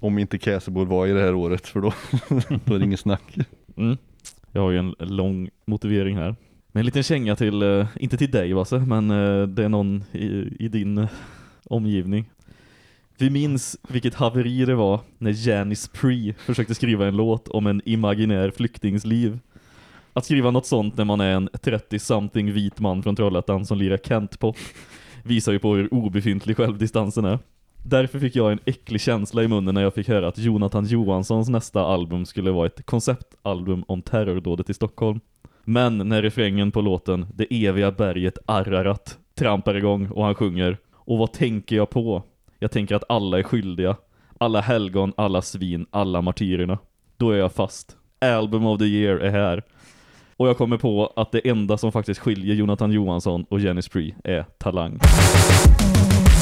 om inte Caseboard var i det här året för då, [LAUGHS] då är det ingen snack. Mm. Jag har ju en lång motivering här. Men en liten känga till, eh, inte till dig Vasse, men eh, det är någon i, i din eh, omgivning. Vi minns vilket haveri det var när Janis Pre försökte skriva en låt om en imaginär flyktings liv. Att skriva något sånt när man är en 30-something vit man från Trollhättan som lirar Kent-pop visar ju på hur obefintlig självdistansen är. Därför fick jag en äcklig känsla i munnen när jag fick höra att Jonathan Johanssons nästa album skulle vara ett konceptalbum om terrordådet i Stockholm. Men när refrängen på låten Det eviga berget Ararat trampar igång och han sjunger Och vad tänker jag på? Jag tänker att alla är skyldiga. Alla helgon, alla svin, alla martyrerna. Då är jag fast. Album of the year är här. Och jag kommer på att det enda som faktiskt skiljer Jonathan Johansson och Jenny Spree är talang.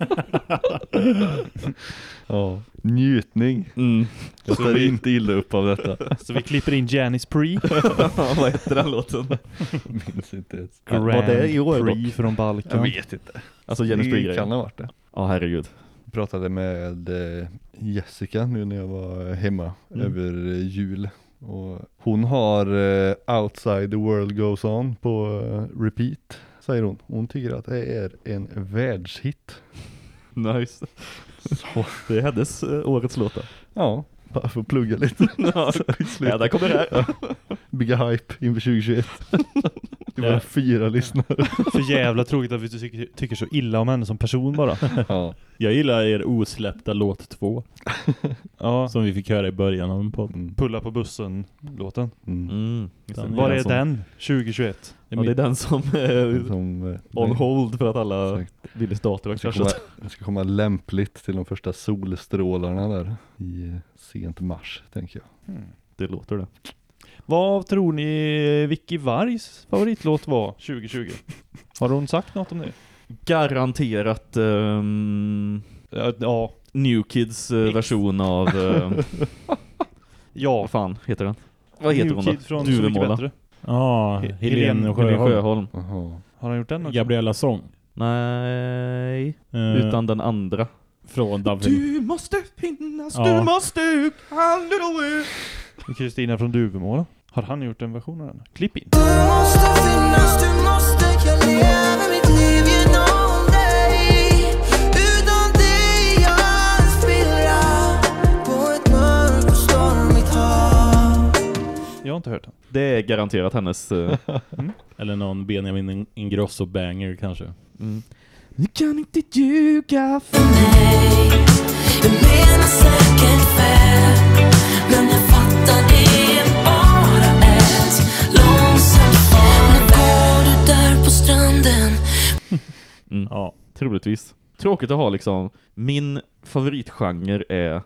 [LAUGHS] Ja, njutning. Mm. Jag ställer inte illa upp av detta. [LAUGHS] Så vi klipper in Janis Pre. [LAUGHS] vad heter den låten? Minns inte ens. Ja, var det i år Pre dock? från Balkan. Jag vet inte. Alltså Spree Det grejen. kan ha varit det. Ja, herregud. Jag pratade med eh, Jessica nu när jag var hemma Mm. över eh, jul. Och hon har eh, Outside the World Goes On på repeat, säger hon. Hon tycker att det är en världshit. [LAUGHS] Nice. Så, Det är hennes eh, årets låtar. ja, bara för att plugga lite. [LAUGHS] [LAUGHS] Ja, där kommer det här. Bygga hype inför 2021. Det var Ja. fyra lyssnare. [LAUGHS] Så jävla tråkigt att vi tycker, tycker så illa om henne som person bara. Ja. Jag gillar er osläppta låt 2 [LAUGHS] Ja, som vi fick höra i början av en podd. Mm. pulla på bussen-låten. Mm. Mm. Den Var är är som- den? 2021? Ja, det är den som är Som, eh, on hold för att alla. Willys dator har Det ska, komma, kraschat. det ska komma lämpligt till de första solstrålarna där i eh, sent mars, tänker jag. Det låter det. Vad tror ni Vicky Vargs favoritlåt var 2020? Har hon sagt något om det? Garanterat ehm, Ja, ja, New Kids eh, version av... eh, [LAUGHS] ja. vad fan heter den? Vad heter New hon då? Kid från Duvemåla. bättre. Ja, He- Helene Sjöholm. Sjöholm. Jaha. Har han gjort den också? Gabriella Sång. Nej, Eh, utan den andra. Från Dublin. måste finnas, Ja. måste kan du Kristina från Duvemåla. Har han gjort en version av den? Klipp in. Du måste finnas, du måste Jag har inte hört den. Det är garanterat hennes... eh, [LAUGHS] Eller någon Benjamin Ingrosso banger kanske. mm. Ni kan inte ljuga för mig Jag menar säkert väl Men jag fattar det stranden Mm. Ja. Troligtvis. Tråkigt att ha liksom, min favoritgenre är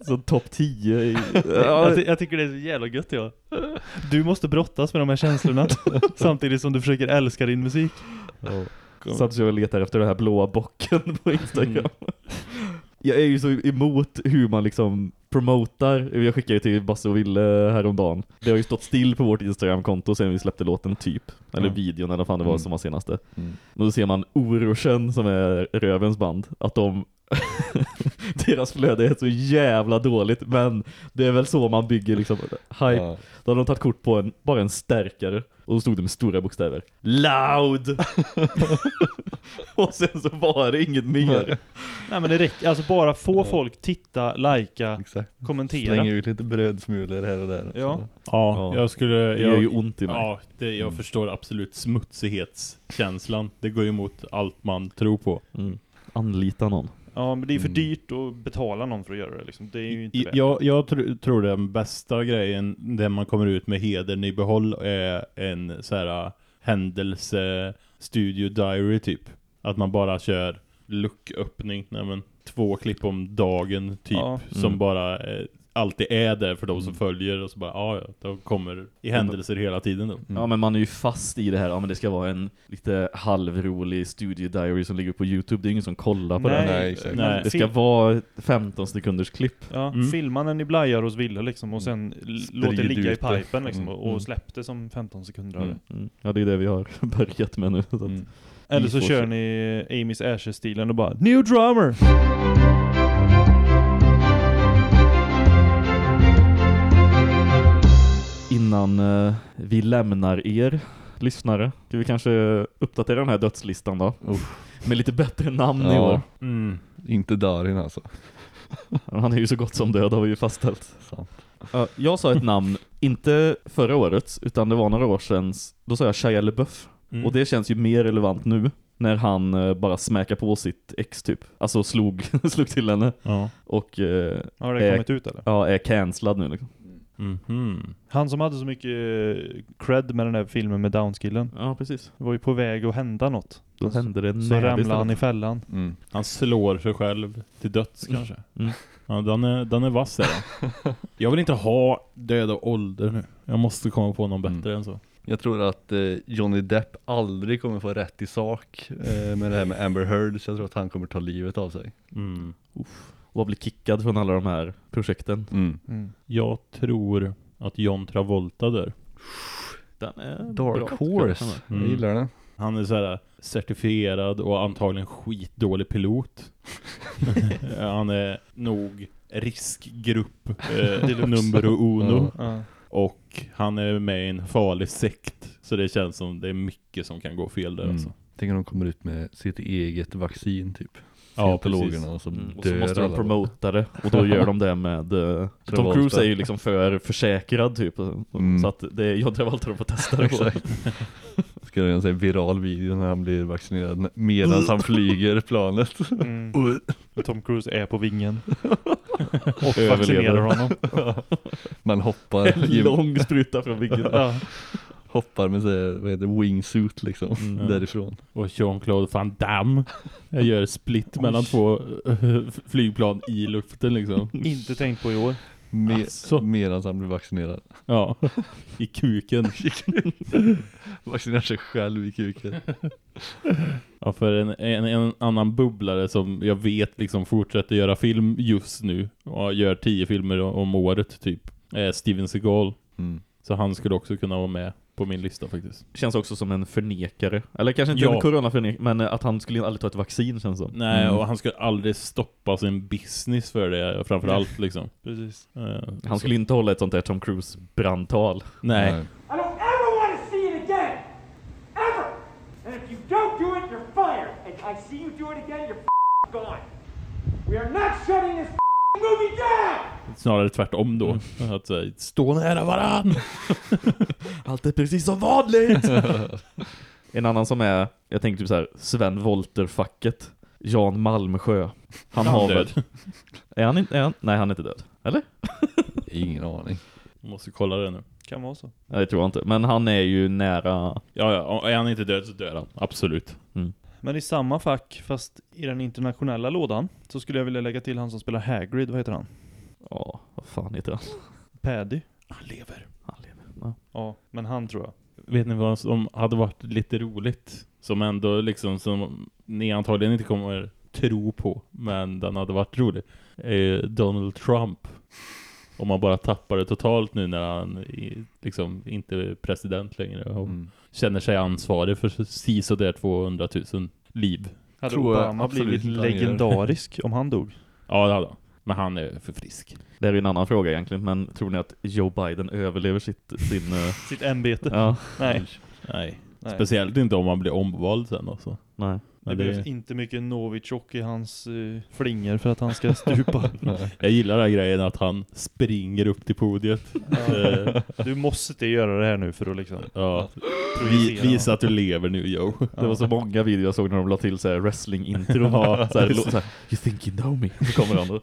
[LAUGHS] så topp 10 i... Jag, ty- jag tycker det är så jävla gött ja. Du måste brottas med de här känslorna [LAUGHS] samtidigt som du försöker älska din musik. Så att jag letar efter den här blåa bocken på Instagram. Jag är ju så emot hur man liksom promotar. Jag skickade ju till Basse och Ville häromdagen. Det har ju stått still på vårt Instagram-konto sen vi släppte låten typ. Eller Ja. videon eller vad fan det var Mm. som var senaste. Mm. Och då ser man Orosen som är Rövens band. Att de [LAUGHS] Deras flöde är så jävla dåligt Men det är väl så man bygger liksom hype Ja. Då hade de tagit kort på en, bara en stärkare Och då stod det med stora bokstäver Loud! [LAUGHS] och sen så var det inget mer Nej men det räcker, alltså bara få folk titta, lajka, Exakt. kommentera. Slänger ut lite brödsmulor här och där. Ja. Ja, Ja. jag skulle... Det jag, gör ju ont i mig Ja, det, jag förstår absolut smutsighetskänslan. Det går ju emot allt man tror på. mm. Anlita någon Ja men det är för Mm. dyrt att betala någon för att göra det liksom. Det är ju inte I- värt. Jag, jag tr tror den bästa grejen där man kommer ut med hedern i behåll är en så här händelse studio diary typ. Att man bara kör lucköppning. Nej, men, två klipp om dagen typ. Ja. Som Mm. bara eh, alltid är där för de som följer. Och så bara, ja ja, de kommer i händelser hela tiden då. Ja men man är ju fast i det här, ja men det ska vara en lite halvrolig studiediary som ligger på Youtube, det är ingen som kollar på Nej, det. Nej. Nej. Det ska vara 15 sekunders klipp. Ja, Mm. filma när ni blajar hos Ville liksom och sen låt det ligga i pipen liksom Mm. och, och Mm. släpp det som 15 sekunder. Mm. Mm. Ja det är det vi har [LAUGHS] börjat med nu. Så att, Mm. Eller så kör ni Amy's Ashes-stilen och bara New drummer! Innan eh, vi lämnar er lyssnare, ska vi kanske uppdatera den här dödslistan då? Med lite bättre namn i Ja. år. Mm. Inte Darin alltså. [LAUGHS] Han är ju så gott som död har vi ju fastställt. Sant. Ja, jag sa ett namn, inte förra året, utan det var några år sedan. Då sa jag Shia LaBeouf. Mm. Och det känns ju mer relevant nu. När han eh, bara smäkar på sitt ex typ. Alltså slog, [LAUGHS] slog till henne. Ja. Och eh, Har det Eh, kommit ut eller? ja, är cancellad nu liksom. Mhm. Han som hade så mycket eh, cred med den där filmen med Downskillen. Ja, precis. Det var ju på väg att hända något. Då hände det Så ramlade han i fällan. Mm. Han slår sig själv till döds kanske. Mm. Ja, den är, den är vass är den. [LAUGHS] Jag vill inte ha död och ålder nu. Jag måste komma på någon bättre än så. Jag tror att eh, Johnny Depp aldrig kommer få rätt i sak eh, med det här med Amber Heard, så jag tror att han kommer ta livet av sig. Mm. Och bli kickad från alla de här projekten. Mm. Mm. Jag tror att John Travolta dör. Den är Dark bra, tycker jag. Horse, Mm. jag gillar den. Han är så här certifierad och antagligen skitdålig pilot. [LAUGHS] han är nog riskgrupp eh, [LAUGHS] nummer uno. Ja. Och han är med i en farlig sekt. Så det känns som det är mycket som kan gå fel där Mm. alltså. Tänk om de kommer ut med sitt eget vaccin typ. Ja, Scientologerna precis. och så Mm, och så måste de promota det Och då gör de [LAUGHS] det med eh, Tom. Cruise är ju liksom för försäkrad typ Mm. Så att det är John Travolta de får testa det på. [LAUGHS] Ska sån här viral video när han blir vaccinerad medan han flyger [LAUGHS] planet. Mm. Tom Cruise är på vingen. och vaccinerar honom. Man hoppar, En lång spruta från viggen Ja. Hoppar med så vad heter det, wingsuit liksom Mm. [LAUGHS] därifrån. Och Jean-Claude Van Damme Jag gör split mellan två eh, flygplan i luften liksom. [LAUGHS] Inte tänkt på i år. Me Alltså. Medan han blir vaccinerad. Ja, [LAUGHS] i kuken. Vaccinerar sig själv i kuken. Ja, för en, en, en annan bubblare som jag vet liksom fortsätter göra film just nu och gör tio filmer om året typ, är Steven Seagal. Mm. Så han skulle också kunna vara med på min lista faktiskt. Känns också som en förnekare Eller kanske inte Ja. en coronaförnekare Men eh, att han skulle aldrig ta ett vaccin känns som Nej, Mm. och han skulle aldrig stoppa sin business för det framförallt liksom. Precis. Eh, Han skulle inte hålla ett sånt där Tom Cruise brandtal Nej. I don't ever want to see it again! Ever! And if you don't do it, you're fired! And I see you do it again, you're gone! We are not shutting this movie down! Snarare tvärtom då. [LAUGHS] Att eh, stå nära varann. [LAUGHS] Allt är precis som vanligt! [LAUGHS] en annan som är, jag tänker typ så här, Sven Volter-facket Jan Malmsjö Han har väl död. Är han inte, är han, nej han är inte död Eller? Ingen aning. Måste kolla det nu. Kan vara så. Nej det tror jag inte, men han är ju nära Ja, ja, är han inte död så dör han. Absolut. Men i samma fack, fast i den internationella lådan, så skulle jag vilja lägga till han som spelar Hagrid. Vad heter han? Ja, vad fan heter han? Paddy? Han lever. Han lever ja. Ja, men han tror jag. Vet ni vad som hade varit lite roligt? Som ändå liksom, som ni antagligen inte kommer tro på, men den hade varit rolig. Är Donald Trump. Om man bara tappar det totalt nu när han liksom inte är president längre och Mm. känner sig ansvarig för si så där 200 000 liv. Hade Tror jag Obama blivit legendarisk om han dog? Ja, det hade han. Men han är för frisk. Det är ju en annan fråga egentligen, men tror ni att Joe Biden överlever sitt, sin... eh, Sitt ämbete? ja, Nej. Nej. Nej. Speciellt inte om man blir omvald sen alltså. nej. Det Men behövs det, inte mycket Novichok i hans uh, flingor för att han ska stupa. [LAUGHS] jag gillar den här grejen att han springer upp till podiet. Eh, du måste göra det här nu för att liksom ja. Vi, visa att du lever nu, Joe. Det var så många videor jag såg när de la till så här ja, så här, [LAUGHS] lo- så här, you think you know me. Så kommer han då.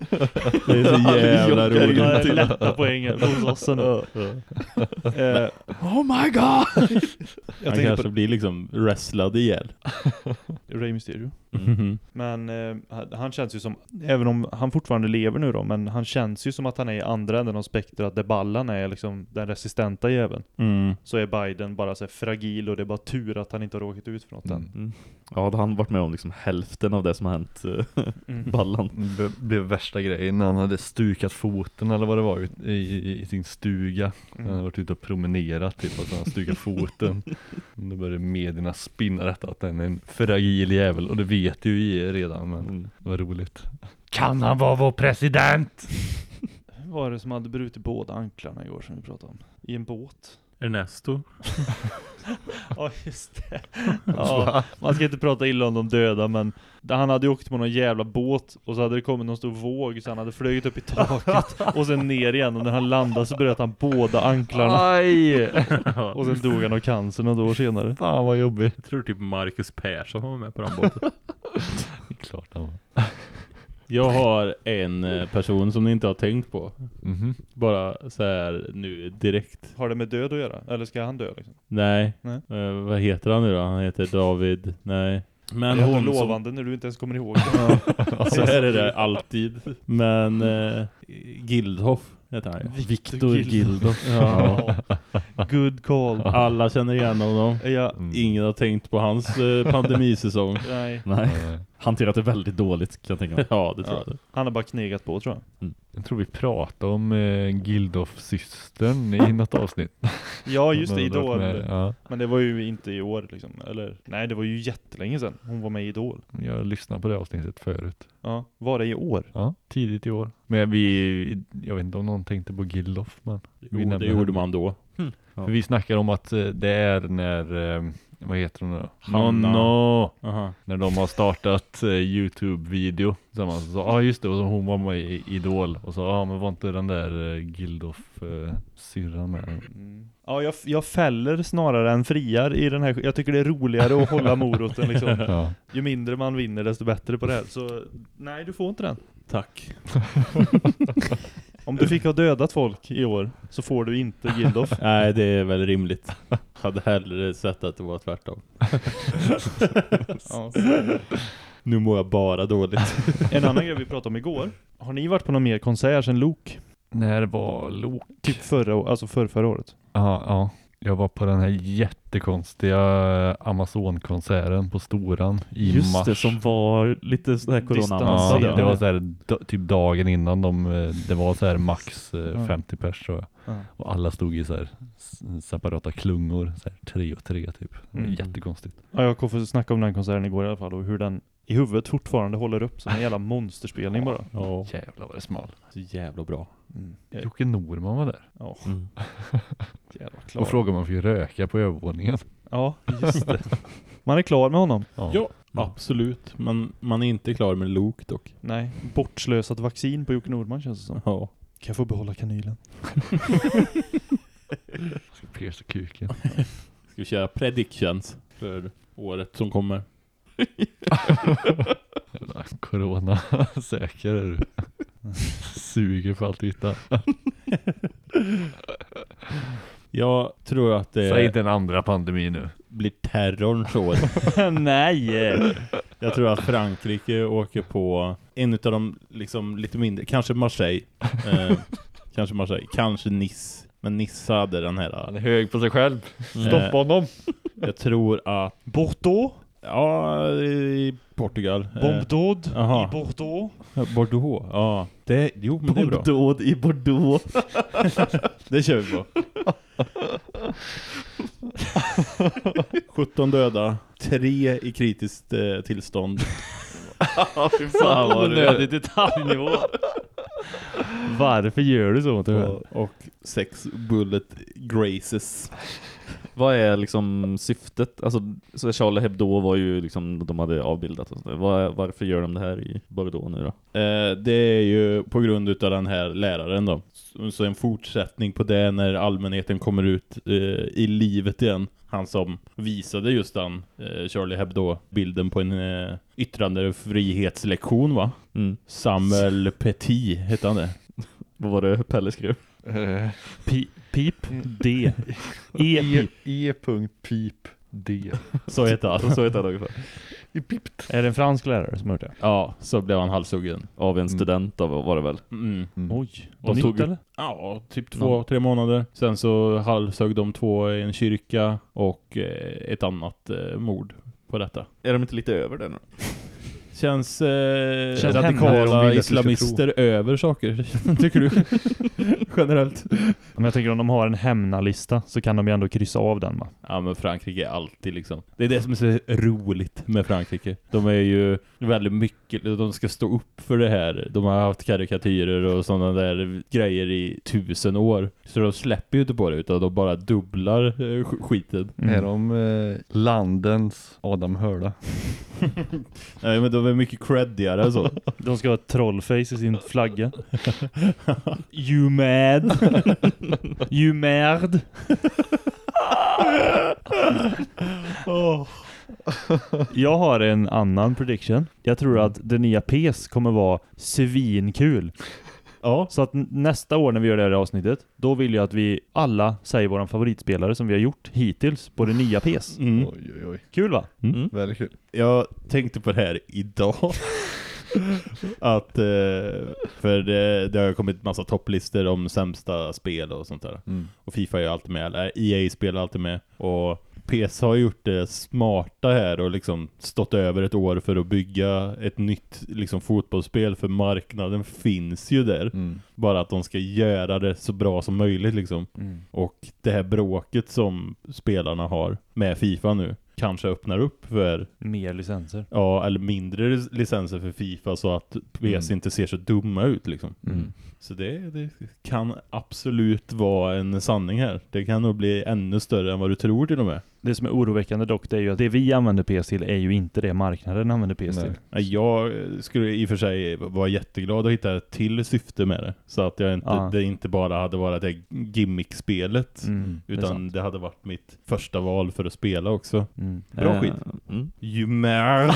Det är så jävla Ja, roligt. det är lätta poängen hos oss nu. Eh, Oh my god! jag Han kanske på blir liksom wrestlad ihjäl. Rey Mysterio. Mhm. Men eh, han- känns ju som, även om han fortfarande lever nu då, men han känns ju som att han är i andra änden av spektrat där Ballan är liksom den resistenta jäveln. Mm. Så är Biden bara så här fragil och det är bara tur att han inte har råkat ut för något än. Mm. Ja, hade han varit med om liksom hälften av det som har hänt eh, [LAUGHS] Mm. Ballan. Det blev värsta grejen när han hade stukat foten eller vad det var i, i, i sin stuga. Han hade varit ute och promenerat typ och så han stukat foten. [LAUGHS] Då började medierna spinna detta att den är en fragil jävel och det vet ju vi redan men Mm. det var roligt. Kan han vara vår president? [LAUGHS] Vem var det som hade brutit båda anklarna igår som vi pratade om? I en båt? Ernesto. [LAUGHS] Ja just det. [LAUGHS] Ja, man ska inte prata illa om de döda men han hade ju åkt på någon jävla båt och så hade det kommit någon stor våg så han hade flugit upp i taket och sen ner igen och när han landade så bröt han båda anklarna Aj! [LAUGHS] och sen dog han av cancer några år senare. Fan vad jobbigt. Jag tror typ Marcus Persson var med på den båten. Det är klart han var. Jag har en eh, person som ni inte har tänkt på. Mhm. Bara så här nu direkt. Har det med död att göra? Eller ska han dö liksom? Nej. Nej. Eh, vad heter han nu då? Han heter David. Nej. Men är hon som... lovande när du inte ens kommer ihåg [LAUGHS] det. [LAUGHS] Så här är det alltid. Men eh, Gildhoff heter han ju. Viktor Gildof. Ja. [LAUGHS] Good call. Alla känner igen honom. Ja, Mm. Ingen har tänkt på hans eh, pandemisäsong. nej. Nej, hanterat det väldigt dåligt kan jag tänka mig. [LAUGHS] Ja, det tror Ja. jag. Han har bara knegat på tror jag. Jag tror vi pratade om eh, Gildof-systern i [LAUGHS] något avsnitt. Ja just det, Idol. med, Ja, Men det var ju inte i år liksom. Eller nej, det var ju jättelänge sedan hon var med i Idol. jag lyssnade på det avsnittet förut. Ja, var det i år? Ja, tidigt i år. Men vi, jag vet inte om någon tänkte på Gildof men Jo, det gjorde henne. man då. För vi snackar om att eh, det är när, eh, vad heter hon då? Hanna. Nonno! Aha. När de har startat eh, Youtube-video tillsammans. Så, ja ah, just det, och så hon var med i Idol. Och så, ja ah, men var inte den där eh, Gildof eh, syrran med? Mm. Ja, jag, jag fäller snarare än friar i den här. Jag tycker det är roligare att hålla [LAUGHS] moroten liksom. Ja. Ju mindre man vinner desto bättre på det här. Så nej, du får inte den. Tack. [LAUGHS] Om du fick ha dödat folk i år så får du inte Gildof. [LAUGHS] Nej, det är väl rimligt. Hade hellre sett att det var tvärtom. [LAUGHS] Ja. Nu mår jag bara dåligt. [LAUGHS] En annan grej vi pratade om igår. Har ni varit på någon mer konsert sen Lok? När var Lok? Typ förra, alltså för förra året. Ja, ja. Jag var på den här jättekonstiga Amazon-konserten på Storan i Just mars. det, som var lite sådär Ja, corona det var så här, da- typ dagen innan de, eh, det var så här max eh, Ja. 50 pers tror jag. Ja. Och alla stod i så här s- separata klungor, så här tre och tre typ. Mm. Jättekonstigt. Ja, jag kom för att snacka om den konserten igår i alla fall och hur den i huvudet fortfarande håller upp som en jävla monsterspelning bara. Ja, Jävlar vad det smal. så jävla bra. Mm. Jocke Norman var där. Ja, Mm. [LAUGHS] jävla klar. Och frågade om man fick röka på övervåningen. Ja, just det. Man är klar med honom. Ja, absolut. Men man är inte klar med Luke dock. Nej, bortslösat vaccin på Jocke Nordman känns det som. Ja. Kan jag få behålla kanylen? [LAUGHS] Ska pierca kuken. Ska vi köra predictions för året som kommer? Jävla [LAUGHS] corona säker är du. Suger för allt du hittar. Jag tror att det Säg inte en andra pandemi nu. blir terrorns [LAUGHS] år. Nej! Jag tror att Frankrike åker på en av de liksom lite mindre, kanske Marseille. Eh, kanske Marseille, kanske Nice. Men Nice hade den här. Han är hög på sig själv. eh, Stoppa honom. Jag tror att, Bordeaux? Ja, i Portugal. Eh, Bombdåd Aha. i Bordeaux? Bordeaux, ja. Det, jo, men det är bra. Bombdåd i Bordeaux. [LAUGHS] Det kör vi på. [LAUGHS] 17 döda, tre i kritiskt eh, tillstånd. Fy fan vad du Onödig detaljnivå. Varför gör du så mot dig själv? och, och sex bullet graces. Vad är liksom syftet? Alltså, så Charlie Hebdo var ju liksom, de hade avbildat och. Var, varför gör de det här i Bordeaux nu då? Eh, det är ju på grund utav den här läraren då. Så, så en fortsättning på det när allmänheten kommer ut eh, i livet igen. Han som visade just den eh, Charlie Hebdo-bilden på en eh, yttrandefrihetslektion va? Mm. Samuel Petit hette han det. [LAUGHS] Vad var det Pelle skrev? Pi- pip D. E [LAUGHS] E. pip. E. Pip D. Så heter han. Så heter han ungefär. Är det en fransk lärare som har gjort det? Ja, så blev han halshuggen. Av en student av, var det väl? Mm. Oj, De och nytt tog- eller? Ja, typ två, tre månader. Sen så halshögg de två i en kyrka och eh, ett annat eh, mord på detta. Är de inte lite över det nu? Känns, eh, Känns radikala islamister över saker, [LAUGHS] tycker du? [LAUGHS] Generellt. Men jag tänker om de har en hämnarlista så kan de ju ändå kryssa av den va? Ja men Frankrike är alltid liksom. Det är det som är så roligt med Frankrike. De är ju väldigt mycket, de ska stå upp för det här. De har haft karikatyrer och sådana där grejer i tusen år. Så de släpper ju inte på det utan de bara dubblar eh, sk- skiten. Är de eh, landens Adam Hörda? [LAUGHS] Nej men de är mycket creddigare så. [LAUGHS] De ska ha ett trollface i sin flagga. [LAUGHS] you mad? [LAUGHS] you mad? Jag har en annan prediction. Jag tror att det nya PS kommer vara svinkul. Ja. Så att nästa år när vi gör det här avsnittet, då vill jag att vi alla säger våran favoritspelare som vi har gjort hittills på det nya PS. Mm. Oj oj oj. Kul va? Mm. Väldigt kul. Jag tänkte på det här idag. [LAUGHS] att, eh, för det, det har kommit massa topplistor om sämsta spel och sånt där. Mm. Och FIFA är ju alltid med, eller EA spelar alltid med. Och PS har gjort det smarta här och liksom stått över ett år för att bygga ett nytt liksom, fotbollsspel för marknaden finns ju där. Mm. Bara att de ska göra det så bra som möjligt liksom. Mm. Och det här bråket som spelarna har med FIFA nu kanske öppnar upp för Mer licenser. ja, eller mindre licenser för FIFA så att PS Mm. inte ser så dumma ut liksom. Mm. Så det, det kan absolut vara en sanning här. Det kan nog bli ännu större än vad du tror till och med. Det som är oroväckande dock, det är ju att det vi använder PS till är ju inte det marknaden använder PS till. Nej, Jag skulle i och för sig vara jätteglad att hitta ett till syfte med det. Så att jag inte, Ja. det inte bara hade varit det gimmick-spelet. Mm, det Utan sant. det hade varit mitt första val för att spela också. Mm. Bra Eh, skit. Mm. You mad? [LAUGHS]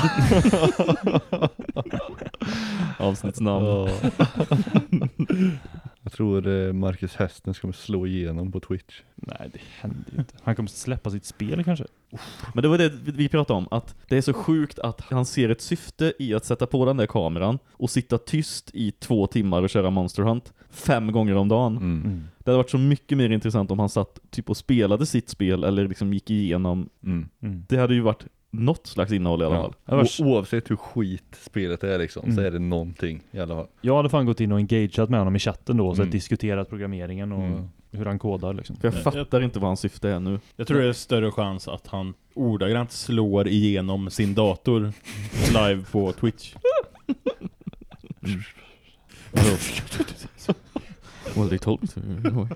Avsnittsnamn. [LAUGHS] Jag tror eh, Marcus Hästen kommer slå igenom på Twitch. Nej, det händer ju inte. Han kommer släppa sitt spel kanske. Men det var det vi pratade om, att det är så sjukt att han ser ett syfte i att sätta på den där kameran och sitta tyst i två timmar och köra Monster Hunt fem gånger om dagen. Mm. Det hade varit så mycket mer intressant om han satt typ och spelade sitt spel eller liksom gick igenom. Mm. Mm. Det hade ju varit något slags innehåll i alla fall. O- oavsett hur skit spelet är liksom, så Mm. är det någonting i alla fall. Jag hade fan gått in och engageat med honom i chatten då och så Mm. diskuterat programmeringen och Mm. hur han kodar liksom. För jag Nej, fattar inte vad hans syfte är nu. Jag tror det är större chans att han ordagrant slår igenom sin dator [LAUGHS] live på Twitch. Well, they told me to.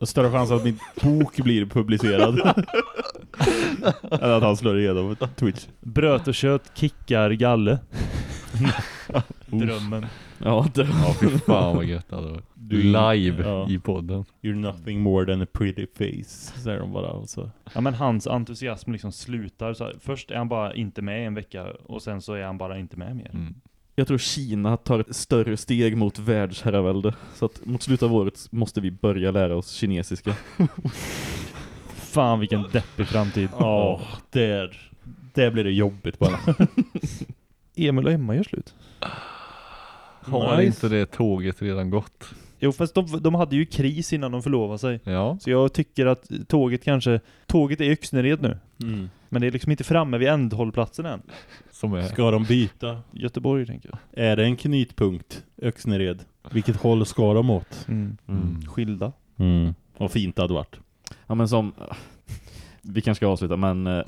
Och större chans att min bok blir publicerad. [LAUGHS] Än att han slår igenom Twitch. Bröt och kött kickar galle. [LAUGHS] Drömmen. Ja, det Ja fy fan vad gött det hade varit. Du- Live ja. i podden. You're nothing more than a pretty face, säger de bara. Och så. Ja men hans entusiasm liksom slutar så här. Först är han bara inte med en vecka och sen så är han bara inte med mer. Mm. Jag tror Kina tar ett större steg mot världsherravälde. Så att mot slutet av året måste vi börja lära oss kinesiska. [LAUGHS] Fan vilken deppig framtid. Ja, där, där blir det jobbigt bara. [LAUGHS] Emil och Emma gör slut. Har Nice. inte det tåget redan gått? Jo fast de, de hade ju kris innan de förlovade sig. Ja. Så jag tycker att tåget kanske, tåget är Yxnered nu. Mm. Men det är liksom inte framme vid ändhållplatsen än. Som är. Ska de byta? Göteborg tänker jag. Är det en knytpunkt, Öxnered? Vilket håll ska de åt? Mm. Mm. Skilda. Mm. Vad fint det hade varit. Ja men som [LAUGHS] Vi kanske ska avsluta men eh,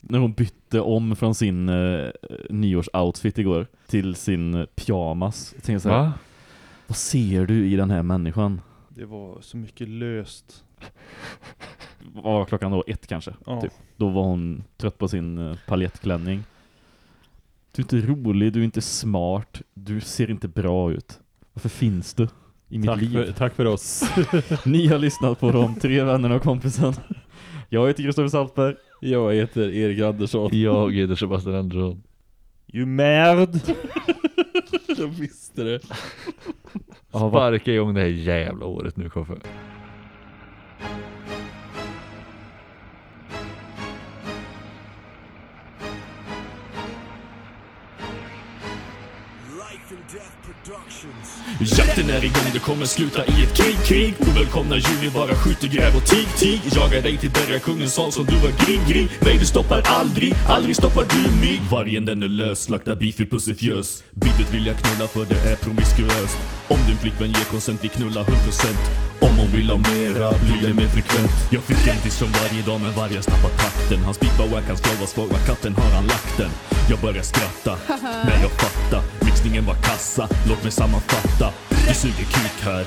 När hon bytte om från sin eh, nyårsoutfit igår Till sin eh, pyjamas jag tänkte så här, Va? Vad ser du i den här människan? Det var så mycket löst. Vad var klockan då? Ett kanske? Ja. Typ. Då var hon trött på sin eh, paljettklänning Du är inte rolig, du är inte smart Du ser inte bra ut Varför finns du i mitt Tack liv? för, tack för oss. [LAUGHS] Ni har lyssnat på de tre vännerna och kompisen Jag heter Kristoffer Saltberg Jag heter Erik Andersson. Jag heter Sebastian Andersson. You mad! [LAUGHS] Jag visste det. Sparka igång det här jävla året nu Koffe. thank you Jakten är igång, det kommer sluta i ett krig, krig. Ovälkomna djur, vi bara skjuter, gräv och tig, tig. Jagar dig till berga kungens sal som du var grig, grig Nej, du stoppar aldrig, aldrig stoppar du mig. Vargen den är lös, slaktar beefy pussy fjös Bitet vill jag knulla för det är promiskuöst. Om din flickvän ger konsent, vi knullar 100% Om hon vill ha mera, blir det mer frekvent. Jag fick en diss från varje dag men varje snappar takten Hans var wack, hans flow var var katten har han lagt den. Jag börjar skratta, [LAUGHS] när jag fattar Lösningen var kassa, låt mig sammanfatta. Du suger kuk här.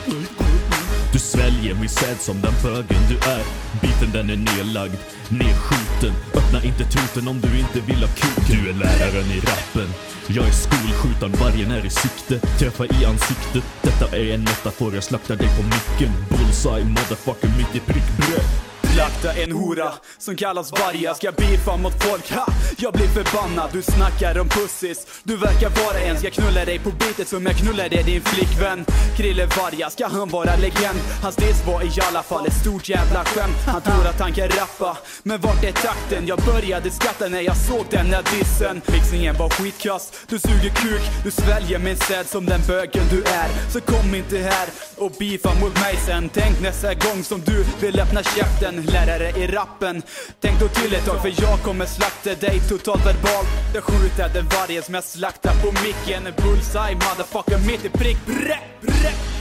Du sväljer min säd som den bögen du är. Biten den är nedlagd, nedskjuten. Öppna inte truten om du inte vill ha kuken. Du är läraren i rappen. Jag är skolskjutaren, vargen är i sikte. Träffa i ansiktet, detta är en metafor. Jag slaktar dig på micken. Bullseye, motherfucker, mitt i prickbröd. Slakta en hora som kallas varga Ska beefa mot folk, ha! Jag blir förbannad. Du snackar om pussis. Du verkar vara en. Ska knulla dig på bitet som jag knullade din flickvän. Krille Varga, ska han vara legend? Hans diss var i alla fall ett stort jävla skämt. Han tror att han kan rappa Men vart är takten? Jag började skratta när jag såg den här dissen. Mixningen var skitkass. Du suger kuk, du sväljer min säd som den bögen du är. Så kom inte här och beefa mot mig sen. Tänk nästa gång som du vill öppna käften. Lärare i rappen. Tänk då till ett tag för jag kommer slakta dig totalt verbalt. Jag skjuter den varje som jag slaktar på micken. Bullseye motherfucker mitt i prick. Brä, brä.